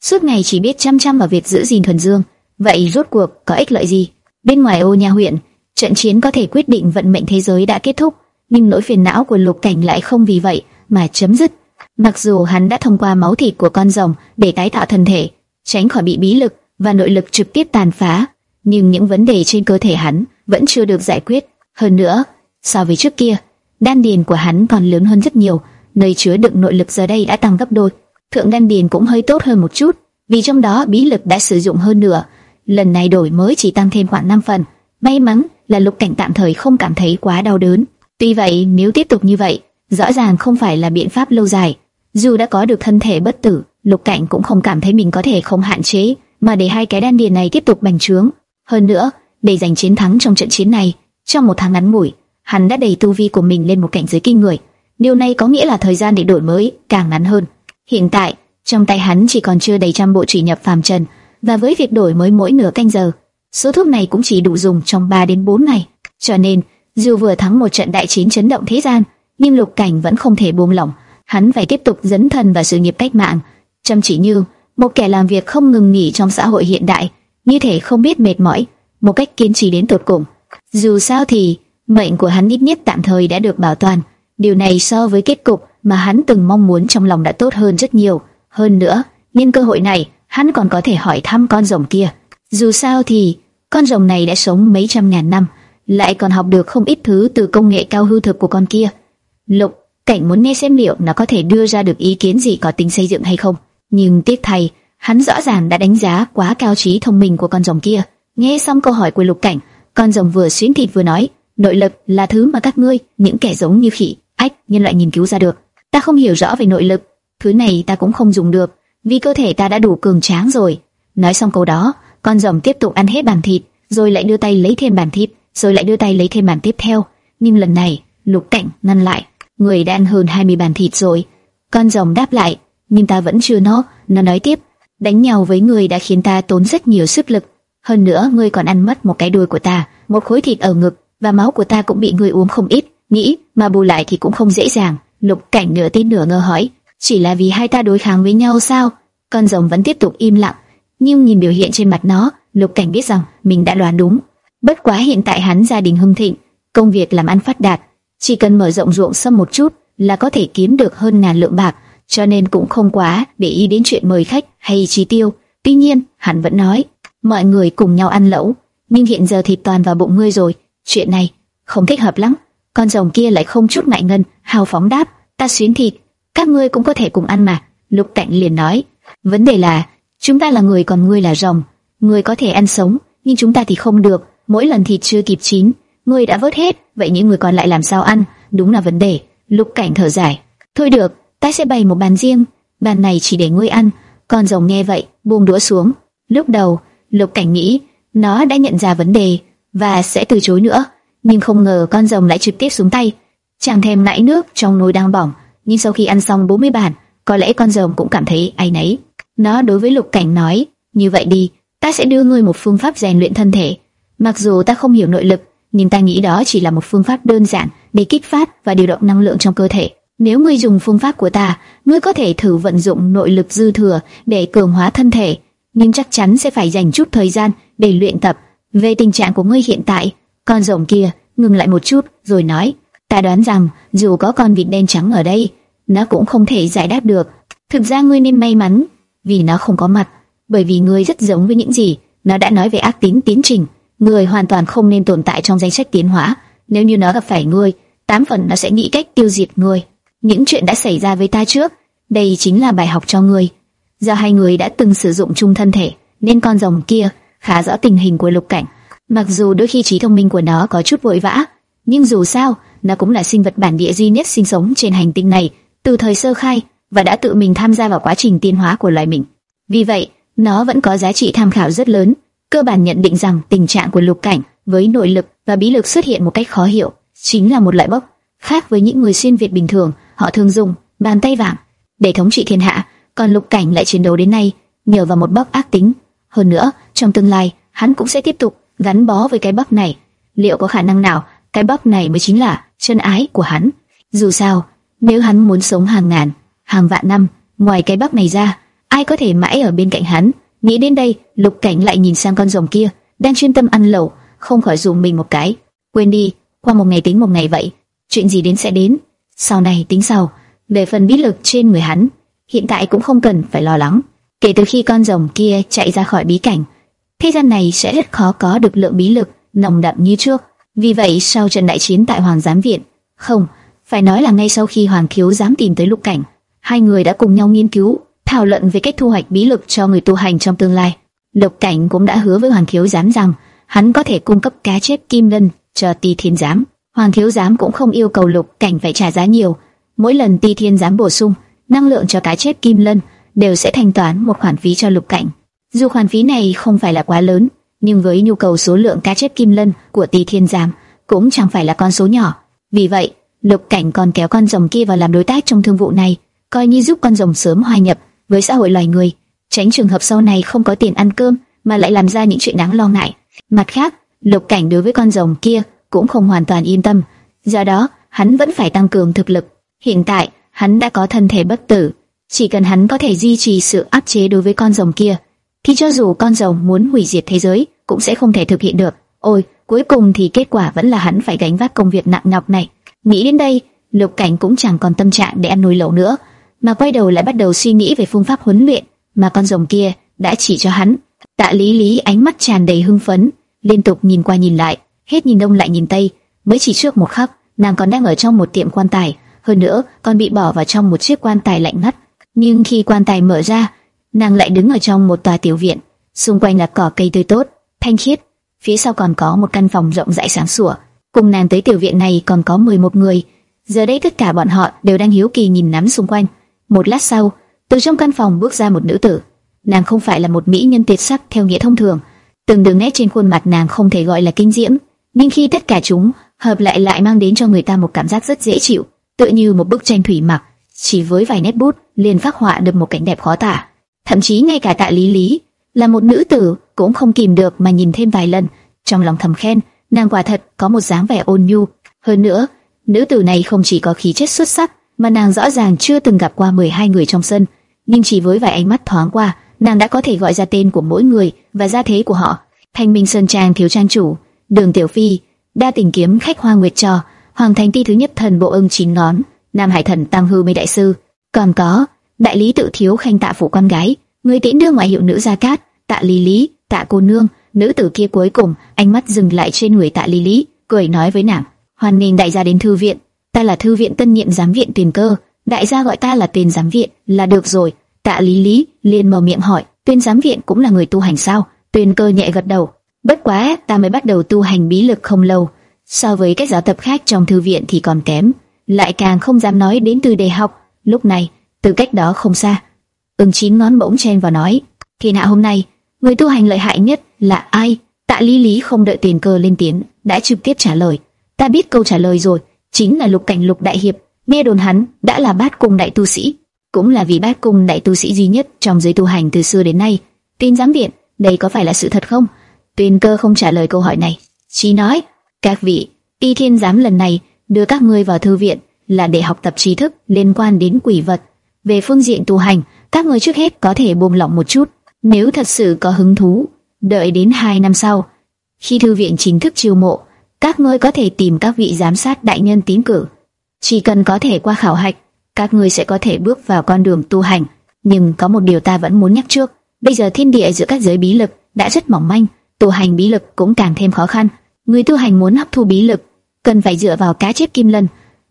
suốt ngày chỉ biết chăm chăm vào việc giữ gìn thuần dương, vậy rốt cuộc có ích lợi gì? Bên ngoài ô nhà huyện, trận chiến có thể quyết định vận mệnh thế giới đã kết thúc, nhưng nỗi phiền não của Lục Cảnh lại không vì vậy mà chấm dứt. Mặc dù hắn đã thông qua máu thịt của con rồng để tái tạo thân thể, tránh khỏi bị bí lực và nội lực trực tiếp tàn phá, nhưng những vấn đề trên cơ thể hắn vẫn chưa được giải quyết. Hơn nữa, so với trước kia, đan điền của hắn còn lớn hơn rất nhiều, nơi chứa đựng nội lực giờ đây đã tăng gấp đôi. Thượng đan điền cũng hơi tốt hơn một chút, vì trong đó bí lực đã sử dụng hơn nửa. Lần này đổi mới chỉ tăng thêm khoảng 5 phần. May mắn là Lục Cảnh tạm thời không cảm thấy quá đau đớn. Tuy vậy, nếu tiếp tục như vậy, rõ ràng không phải là biện pháp lâu dài. Dù đã có được thân thể bất tử, Lục Cảnh cũng không cảm thấy mình có thể không hạn chế, mà để hai cái đan điền này tiếp tục bành trướng. Hơn nữa, để giành chiến thắng trong trận chiến này, trong một tháng ngắn ngủi, hắn đã đẩy tu vi của mình lên một cảnh giới kinh người. Điều này có nghĩa là thời gian để đổi mới càng ngắn hơn. Hiện tại, trong tay hắn chỉ còn chưa đầy trăm bộ chỉ nhập phàm trần, và với việc đổi mới mỗi nửa canh giờ, số thuốc này cũng chỉ đủ dùng trong 3 đến 4 ngày. Cho nên, dù vừa thắng một trận đại chiến chấn động thế gian, nhưng Lục Cảnh vẫn không thể buông lỏng, hắn phải tiếp tục dấn thân vào sự nghiệp cách mạng, chăm chỉ như một kẻ làm việc không ngừng nghỉ trong xã hội hiện đại, như thể không biết mệt mỏi, một cách kiên trì đến tột cùng. Dù sao thì, mệnh của hắn ít nhất tạm thời đã được bảo toàn, điều này so với kết cục mà hắn từng mong muốn trong lòng đã tốt hơn rất nhiều. Hơn nữa, nhân cơ hội này, hắn còn có thể hỏi thăm con rồng kia. Dù sao thì, con rồng này đã sống mấy trăm ngàn năm, lại còn học được không ít thứ từ công nghệ cao hư thực của con kia. Lục, cảnh muốn nghe xem liệu nó có thể đưa ra được ý kiến gì có tính xây dựng hay không. Nhưng tiếc thay, hắn rõ ràng đã đánh giá quá cao trí thông minh của con rồng kia. Nghe xong câu hỏi của lục cảnh, con rồng vừa xuyến thịt vừa nói, nội lực là thứ mà các ngươi, những kẻ giống như khỉ, ách, nhân loại nghiên cứu ra được. Ta không hiểu rõ về nội lực, thứ này ta cũng không dùng được, vì cơ thể ta đã đủ cường tráng rồi. Nói xong câu đó, con rồng tiếp tục ăn hết bàn thịt, rồi lại đưa tay lấy thêm bàn thịt, rồi lại đưa tay lấy thêm bàn tiếp theo. Nhưng lần này, lục cảnh ngăn lại, người đã ăn hơn 20 bàn thịt rồi. Con rồng đáp lại, nhưng ta vẫn chưa nó. Nó nói tiếp, đánh nhau với người đã khiến ta tốn rất nhiều sức lực. Hơn nữa, ngươi còn ăn mất một cái đuôi của ta, một khối thịt ở ngực, và máu của ta cũng bị ngươi uống không ít. Nghĩ mà bù lại thì cũng không dễ dàng. Lục cảnh nửa tin nửa ngờ hỏi, chỉ là vì hai ta đối kháng với nhau sao? Con rồng vẫn tiếp tục im lặng, nhưng nhìn biểu hiện trên mặt nó, Lục cảnh biết rằng mình đã đoán đúng. Bất quá hiện tại hắn gia đình hưng thịnh, công việc làm ăn phát đạt, chỉ cần mở rộng ruộng sâm một chút là có thể kiếm được hơn ngàn lượng bạc, cho nên cũng không quá để ý đến chuyện mời khách hay chi tiêu. Tuy nhiên, hắn vẫn nói, mọi người cùng nhau ăn lẩu, nhưng hiện giờ thịt toàn vào bụng ngươi rồi, chuyện này không thích hợp lắm. Con rồng kia lại không chút ngại ngần, hào phóng đáp, ta xuyến thịt, các ngươi cũng có thể cùng ăn mà. Lục Tạnh liền nói, vấn đề là chúng ta là người còn ngươi là rồng, ngươi có thể ăn sống, nhưng chúng ta thì không được. Mỗi lần thịt chưa kịp chín, ngươi đã vớt hết, vậy những người còn lại làm sao ăn? Đúng là vấn đề. Lục Cảnh thở dài, thôi được, ta sẽ bày một bàn riêng, bàn này chỉ để ngươi ăn. Con rồng nghe vậy, buông đũa xuống. Lúc đầu, Lục Cảnh nghĩ nó đã nhận ra vấn đề và sẽ từ chối nữa, nhưng không ngờ con rồng lại trực tiếp xuống tay. chàng thèm nãy nước trong nồi đang bỏng, nhưng sau khi ăn xong 40 bàn, có lẽ con rồng cũng cảm thấy ai nấy. Nó đối với Lục Cảnh nói, như vậy đi, ta sẽ đưa ngươi một phương pháp rèn luyện thân thể. Mặc dù ta không hiểu nội lực, nhưng ta nghĩ đó chỉ là một phương pháp đơn giản để kích phát và điều động năng lượng trong cơ thể. Nếu ngươi dùng phương pháp của ta, ngươi có thể thử vận dụng nội lực dư thừa để cường hóa thân thể, nhưng chắc chắn sẽ phải dành chút thời gian để luyện tập. Về tình trạng của ngươi hiện tại, con rồng kia ngừng lại một chút rồi nói, ta đoán rằng dù có con vịt đen trắng ở đây, nó cũng không thể giải đáp được. Thực ra ngươi nên may mắn, vì nó không có mặt, bởi vì ngươi rất giống với những gì nó đã nói về ác tín tiến trình. Người hoàn toàn không nên tồn tại trong danh sách tiến hóa. Nếu như nó gặp phải ngươi, tám phần nó sẽ nghĩ cách tiêu diệt ngươi. Những chuyện đã xảy ra với ta trước, đây chính là bài học cho ngươi. Do hai người đã từng sử dụng chung thân thể, nên con rồng kia khá rõ tình hình của lục cảnh. Mặc dù đôi khi trí thông minh của nó có chút vội vã, nhưng dù sao, nó cũng là sinh vật bản địa duy nhất sinh sống trên hành tinh này từ thời sơ khai và đã tự mình tham gia vào quá trình tiến hóa của loài mình. Vì vậy, nó vẫn có giá trị tham khảo rất lớn. Cơ bản nhận định rằng tình trạng của lục cảnh với nội lực và bí lực xuất hiện một cách khó hiểu, chính là một loại bốc khác với những người xuyên việt bình thường, họ thường dùng bàn tay vàng để thống trị thiên hạ, còn lục cảnh lại chiến đấu đến nay nhờ vào một bốc ác tính. Hơn nữa, trong tương lai, hắn cũng sẽ tiếp tục gắn bó với cái bốc này. Liệu có khả năng nào cái bốc này mới chính là chân ái của hắn? Dù sao, nếu hắn muốn sống hàng ngàn, hàng vạn năm, ngoài cái bắp này ra, ai có thể mãi ở bên cạnh hắn? Nghĩ đến đây, Lục Cảnh lại nhìn sang con rồng kia, đang chuyên tâm ăn lẩu, không khỏi dùng mình một cái. Quên đi, qua một ngày tính một ngày vậy, chuyện gì đến sẽ đến, sau này tính sau. Về phần bí lực trên người hắn, hiện tại cũng không cần phải lo lắng. Kể từ khi con rồng kia chạy ra khỏi bí cảnh, thế gian này sẽ rất khó có được lượng bí lực nồng đậm như trước. Vì vậy, sau trận đại chiến tại Hoàng Giám Viện, không, phải nói là ngay sau khi Hoàng Khiếu dám tìm tới Lục Cảnh, hai người đã cùng nhau nghiên cứu, thảo luận về cách thu hoạch bí lực cho người tu hành trong tương lai. Lục Cảnh cũng đã hứa với Hoàng Thiếu giám rằng hắn có thể cung cấp cá chép kim lân cho Ti Thiên giám. Hoàng Thiếu giám cũng không yêu cầu Lục Cảnh phải trả giá nhiều, mỗi lần Ti Thiên giám bổ sung năng lượng cho cá chép kim lân đều sẽ thanh toán một khoản phí cho Lục Cảnh. Dù khoản phí này không phải là quá lớn, nhưng với nhu cầu số lượng cá chép kim lân của Ti Thiên giám cũng chẳng phải là con số nhỏ. Vì vậy, Lục Cảnh còn kéo con rồng kia vào làm đối tác trong thương vụ này, coi như giúp con rồng sớm hòa nhập với xã hội loài người, tránh trường hợp sau này không có tiền ăn cơm mà lại làm ra những chuyện đáng lo ngại. Mặt khác, Lục Cảnh đối với con rồng kia cũng không hoàn toàn yên tâm, do đó hắn vẫn phải tăng cường thực lực. Hiện tại, hắn đã có thân thể bất tử, chỉ cần hắn có thể duy trì sự áp chế đối với con rồng kia, thì cho dù con rồng muốn hủy diệt thế giới cũng sẽ không thể thực hiện được. Ôi, cuối cùng thì kết quả vẫn là hắn phải gánh vác công việc nặng nhọc này. Nghĩ đến đây, Lục Cảnh cũng chẳng còn tâm trạng để ăn nồi lẩu nữa, mà quay đầu lại bắt đầu suy nghĩ về phương pháp huấn luyện mà con rồng kia đã chỉ cho hắn. Tạ Lý Lý ánh mắt tràn đầy hưng phấn, liên tục nhìn qua nhìn lại, hết nhìn đông lại nhìn tây, mới chỉ trước một khắc, nàng còn đang ở trong một tiệm quan tài, hơn nữa còn bị bỏ vào trong một chiếc quan tài lạnh ngắt. Nhưng khi quan tài mở ra, nàng lại đứng ở trong một tòa tiểu viện, xung quanh là cỏ cây tươi tốt, thanh khiết, phía sau còn có một căn phòng rộng rãi sáng sủa. Cùng nàng tới tiểu viện này còn có 11 người. Giờ đây tất cả bọn họ đều đang hiếu kỳ nhìn nắm xung quanh. Một lát sau, từ trong căn phòng bước ra một nữ tử. Nàng không phải là một mỹ nhân tuyệt sắc theo nghĩa thông thường. Từng đường nét trên khuôn mặt nàng không thể gọi là kinh diễm, nhưng khi tất cả chúng hợp lại lại mang đến cho người ta một cảm giác rất dễ chịu, tựa như một bức tranh thủy mặc, chỉ với vài nét bút liền phác họa được một cảnh đẹp khó tả. Thậm chí ngay cả Tạ Lý Lý là một nữ tử cũng không kìm được mà nhìn thêm vài lần, trong lòng thầm khen nàng quả thật có một dáng vẻ ôn nhu. Hơn nữa, nữ tử này không chỉ có khí chất xuất sắc, mà nàng rõ ràng chưa từng gặp qua 12 người trong sân, nhưng chỉ với vài ánh mắt thoáng qua, nàng đã có thể gọi ra tên của mỗi người và gia thế của họ. Thanh Minh Sơn Trang thiếu trang chủ, Đường Tiểu Phi, Đa Tình Kiếm khách Hoa Nguyệt Trò, Hoàng Thành Ti thứ nhất thần bộ ưng chín ngón, Nam Hải thần Tam Hư Mê đại sư, còn có đại lý tự thiếu khanh tạ phủ con gái, người tiễn đưa ngoại hiệu nữ gia cát, tạ lý lý, tạ cô nương, Nữ tử kia cuối cùng, ánh mắt dừng lại trên người Tạ Lý Lý, cười nói với nàng: "Hoan nghênh đại gia đến thư viện, ta là thư viện tân nhiệm giám viện tiền Cơ, đại gia gọi ta là tiền giám viện là được rồi." Tạ Lý Lý liền mở miệng hỏi: "Tuyền giám viện cũng là người tu hành sao?" Tuyền Cơ nhẹ gật đầu: "Bất quá, ta mới bắt đầu tu hành bí lực không lâu, so với các giáo tập khác trong thư viện thì còn kém, lại càng không dám nói đến từ đề học." Lúc này, từ cách đó không xa, Ưng Chín ngón bỗng chen vào nói: "Thiên hạ hôm nay, người tu hành lợi hại nhất là ai?" Tạ Lý Lý không đợi Tiền Cơ lên tiếng, đã trực tiếp trả lời: "Ta biết câu trả lời rồi, chính là Lục Cảnh Lục đại hiệp, nghe đồn hắn đã là bát cung đại tu sĩ, cũng là vị bát cung đại tu sĩ duy nhất trong giới tu hành từ xưa đến nay. Tin giám viện, đây có phải là sự thật không?" tuyên Cơ không trả lời câu hỏi này, chỉ nói: "Các vị, Y Thiên giám lần này đưa các ngươi vào thư viện là để học tập tri thức liên quan đến quỷ vật. Về phương diện tu hành, các ngươi trước hết có thể buông lỏng một chút, nếu thật sự có hứng thú, đợi đến hai năm sau, khi thư viện chính thức chiêu mộ, các ngươi có thể tìm các vị giám sát đại nhân tín cử. Chỉ cần có thể qua khảo hạch, các ngươi sẽ có thể bước vào con đường tu hành. Nhưng có một điều ta vẫn muốn nhắc trước, bây giờ thiên địa giữa các giới bí lực đã rất mỏng manh, tu hành bí lực cũng càng thêm khó khăn. Người tu hành muốn hấp thu bí lực, cần phải dựa vào cá chép kim lân,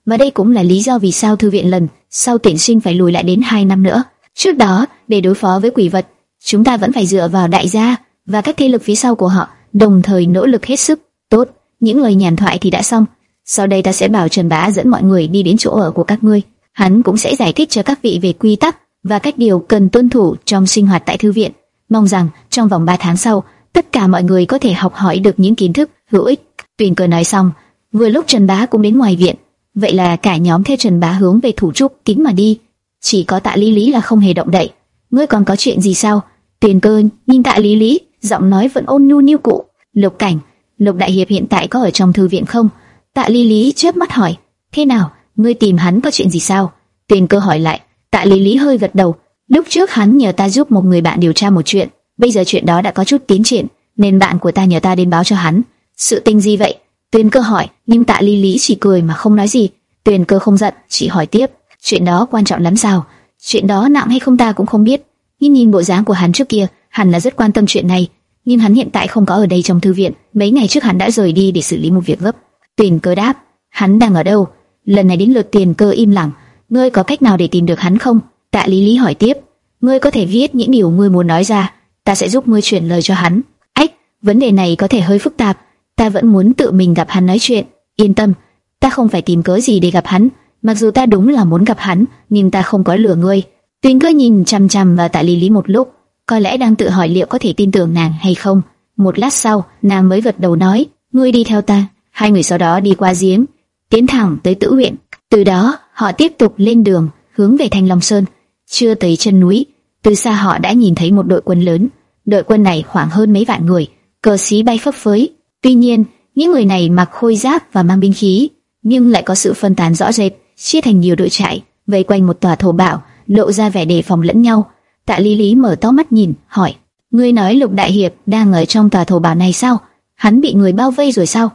và đây cũng là lý do vì sao thư viện lần sau tuyển sinh phải lùi lại đến 2 năm nữa. Trước đó, để đối phó với quỷ vật, chúng ta vẫn phải dựa vào đại gia và các thế lực phía sau của họ, đồng thời nỗ lực hết sức. Tốt, những lời nhàn thoại thì đã xong. Sau đây ta sẽ bảo Trần Bá dẫn mọi người đi đến chỗ ở của các ngươi. Hắn cũng sẽ giải thích cho các vị về quy tắc và cách điều cần tuân thủ trong sinh hoạt tại thư viện. Mong rằng trong vòng 3 tháng sau, tất cả mọi người có thể học hỏi được những kiến thức hữu ích. Tuyền cười nói xong, vừa lúc Trần Bá cũng đến ngoài viện, vậy là cả nhóm theo Trần Bá hướng về thủ trúc kính mà đi. Chỉ có Tạ Lý Lý là không hề động đậy. Ngươi còn có chuyện gì sao? Tuyền cơ nhìn Tạ Lý Lý, giọng nói vẫn ôn nhu như cũ. Lục Cảnh, Lục Đại Hiệp hiện tại có ở trong thư viện không? Tạ Lý Lý chớp mắt hỏi. Thế nào? Ngươi tìm hắn có chuyện gì sao? Tiền cơ hỏi lại. Tạ Lý Lý hơi gật đầu. Lúc trước hắn nhờ ta giúp một người bạn điều tra một chuyện, bây giờ chuyện đó đã có chút tiến triển, nên bạn của ta nhờ ta đến báo cho hắn. Sự tình gì vậy? Tuyền cơ hỏi, nhưng tạ ly lý chỉ cười mà không nói gì. Tuyền cơ không giận, chỉ hỏi tiếp, chuyện đó quan trọng lắm sao? Chuyện đó nặng hay không ta cũng không biết. Nhưng nhìn bộ dáng của hắn trước kia, hẳn là rất quan tâm chuyện này. Nhưng hắn hiện tại không có ở đây trong thư viện. Mấy ngày trước hắn đã rời đi để xử lý một việc gấp. Tuyền cơ đáp, hắn đang ở đâu? Lần này đến lượt tiền cơ im lặng. Ngươi có cách nào để tìm được hắn không? Tạ lý lý hỏi tiếp. Ngươi có thể viết những điều ngươi muốn nói ra, ta sẽ giúp ngươi chuyển lời cho hắn. Ách, vấn đề này có thể hơi phức tạp ta vẫn muốn tự mình gặp hắn nói chuyện. Yên tâm, ta không phải tìm cớ gì để gặp hắn. Mặc dù ta đúng là muốn gặp hắn, nhưng ta không có lừa ngươi. Tuyên cơ nhìn chăm chăm vào tạ lý lý một lúc, có lẽ đang tự hỏi liệu có thể tin tưởng nàng hay không. Một lát sau, nàng mới gật đầu nói, ngươi đi theo ta. Hai người sau đó đi qua giếng, tiến thẳng tới tử huyện. Từ đó, họ tiếp tục lên đường, hướng về Thanh Long Sơn. Chưa tới chân núi, từ xa họ đã nhìn thấy một đội quân lớn. Đội quân này khoảng hơn mấy vạn người, cờ xí bay phấp phới, Tuy nhiên, những người này mặc khôi giáp và mang binh khí, nhưng lại có sự phân tán rõ rệt, chia thành nhiều đội trại, vây quanh một tòa thổ bảo, lộ ra vẻ đề phòng lẫn nhau. Tạ Lý Lý mở to mắt nhìn, hỏi: "Ngươi nói Lục Đại Hiệp đang ở trong tòa thổ bảo này sao? Hắn bị người bao vây rồi sao?"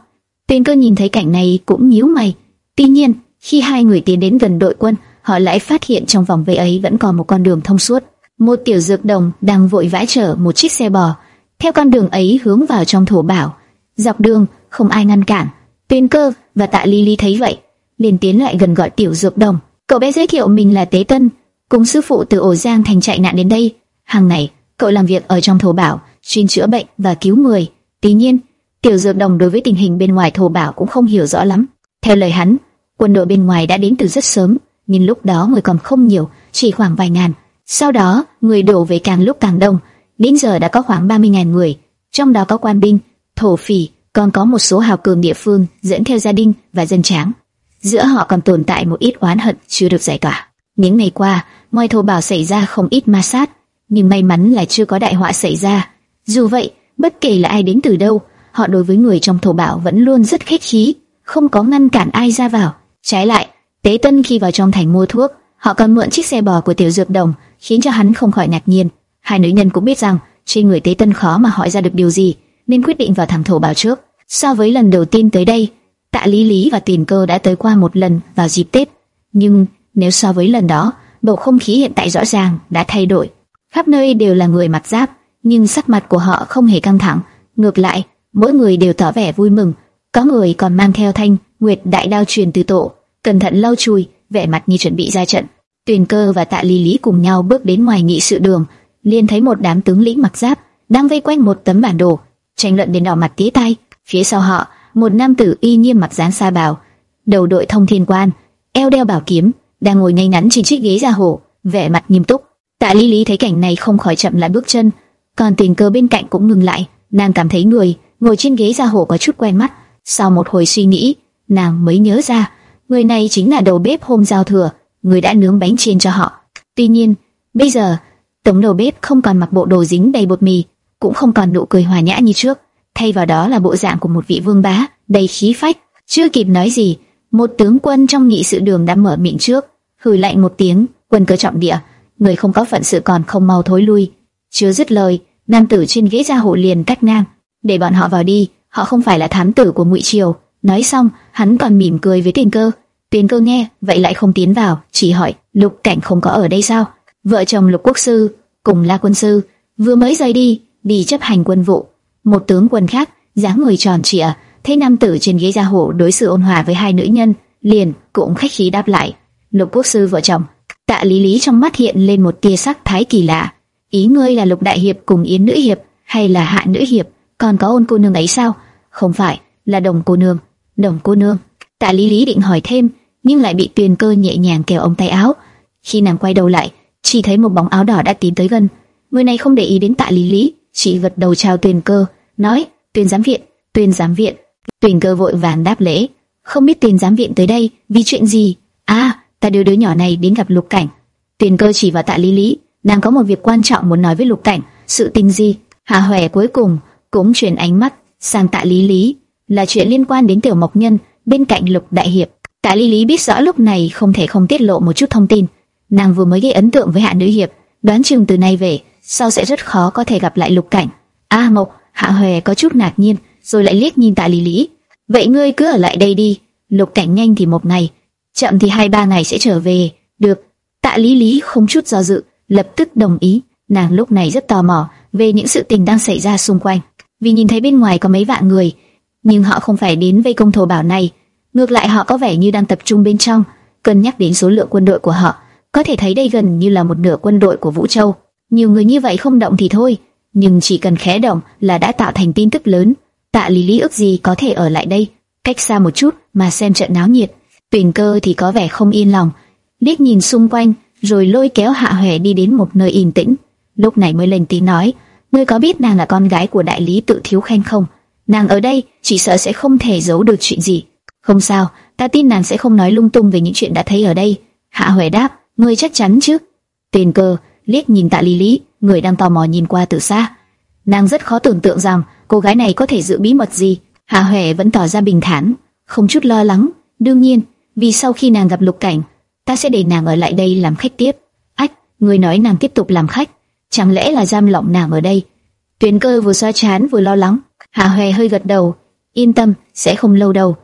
Tên cơ nhìn thấy cảnh này cũng nhíu mày. Tuy nhiên, khi hai người tiến đến gần đội quân, họ lại phát hiện trong vòng vây ấy vẫn còn một con đường thông suốt. Một tiểu dược đồng đang vội vã chở một chiếc xe bò, theo con đường ấy hướng vào trong thổ bảo. Dọc đường không ai ngăn cản. Tuyên cơ và Tạ Ly Ly thấy vậy, liền tiến lại gần gọi Tiểu Dược Đồng. Cậu bé giới thiệu mình là Tế Tân, cùng sư phụ từ ổ Giang thành chạy nạn đến đây. Hàng ngày, cậu làm việc ở trong thổ bảo, chuyên chữa bệnh và cứu người. Tuy nhiên, Tiểu Dược Đồng đối với tình hình bên ngoài thổ bảo cũng không hiểu rõ lắm. Theo lời hắn, quân đội bên ngoài đã đến từ rất sớm, nhưng lúc đó người còn không nhiều, chỉ khoảng vài ngàn. Sau đó, người đổ về càng lúc càng đông, đến giờ đã có khoảng 30.000 người, trong đó có quan binh, thổ phỉ, còn có một số hào cường địa phương dẫn theo gia đình và dân tráng. Giữa họ còn tồn tại một ít oán hận chưa được giải tỏa. Những ngày qua, ngoài thổ bảo xảy ra không ít ma sát, nhưng may mắn là chưa có đại họa xảy ra. Dù vậy, bất kể là ai đến từ đâu, họ đối với người trong thổ bảo vẫn luôn rất khách khí, không có ngăn cản ai ra vào. Trái lại, Tế Tân khi vào trong thành mua thuốc, họ còn mượn chiếc xe bò của tiểu dược đồng, khiến cho hắn không khỏi ngạc nhiên. Hai nữ nhân cũng biết rằng trên người Tế Tân khó mà hỏi ra được điều gì, nên quyết định vào thảm thổ bảo trước. So với lần đầu tiên tới đây, Tạ Lý Lý và Tiền Cơ đã tới qua một lần vào dịp Tết, nhưng nếu so với lần đó, bầu không khí hiện tại rõ ràng đã thay đổi. Khắp nơi đều là người mặt giáp, nhưng sắc mặt của họ không hề căng thẳng, Ngược lại, mỗi người đều tỏ vẻ vui mừng, có người còn mang theo thanh nguyệt đại đao truyền từ tổ, cẩn thận lau chùi, vẻ mặt như chuẩn bị ra trận. Tuyền Cơ và Tạ Lý Lý cùng nhau bước đến ngoài nghị sự đường, liền thấy một đám tướng lĩnh mặc giáp đang vây quanh một tấm bản đồ, tranh luận đến đỏ mặt tía tay. Phía sau họ, một nam tử y nghiêm mặc dáng sa bào, đầu đội thông thiên quan, eo đeo bảo kiếm, đang ngồi ngay ngắn trên chiếc ghế da hổ, vẻ mặt nghiêm túc. Tạ Lý Lý thấy cảnh này không khỏi chậm lại bước chân, còn tình Cơ bên cạnh cũng ngừng lại, nàng cảm thấy người ngồi trên ghế da hổ có chút quen mắt. Sau một hồi suy nghĩ, nàng mới nhớ ra, người này chính là đầu bếp hôm giao thừa, người đã nướng bánh chiên cho họ. Tuy nhiên, bây giờ, tổng đầu bếp không còn mặc bộ đồ dính đầy bột mì, cũng không còn nụ cười hòa nhã như trước, thay vào đó là bộ dạng của một vị vương bá, đầy khí phách. Chưa kịp nói gì, một tướng quân trong nghị sự đường đã mở miệng trước, hừ lạnh một tiếng, quân cơ trọng địa, người không có phận sự còn không mau thối lui. Chưa dứt lời, nam tử trên ghế ra hộ liền cắt ngang, để bọn họ vào đi, họ không phải là thám tử của ngụy triều. Nói xong, hắn còn mỉm cười với tiền cơ. Tiền cơ nghe, vậy lại không tiến vào, chỉ hỏi, lục cảnh không có ở đây sao? Vợ chồng lục quốc sư, cùng la quân sư, vừa mới rời đi, đi chấp hành quân vụ. Một tướng quân khác, dáng người tròn trịa, thấy nam tử trên ghế gia hộ đối xử ôn hòa với hai nữ nhân, liền cũng khách khí đáp lại. Lục quốc sư vợ chồng, tạ lý lý trong mắt hiện lên một tia sắc thái kỳ lạ. Ý ngươi là lục đại hiệp cùng yến nữ hiệp, hay là hạ nữ hiệp, còn có ôn cô nương ấy sao? Không phải, là đồng cô nương. Đồng cô nương. Tạ lý lý định hỏi thêm, nhưng lại bị tuyền cơ nhẹ nhàng kéo ông tay áo. Khi nàng quay đầu lại, chỉ thấy một bóng áo đỏ đã tiến tới gần. Người này không để ý đến tạ lý lý, chỉ gật đầu chào tuyền cơ, nói, tuyền giám viện, tuyền giám viện. Tuyền cơ vội vàng đáp lễ, không biết tuyền giám viện tới đây vì chuyện gì. À, ta đưa đứa nhỏ này đến gặp lục cảnh. tiền cơ chỉ vào tạ lý lý, nàng có một việc quan trọng muốn nói với lục cảnh, sự tình gì? hà Hoè cuối cùng cũng chuyển ánh mắt sang tạ lý lý, là chuyện liên quan đến tiểu mộc nhân bên cạnh lục đại hiệp. Tạ lý lý biết rõ lúc này không thể không tiết lộ một chút thông tin. Nàng vừa mới gây ấn tượng với hạ nữ hiệp, đoán chừng từ nay về sau sẽ rất khó có thể gặp lại lục cảnh. A à, Mộc, Hạ Hoè có chút ngạc nhiên, rồi lại liếc nhìn Tạ Lý Lý. Vậy ngươi cứ ở lại đây đi, lục cảnh nhanh thì một ngày, chậm thì hai ba ngày sẽ trở về. Được. Tạ Lý Lý không chút do dự, lập tức đồng ý. Nàng lúc này rất tò mò về những sự tình đang xảy ra xung quanh, vì nhìn thấy bên ngoài có mấy vạn người, nhưng họ không phải đến vây công thổ bảo này, ngược lại họ có vẻ như đang tập trung bên trong. Cân nhắc đến số lượng quân đội của họ, có thể thấy đây gần như là một nửa quân đội của Vũ Châu. Nhiều người như vậy không động thì thôi, nhưng chỉ cần khẽ động là đã tạo thành tin tức lớn. Tạ Lý Lý ước gì có thể ở lại đây, cách xa một chút mà xem trận náo nhiệt. Tuyền Cơ thì có vẻ không yên lòng, liếc nhìn xung quanh, rồi lôi kéo Hạ huệ đi đến một nơi yên tĩnh. Lúc này mới lên tiếng nói, ngươi có biết nàng là con gái của đại lý tự thiếu khanh không? Nàng ở đây chỉ sợ sẽ không thể giấu được chuyện gì. Không sao, ta tin nàng sẽ không nói lung tung về những chuyện đã thấy ở đây. Hạ Huệ đáp, ngươi chắc chắn chứ? tuyền cơ liếc nhìn Tạ Lý Lý, người đang tò mò nhìn qua từ xa. Nàng rất khó tưởng tượng rằng cô gái này có thể giữ bí mật gì. Hạ Huệ vẫn tỏ ra bình thản, không chút lo lắng. Đương nhiên, vì sau khi nàng gặp Lục Cảnh, ta sẽ để nàng ở lại đây làm khách tiếp. Ách, người nói nàng tiếp tục làm khách, chẳng lẽ là giam lỏng nàng ở đây? Tuyền Cơ vừa xoa chán vừa lo lắng. Hạ hoè hơi gật đầu, yên tâm, sẽ không lâu đâu.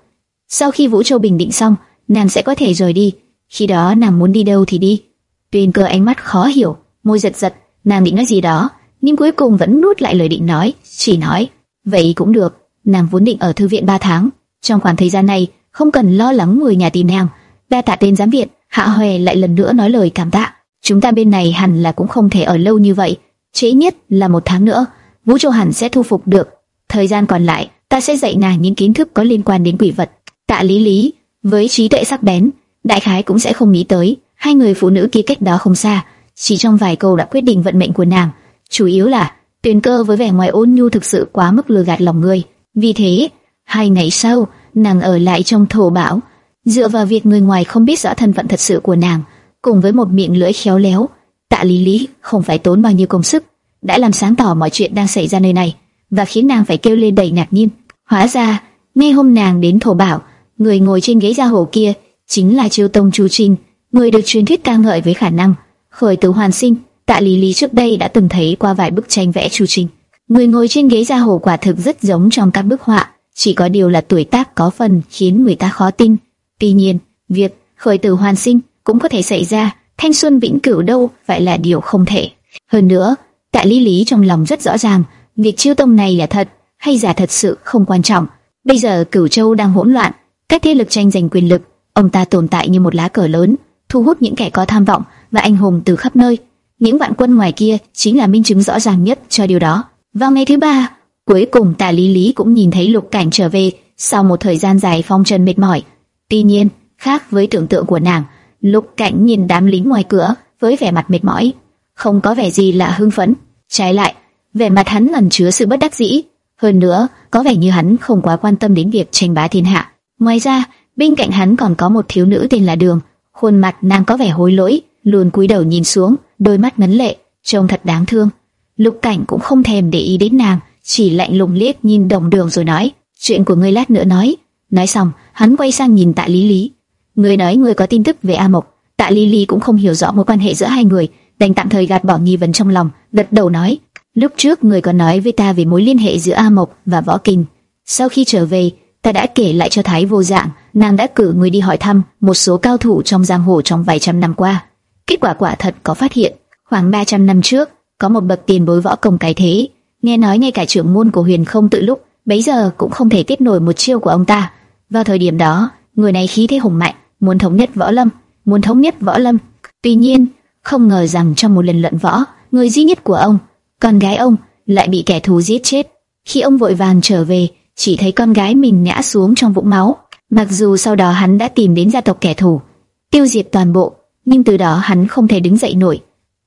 Sau khi Vũ Châu bình định xong, nàng sẽ có thể rời đi. Khi đó nàng muốn đi đâu thì đi. Tuyền Cơ ánh mắt khó hiểu, môi giật giật, nàng định nói gì đó, nhưng cuối cùng vẫn nuốt lại lời định nói, chỉ nói, vậy cũng được. Nàng vốn định ở thư viện 3 tháng, trong khoảng thời gian này không cần lo lắng người nhà tìm nàng. Đa tạ tên giám viện, Hạ hoè lại lần nữa nói lời cảm tạ. Chúng ta bên này hẳn là cũng không thể ở lâu như vậy, trễ nhất là một tháng nữa, Vũ Châu hẳn sẽ thu phục được. Thời gian còn lại, ta sẽ dạy nàng những kiến thức có liên quan đến quỷ vật. Tạ Lý Lý, với trí tuệ sắc bén, đại khái cũng sẽ không nghĩ tới hai người phụ nữ kia cách đó không xa, chỉ trong vài câu đã quyết định vận mệnh của nàng. Chủ yếu là Tuyền Cơ với vẻ ngoài ôn nhu thực sự quá mức lừa gạt lòng người. Vì thế, hai ngày sau, nàng ở lại trong thổ bảo, dựa vào việc người ngoài không biết rõ thân phận thật sự của nàng, cùng với một miệng lưỡi khéo léo, Tạ Lý Lý không phải tốn bao nhiêu công sức, đã làm sáng tỏ mọi chuyện đang xảy ra nơi này và khiến nàng phải kêu lên đầy ngạc nhiên. Hóa ra, ngay hôm nàng đến thổ bảo, người ngồi trên ghế da hồ kia chính là Chiêu Tông Chu Trinh, người được truyền thuyết ca ngợi với khả năng khởi tử hoàn sinh. Tạ Lý Lý trước đây đã từng thấy qua vài bức tranh vẽ Chu Trinh. Người ngồi trên ghế da hồ quả thực rất giống trong các bức họa, chỉ có điều là tuổi tác có phần khiến người ta khó tin. Tuy nhiên, việc khởi tử hoàn sinh cũng có thể xảy ra, thanh xuân vĩnh cửu đâu phải là điều không thể. Hơn nữa, Tạ Lý Lý trong lòng rất rõ ràng, việc chiêu tông này là thật, hay giả thật sự không quan trọng. Bây giờ Cửu Châu đang hỗn loạn, các thế lực tranh giành quyền lực, ông ta tồn tại như một lá cờ lớn, thu hút những kẻ có tham vọng và anh hùng từ khắp nơi. Những vạn quân ngoài kia chính là minh chứng rõ ràng nhất cho điều đó. Vào ngày thứ ba, cuối cùng Tạ Lý Lý cũng nhìn thấy Lục Cảnh trở về sau một thời gian dài phong trần mệt mỏi. Tuy nhiên, khác với tưởng tượng của nàng, Lục Cảnh nhìn đám lính ngoài cửa với vẻ mặt mệt mỏi, không có vẻ gì là hưng phấn. Trái lại, vẻ mặt hắn ẩn chứa sự bất đắc dĩ. Hơn nữa, có vẻ như hắn không quá quan tâm đến việc tranh bá thiên hạ. Ngoài ra, bên cạnh hắn còn có một thiếu nữ tên là Đường. Khuôn mặt nàng có vẻ hối lỗi, luôn cúi đầu nhìn xuống, đôi mắt ngấn lệ, trông thật đáng thương. Lục Cảnh cũng không thèm để ý đến nàng, chỉ lạnh lùng liếc nhìn Đồng Đường rồi nói: "Chuyện của ngươi lát nữa nói." Nói xong, hắn quay sang nhìn Tạ Lý Lý. "Ngươi nói ngươi có tin tức về A Mộc?" Tạ Lý Lý cũng không hiểu rõ mối quan hệ giữa hai người, đành tạm thời gạt bỏ nghi vấn trong lòng, gật đầu nói: "Lúc trước người có nói với ta về mối liên hệ giữa A Mộc và Võ Kinh. Sau khi trở về, ta đã kể lại cho Thái Vô Dạng, nàng đã cử người đi hỏi thăm một số cao thủ trong giang hồ trong vài trăm năm qua. Kết quả quả thật có phát hiện, khoảng 300 năm trước, có một bậc tiền bối võ công cái thế, nghe nói ngay cả trưởng môn của Huyền Không tự lúc bấy giờ cũng không thể tiếp nổi một chiêu của ông ta. Vào thời điểm đó, người này khí thế hùng mạnh, muốn thống nhất võ lâm, muốn thống nhất võ lâm. Tuy nhiên, không ngờ rằng trong một lần luận võ, người duy nhất của ông, con gái ông, lại bị kẻ thù giết chết. Khi ông vội vàng trở về, chỉ thấy con gái mình ngã xuống trong vũng máu. Mặc dù sau đó hắn đã tìm đến gia tộc kẻ thù, tiêu diệt toàn bộ, nhưng từ đó hắn không thể đứng dậy nổi.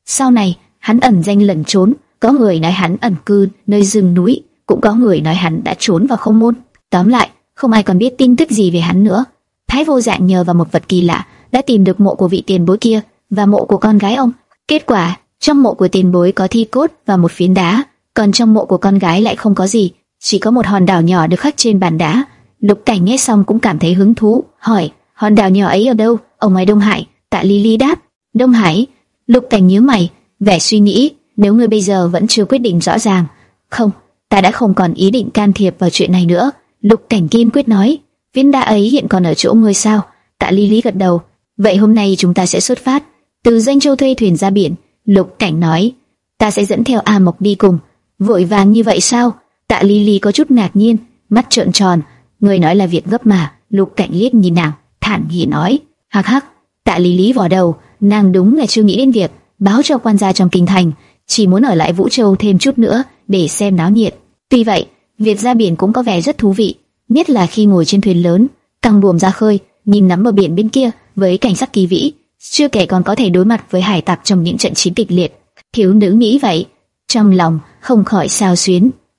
Sau này, hắn ẩn danh lẩn trốn, có người nói hắn ẩn cư nơi rừng núi, cũng có người nói hắn đã trốn vào không môn. Tóm lại, không ai còn biết tin tức gì về hắn nữa. Thái vô dạng nhờ vào một vật kỳ lạ, đã tìm được mộ của vị tiền bối kia và mộ của con gái ông. Kết quả, trong mộ của tiền bối có thi cốt và một phiến đá, còn trong mộ của con gái lại không có gì, chỉ có một hòn đảo nhỏ được khắc trên bàn đá. Lục Cảnh nghe xong cũng cảm thấy hứng thú, hỏi: hòn đảo nhỏ ấy ở đâu? Ở ngoài Đông Hải. Tạ Ly Ly đáp: Đông Hải. Lục Cảnh nhíu mày, vẻ suy nghĩ. Nếu ngươi bây giờ vẫn chưa quyết định rõ ràng, không, ta đã không còn ý định can thiệp vào chuyện này nữa. Lục Cảnh Kim quyết nói: Viên đá ấy hiện còn ở chỗ ngươi sao? Tạ Ly Ly gật đầu. Vậy hôm nay chúng ta sẽ xuất phát từ danh Châu thuê thuyền ra biển. Lục Cảnh nói: Ta sẽ dẫn theo A Mộc đi cùng. Vội vàng như vậy sao? Tạ Ly Ly có chút ngạc nhiên, mắt trợn tròn. Người nói là việc gấp mà. Lục Cảnh liếc nhìn nàng, thản nhiên nói: Hắc hắc. Tạ Ly Lý vò đầu, nàng đúng là chưa nghĩ đến việc báo cho quan gia trong kinh thành, chỉ muốn ở lại Vũ Châu thêm chút nữa để xem náo nhiệt. Tuy vậy, việc ra biển cũng có vẻ rất thú vị, nhất là khi ngồi trên thuyền lớn, căng buồm ra khơi, nhìn nắm bờ biển bên kia với cảnh sắc kỳ vĩ, chưa kể còn có thể đối mặt với hải tặc trong những trận chiến kịch liệt. Thiếu nữ nghĩ vậy, trong lòng không khỏi sao xuyến.